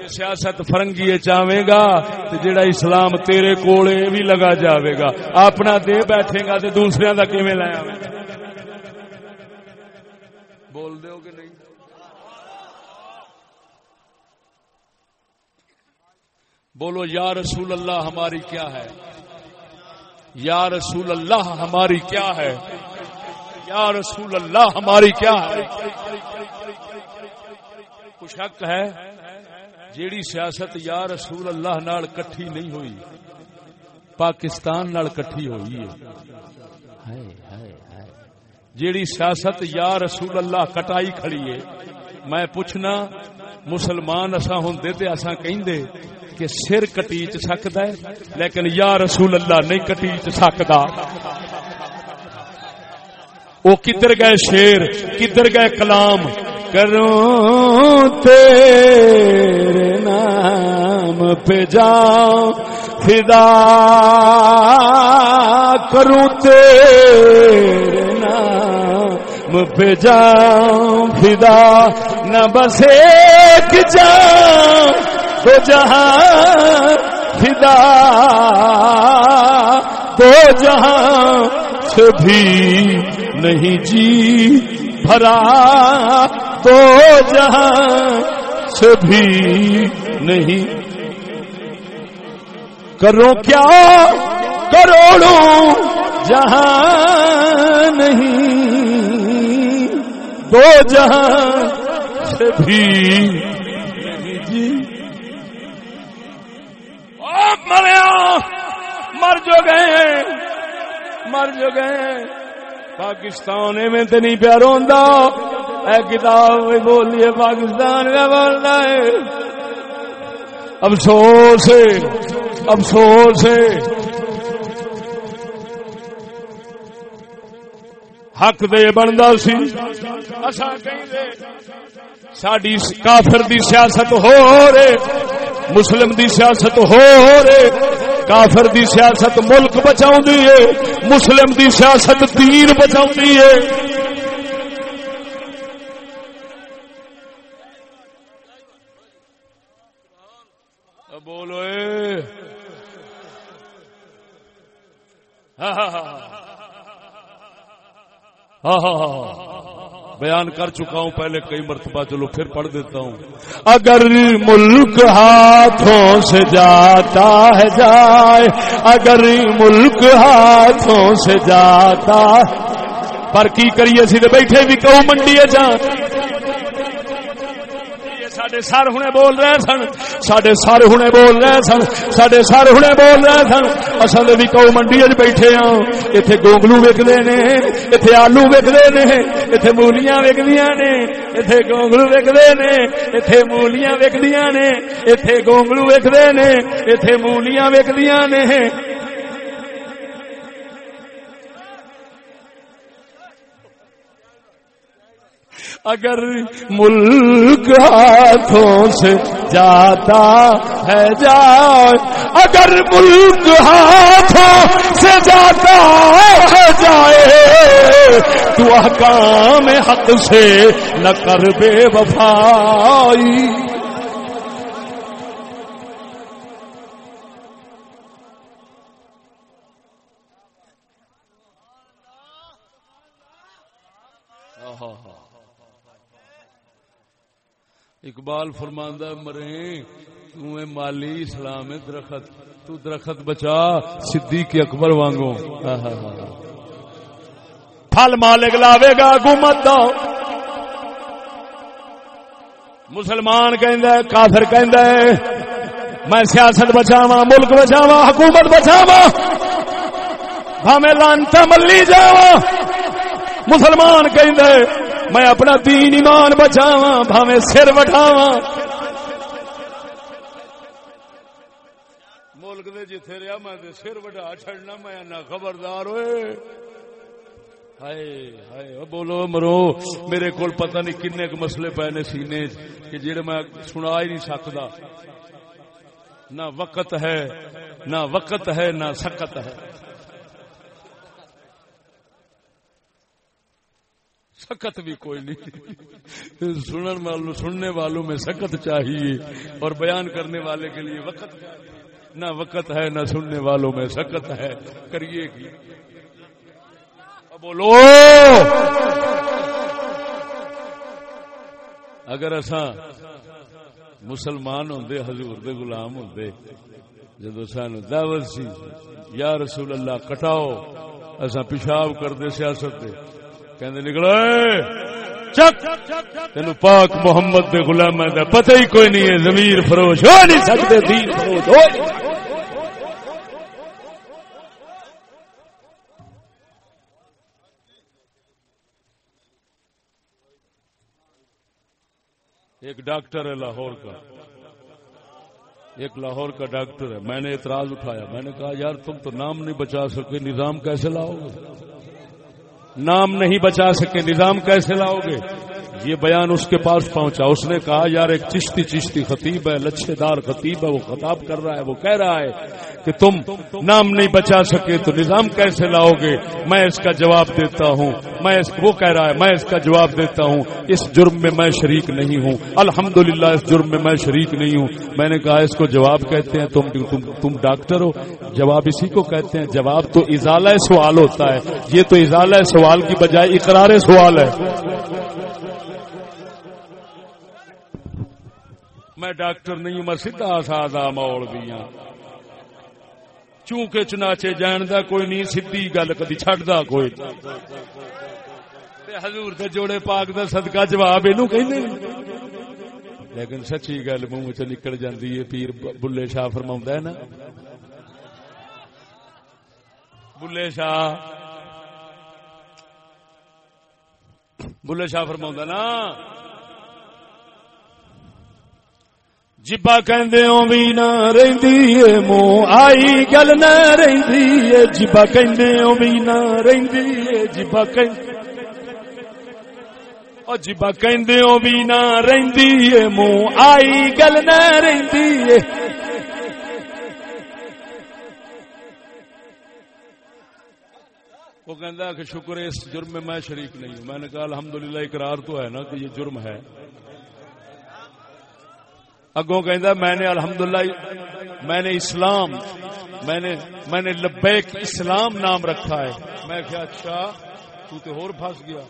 سیاست فرنگی چاہے گا تو جڑا اسلام تیرے کولے بھی لگا جاوے گا۔ اپنا دے بیٹھے گا تو دوسرے کا کیون لایا بول دو کہ نہیں؟ بولو، یا رسول اللہ ہماری کیا ہے؟ یا رسول اللہ ہماری کیا ہے؟ یا رسول اللہ ہماری کیا ہے؟ کچھ حق ہے؟ جیڑی سیاست یا رسول اللہ نال کٹھی نہیں ہوئی پاکستان نال کٹھی ہوئی ہے۔ جیڑی سیاست یا رسول اللہ کٹائی کھڑی ہے میں پوچھنا مسلمان اسا ہوندے تے اسا کہندے کہ سر کٹیچ سکدا ہے لیکن یا رسول اللہ نہیں کٹیچ سکدا۔ او کدھر گئے شیر کدھر گئے کلام؟ کروں تیرے نام پہ جاؤں فدا کروں تیرے نام پہ جاؤں فدا نہ بس ایک جاؤں تو جہاں فدا تو جہاں سے بھی نہیں جی بھرا تو جہاں سے بھی نہیں۔ کرو کیا کروڑوں جہاں نہیں، دو جہاں سے بھی جی۔ مریا ہاں، مر جو گئے مر جو گئے پاکستان میں تو نہیں پیار ہوتا اے کتاب بولیے، پاکستان میں بولنا ہے۔ افسوس افسوس حق دے بنتا سی۔ ساری کافر دی سیاست ہو رہے مسلم دی سیاست ہو رہے کافر دی سیاست ملک بچاؤں ہے، مسلم دی سیاست دین بچاؤں ہے۔ بولو اے۔ ہاں۔ ہاں ہاں ہاں ہاں۔, ہاں،, ہاں،, ہاں۔ بیان کر چکا ہوں، پہلے کئی مرتبہ چلو پھر پڑھ دیتا ہوں۔ اگر ملک ہاتھوں سے جاتا ہے جائے، اگر ملک ہاتھوں سے جاتا پر کی کریے سیدھے بیٹھے بھی کہ منڈی جان۔ سڈے سر ہنے بول رہے سن سڈے سر ہنے بول رہے سن سڈے سر ہنے بول رہے سن۔ اصل بھی کو منڈی بیٹھے ہاں۔ اتنے گونگلو وکتے نے اتنے آلو وکتے نے اتنے مولیاں وکدیا نے اتنے گونگلو وکتے نے اتنے مولیاں وکدیا نے اتنے گونگلو وکتے نے اتنے مولیاں وکدیا نے۔ اگر ملک ہاتھوں سے جاتا ہے جائے، اگر ملک ہاتھوں سے جاتا ہے جائے، تو احکام حق سے نہ کر بے وفائی۔ اقبال فرماندہ مرے تمہیں مالی اسلام درخت، تو درخت بچا صدیق اکبر وانگو پھل مالک لاوے گا حکومت دو مسلمان کہندا ہے، کافر کہندا ہے، میں سیاست بچاوا ملک بچاوا حکومت بچاوا ہمیں لانتا ملی جاوا مسلمان کہندا ہے میں اپنا دین ایمان بچاوا بھاوے سر وٹاوا ملک دے جتھے رہا میں سر وٹا چڑنا میں خبردار ہوئے۔ ہائے بولو مرو، میرے کو پتہ نہیں کن مسلے پے نے سینے کہ جڑے میں سنا ہی نہیں سکتا نہ وقت ہے، نہ وقت ہے، نہ سکت ہے۔ سکت بھی کوئی نہیں۔ سنن والوں، سننے والوں میں سکت چاہیے اور بیان کرنے والے کے لیے وقت نہ وقت ہے، نہ سننے والوں میں سکت ہے۔ کریے گی۔ بولو۔ اگر اصا مسلمان ہوں حضور دے غلام ہوں جدو سان دعوت سی، یا رسول اللہ کٹاؤ اصا پیشاب کرتے سیاست دے۔ نکلو تین پاک محمد دے غلام دا پتہ ہی کوئی نہیں ہے زمیر فروش ہو نہیں سکتے دین فروش ہو۔ ایک ڈاکٹر ہے لاہور کا۔ ایک لاہور کا ڈاکٹر ہے۔ میں نے اعتراض اٹھایا، میں نے کہا، یار تم تو نام نہیں بچا سکے نظام کیسے لاؤ گے؟ نام نہیں بچا سکے، نظام کیسے لاؤ گے؟ یہ بیان اس کے پاس پہنچا۔ اس نے کہا، یار، ایک چشتی چشتی خطیب ہے، لچھے دار خطیب ہے، وہ خطاب کر رہا ہے، وہ کہہ رہا ہے کہ تم نام نہیں بچا سکے تو نظام کیسے لاؤ گے؟ میں اس کا جواب دیتا ہوں۔ میں اس وہ کہہ رہا ہے میں اس کا جواب دیتا ہوں۔ اس جرم میں میں شریک نہیں ہوں۔ الحمد اس جرم میں میں شریک نہیں ہوں۔ میں نے کہا اس کو جواب کہتے ہیں تم تم, تم ڈاکٹر ہو۔ جواب اسی کو کہتے ہیں۔ جواب تو اضالہ سوال ہوتا ہے۔ یہ تو اضالہ سوال کی بجائے اقرار سوال ہے۔ میں ڈاکٹر نہیں ہوں میں سیدھا سادہ مول بھی ہوں چونکہ چناچے جاندا کوئی نہیں، سیدھی گل کدی چھڈدا کوئی۔ تے حضور دے جوڑے پاک دا صدقہ جواب اینو کہندے لیکن سچی گل منہ چ نکل جاندی ہے، پیر بلے شاہ فرماوندا ہے نا۔ بلے شاہ۔ بلے شاہ فرماوندا نا۔ جبا کہندے او نہ رہندی اے منہ آئی گل نہ رہندی اے جبا کہندے او نہ رہندی اے جبا کہندے او جبا کہندے او نہ رہندی اے منہ آئی گل نہ رہندی اے وہ کہندا کہ شکر اس جرم میں میں شریک نہیں ہوں۔ میں نے کہا الحمدللہ، اقرار تو ہے نا کہ یہ جرم ہے۔ اگوں کہ میں نے الحمدللہ، میں نے اسلام، میں نے میں نے لبیک اسلام نام رکھا ہے۔ میں کیا اچھا تو تے اور پھنس گیا۔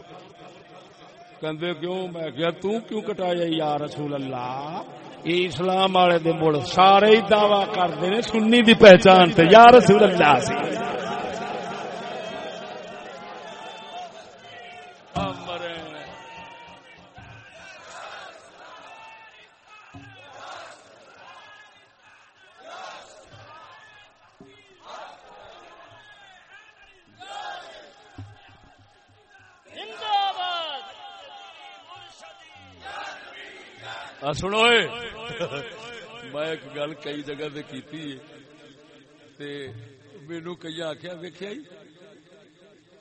کہندے کیوں؟ میں کیا تو کیوں کٹایا یا رسول اللہ؟ یہ اسلام والے دے مڑ سارے ہی دعوی کرتے ہیں سنی دی پہچان تے یا رسول اللہ سی۔ سنو میں ایک گل کئی جگہ سے کی مینو کئی آخیا ویکیا جی؟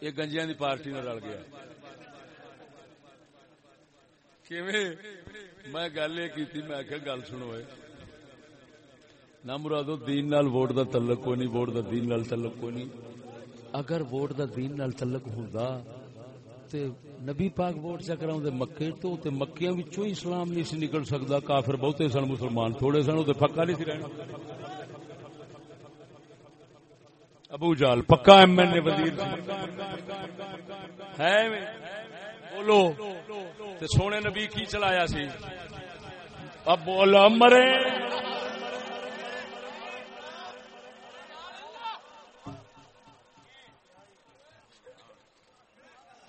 یہ گنجیا کی پارٹی میں رل گیا۔ میں گل یہ کی میں آخیا گل سنو نہ مرادو، دین نال ووٹ دا تعلق کوئی نہیں، ووٹ دا دین نال تعلق کوئی نہیں۔ اگر ووٹ دا دین نال تعلق ہوں تے نبی پاک ووٹ چ کراؤں دے مکے تو تے مکیاں وچوں اسلام نہیں سی نکل سکدا، کافر بہتے سن، مسلمان تھوڑے سن تے پکا نہیں سی رہنا۔ ابو جال پکا ایم این اے وزیر جی۔ ہے بولو۔ تے سونے نبی کی چلایا سی؟ اب بولو مرے۔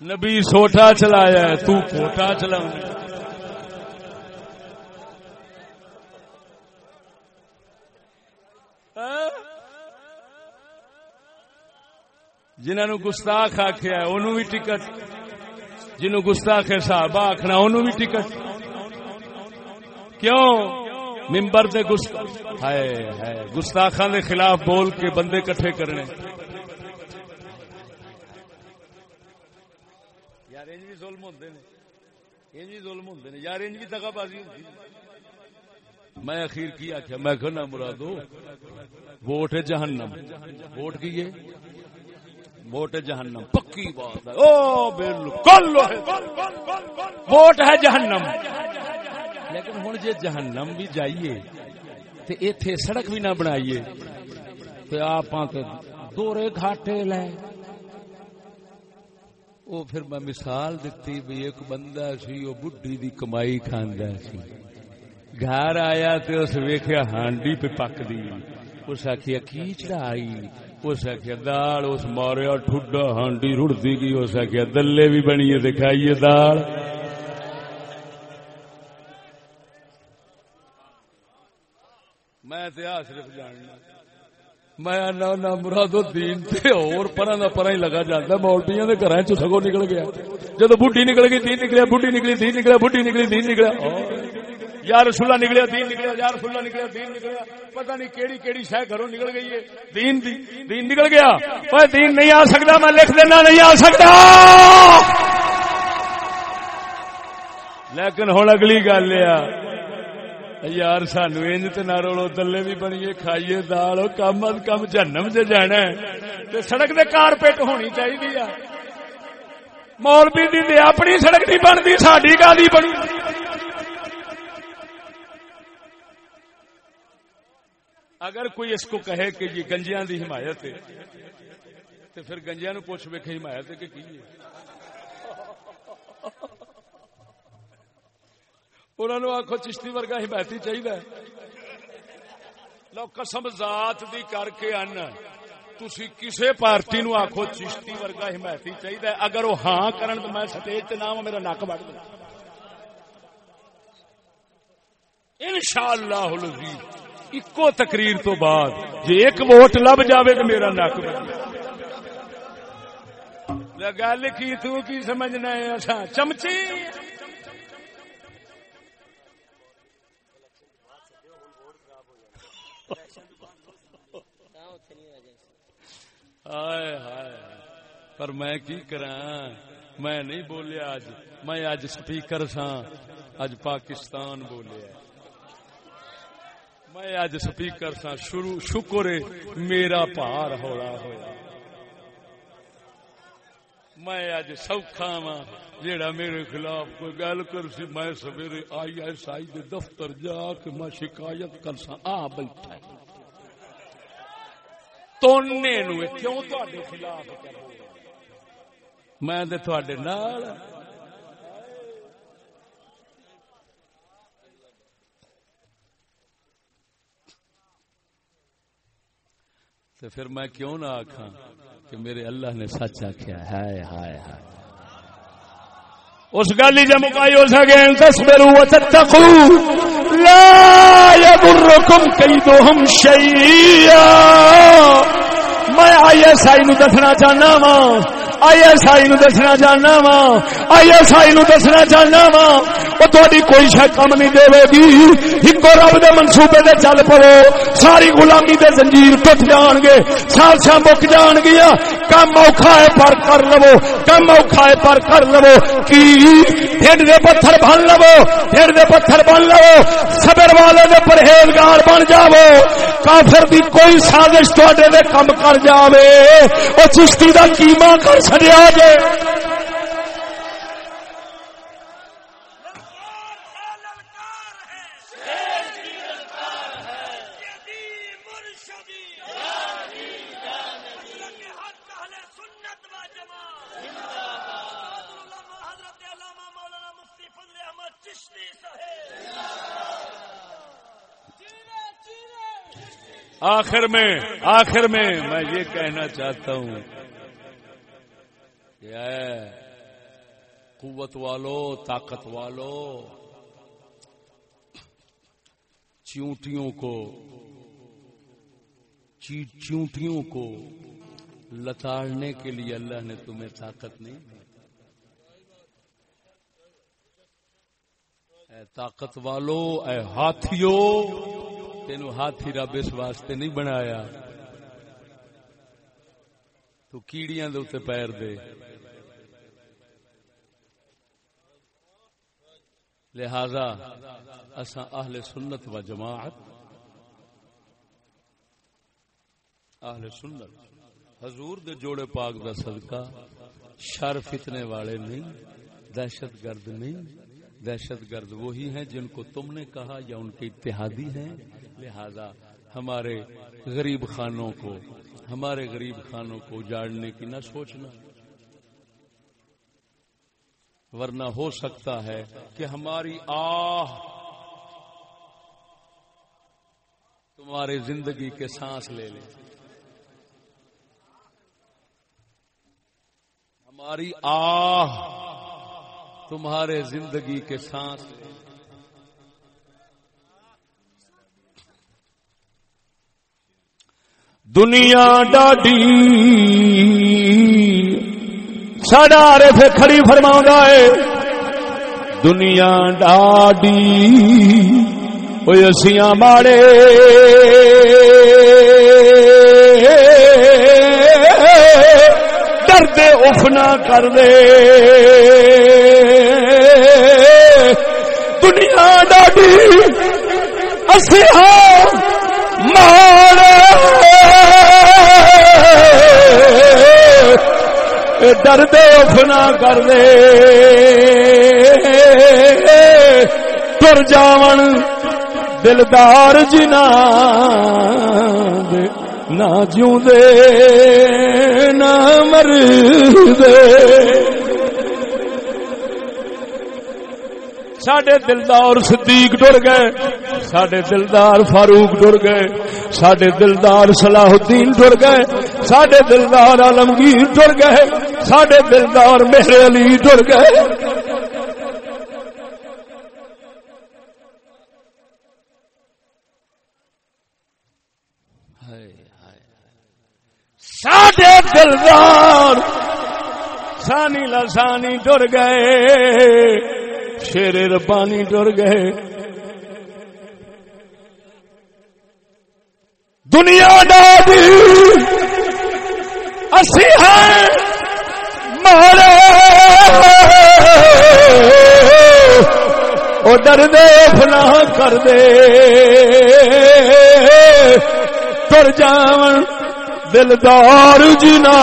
نبی سوٹا چلایا ہے، تو کوٹا چلا جنہوں گستاخ آخیا انہوں بھی ٹکٹ۔ جنہوں گستاخ صاحب آخنا انہوں بھی ٹکٹ۔ کیوں؟ ممبر دے گستاخان دے خلاف بول کے بندے کٹھے کرنے۔ یار انج بھی دگا بازی ہوتی میں اخیر کی آخیا میں کہنا مرادو، ووٹ ہے جہنم۔ ووٹ کی ہے؟ ووٹ ہے جہنم۔ پکی بات ہے۔ او بالکل۔ ووٹ ہے جہنم۔ لیکن ہوں جی جہنم بھی جائیے تے ایتھے سڑک بھی نہ بنائیے تے آپ دورے گھاٹے لے۔ وہ پھر میں مثال دیتی بھی ایک بندہ سی وہ بڈی دی کمائی کھاندا سی۔ گھر آیا تے اس ویکھیا ہانڈی پہ پک دی۔ اس آخیا کی چڑھائی؟ اس آخیا دال؟ اس ماریا، ٹھڈا ہانڈی رڑتی گئی۔ اس آخیا دلے بھی بنیے دکھائیے دال۔ میں صرف جاننا۔ میں مراد الدین اور پرا دا پرا ہی لگا جاتا مولبیاں دے گھراں چ سگو نکل گیا۔ جدو بڈھی نکل گئی، دین نکلیا، بڈھی نکلی، دین نکلیا، بڈھی نکلی، دین نکلیا۔ یا رسول اللہ نکلیا، دین نکلیا، یا رسول اللہ نکلیا، دین نکلیا۔ پتہ نہیں کیڑی کیڑی شے گھروں نکل گئی ہے۔ دین دی، دین نکل گیا۔ اوے دین نہیں آ سکدا میں لکھ دینا نہیں آ سکدا لیکن ہن اگلی گل ہے یار سانو انج تے نہ رولو، دلے بھی بنیے، کھائیے دال کم از کم جنم چ جانا تے سڑک دے کارپیٹ ہونی چاہیے مولوی دی تے اپنی سڑک نہیں بنتی ساری گالی بنی۔ اگر کوئی اس کو کہے کہ یہ گنجیاں دی حمایت ہے تو پھر گنجیاں نو پوچھ ویکھے حمایت ہے کہ کی ہے؟ انہوں نے آخو چشتی ورگا حمایتی چاہیے لو قسم ذات دی کر کے ان، تسی کسے پارٹی نو آخو چشتی ورگا حمایتی چاہیے اگر وہ ہاں کرن تو میں سٹیج تے نام میرا نک بڑھ دوں۔ ان شاء اللہ اکو تقریر تو بعد جی ایک ووٹ لب جاوے تو میرا نک بڑھ گل کی تو کی سمجھنا ہے؟ اچھا، چمچی! ہائے ہائے پر میں کی کرا میں نہیں بولیا اج میں اج سپیکر سا اج پاکستان بولیا میں اج سپیکر سا شروع، شکر میرا پار ہولا ہوا میں اج سوکھا وا جیڑا میرے خلاف کوئی گل کر سی میں سویرے آئی ایس آئی دے دفتر جا کے میں شکایت کر سا آ بیٹھا۔ تونے نو کیوں تواڈے خلاف میں تے تواڈے نال تو پھر میں کیوں نہ آخا کہ میرے اللہ نے سچ آخیا ہے ہائے ہائے اس گل جب مکائی ہو سکے تصبروا وتتقوا. لا يضركم كيدهم شيئا میں آئی ایس آئی نو دسنا چاہنا وا آئی ایس آئی نو دسنا چاہنا وا، آئی ایس آئی نو دسنا چاہنا وا۔ وہ تھوڑی کوئی شاید کم نہیں دے گی۔ ایک رب دے منصوبے دے چل پو ساری غلامی دے زنجیر ٹوٹ جان گے۔ سالسا مک جان گیا۔ کم اوکھا ہے پر کر لو۔ کم اوکھا ہے پر کر لو۔ کی؟ ڈھڈ دے پتھر بن لو۔ ڈھڈ دے پتھر بن لو۔ صبر والے دے پرہیزگار بن جاؤ۔ کافر دی کوئی سازش تھوڑے دے کم کر جاوے۔ او چشتی دا کیما کر چڑیا جائے آخر میں آخر میں میں یہ کہنا چاہتا ہوں کہ اے قوت والو، طاقت والو۔ چیونٹیوں کو چیونٹیوں کو لتاڑنے کے لیے اللہ نے تمہیں طاقت نہیں اے طاقت والو، اے ہاتھیوں تین ہاتھی رب اس واسطے نہیں بنایا۔ تو کیڑیاں دے پیر دے۔ لہذا اسا اہل سنت و جماعت اہل سنت، حضور دے جوڑے پاک دا صدقہ، شر فتنے والے نہیں، دہشت گرد نہیں، دہشت گرد وہی ہیں جن کو تم نے کہا یا ان کے اتحادی ہیں۔ لہذا ہمارے غریب خانوں کو، ہمارے غریب خانوں کو اجاڑنے کی نہ سوچنا۔ ورنہ ہو سکتا ہے کہ ہماری آہ تمہاری زندگی کے سانس لے لے۔ ہماری آہ تمہارے زندگی کے سانس لے۔ دنیا ڈاڈی۔ ساڈا رف کھڑی فرما ہے۔ دنیا ڈاڈی اسیاں ماڑے۔ ڈردے افنا کر دے۔ دنیا ڈاڈی، اسیاں ماڑے۔ درد افنا کر دے۔ تر جاون دلدار جنا نہ جوں دے نہ مر دے۔ سڈے دلدار صدیق ڈر گئے سڈے دلدار فاروق ڈر گئے سڈے دلدار صلاح الدین ڈر گئے سڈے دلدار عالمگیر ڈر گئے سڈے دلدار میرے علی ڈر گئے۔ سڈے دلدار سانی لسانی ڈر گئے۔ شیر ربانی ڈر گئے۔ دنیا ڈادی اسی ہیں مارے وہ ڈر دے فنا کر دے۔ تر جان دلدار جنا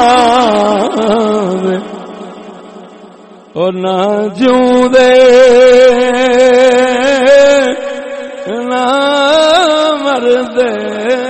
نہ جوں دے نہ مر دے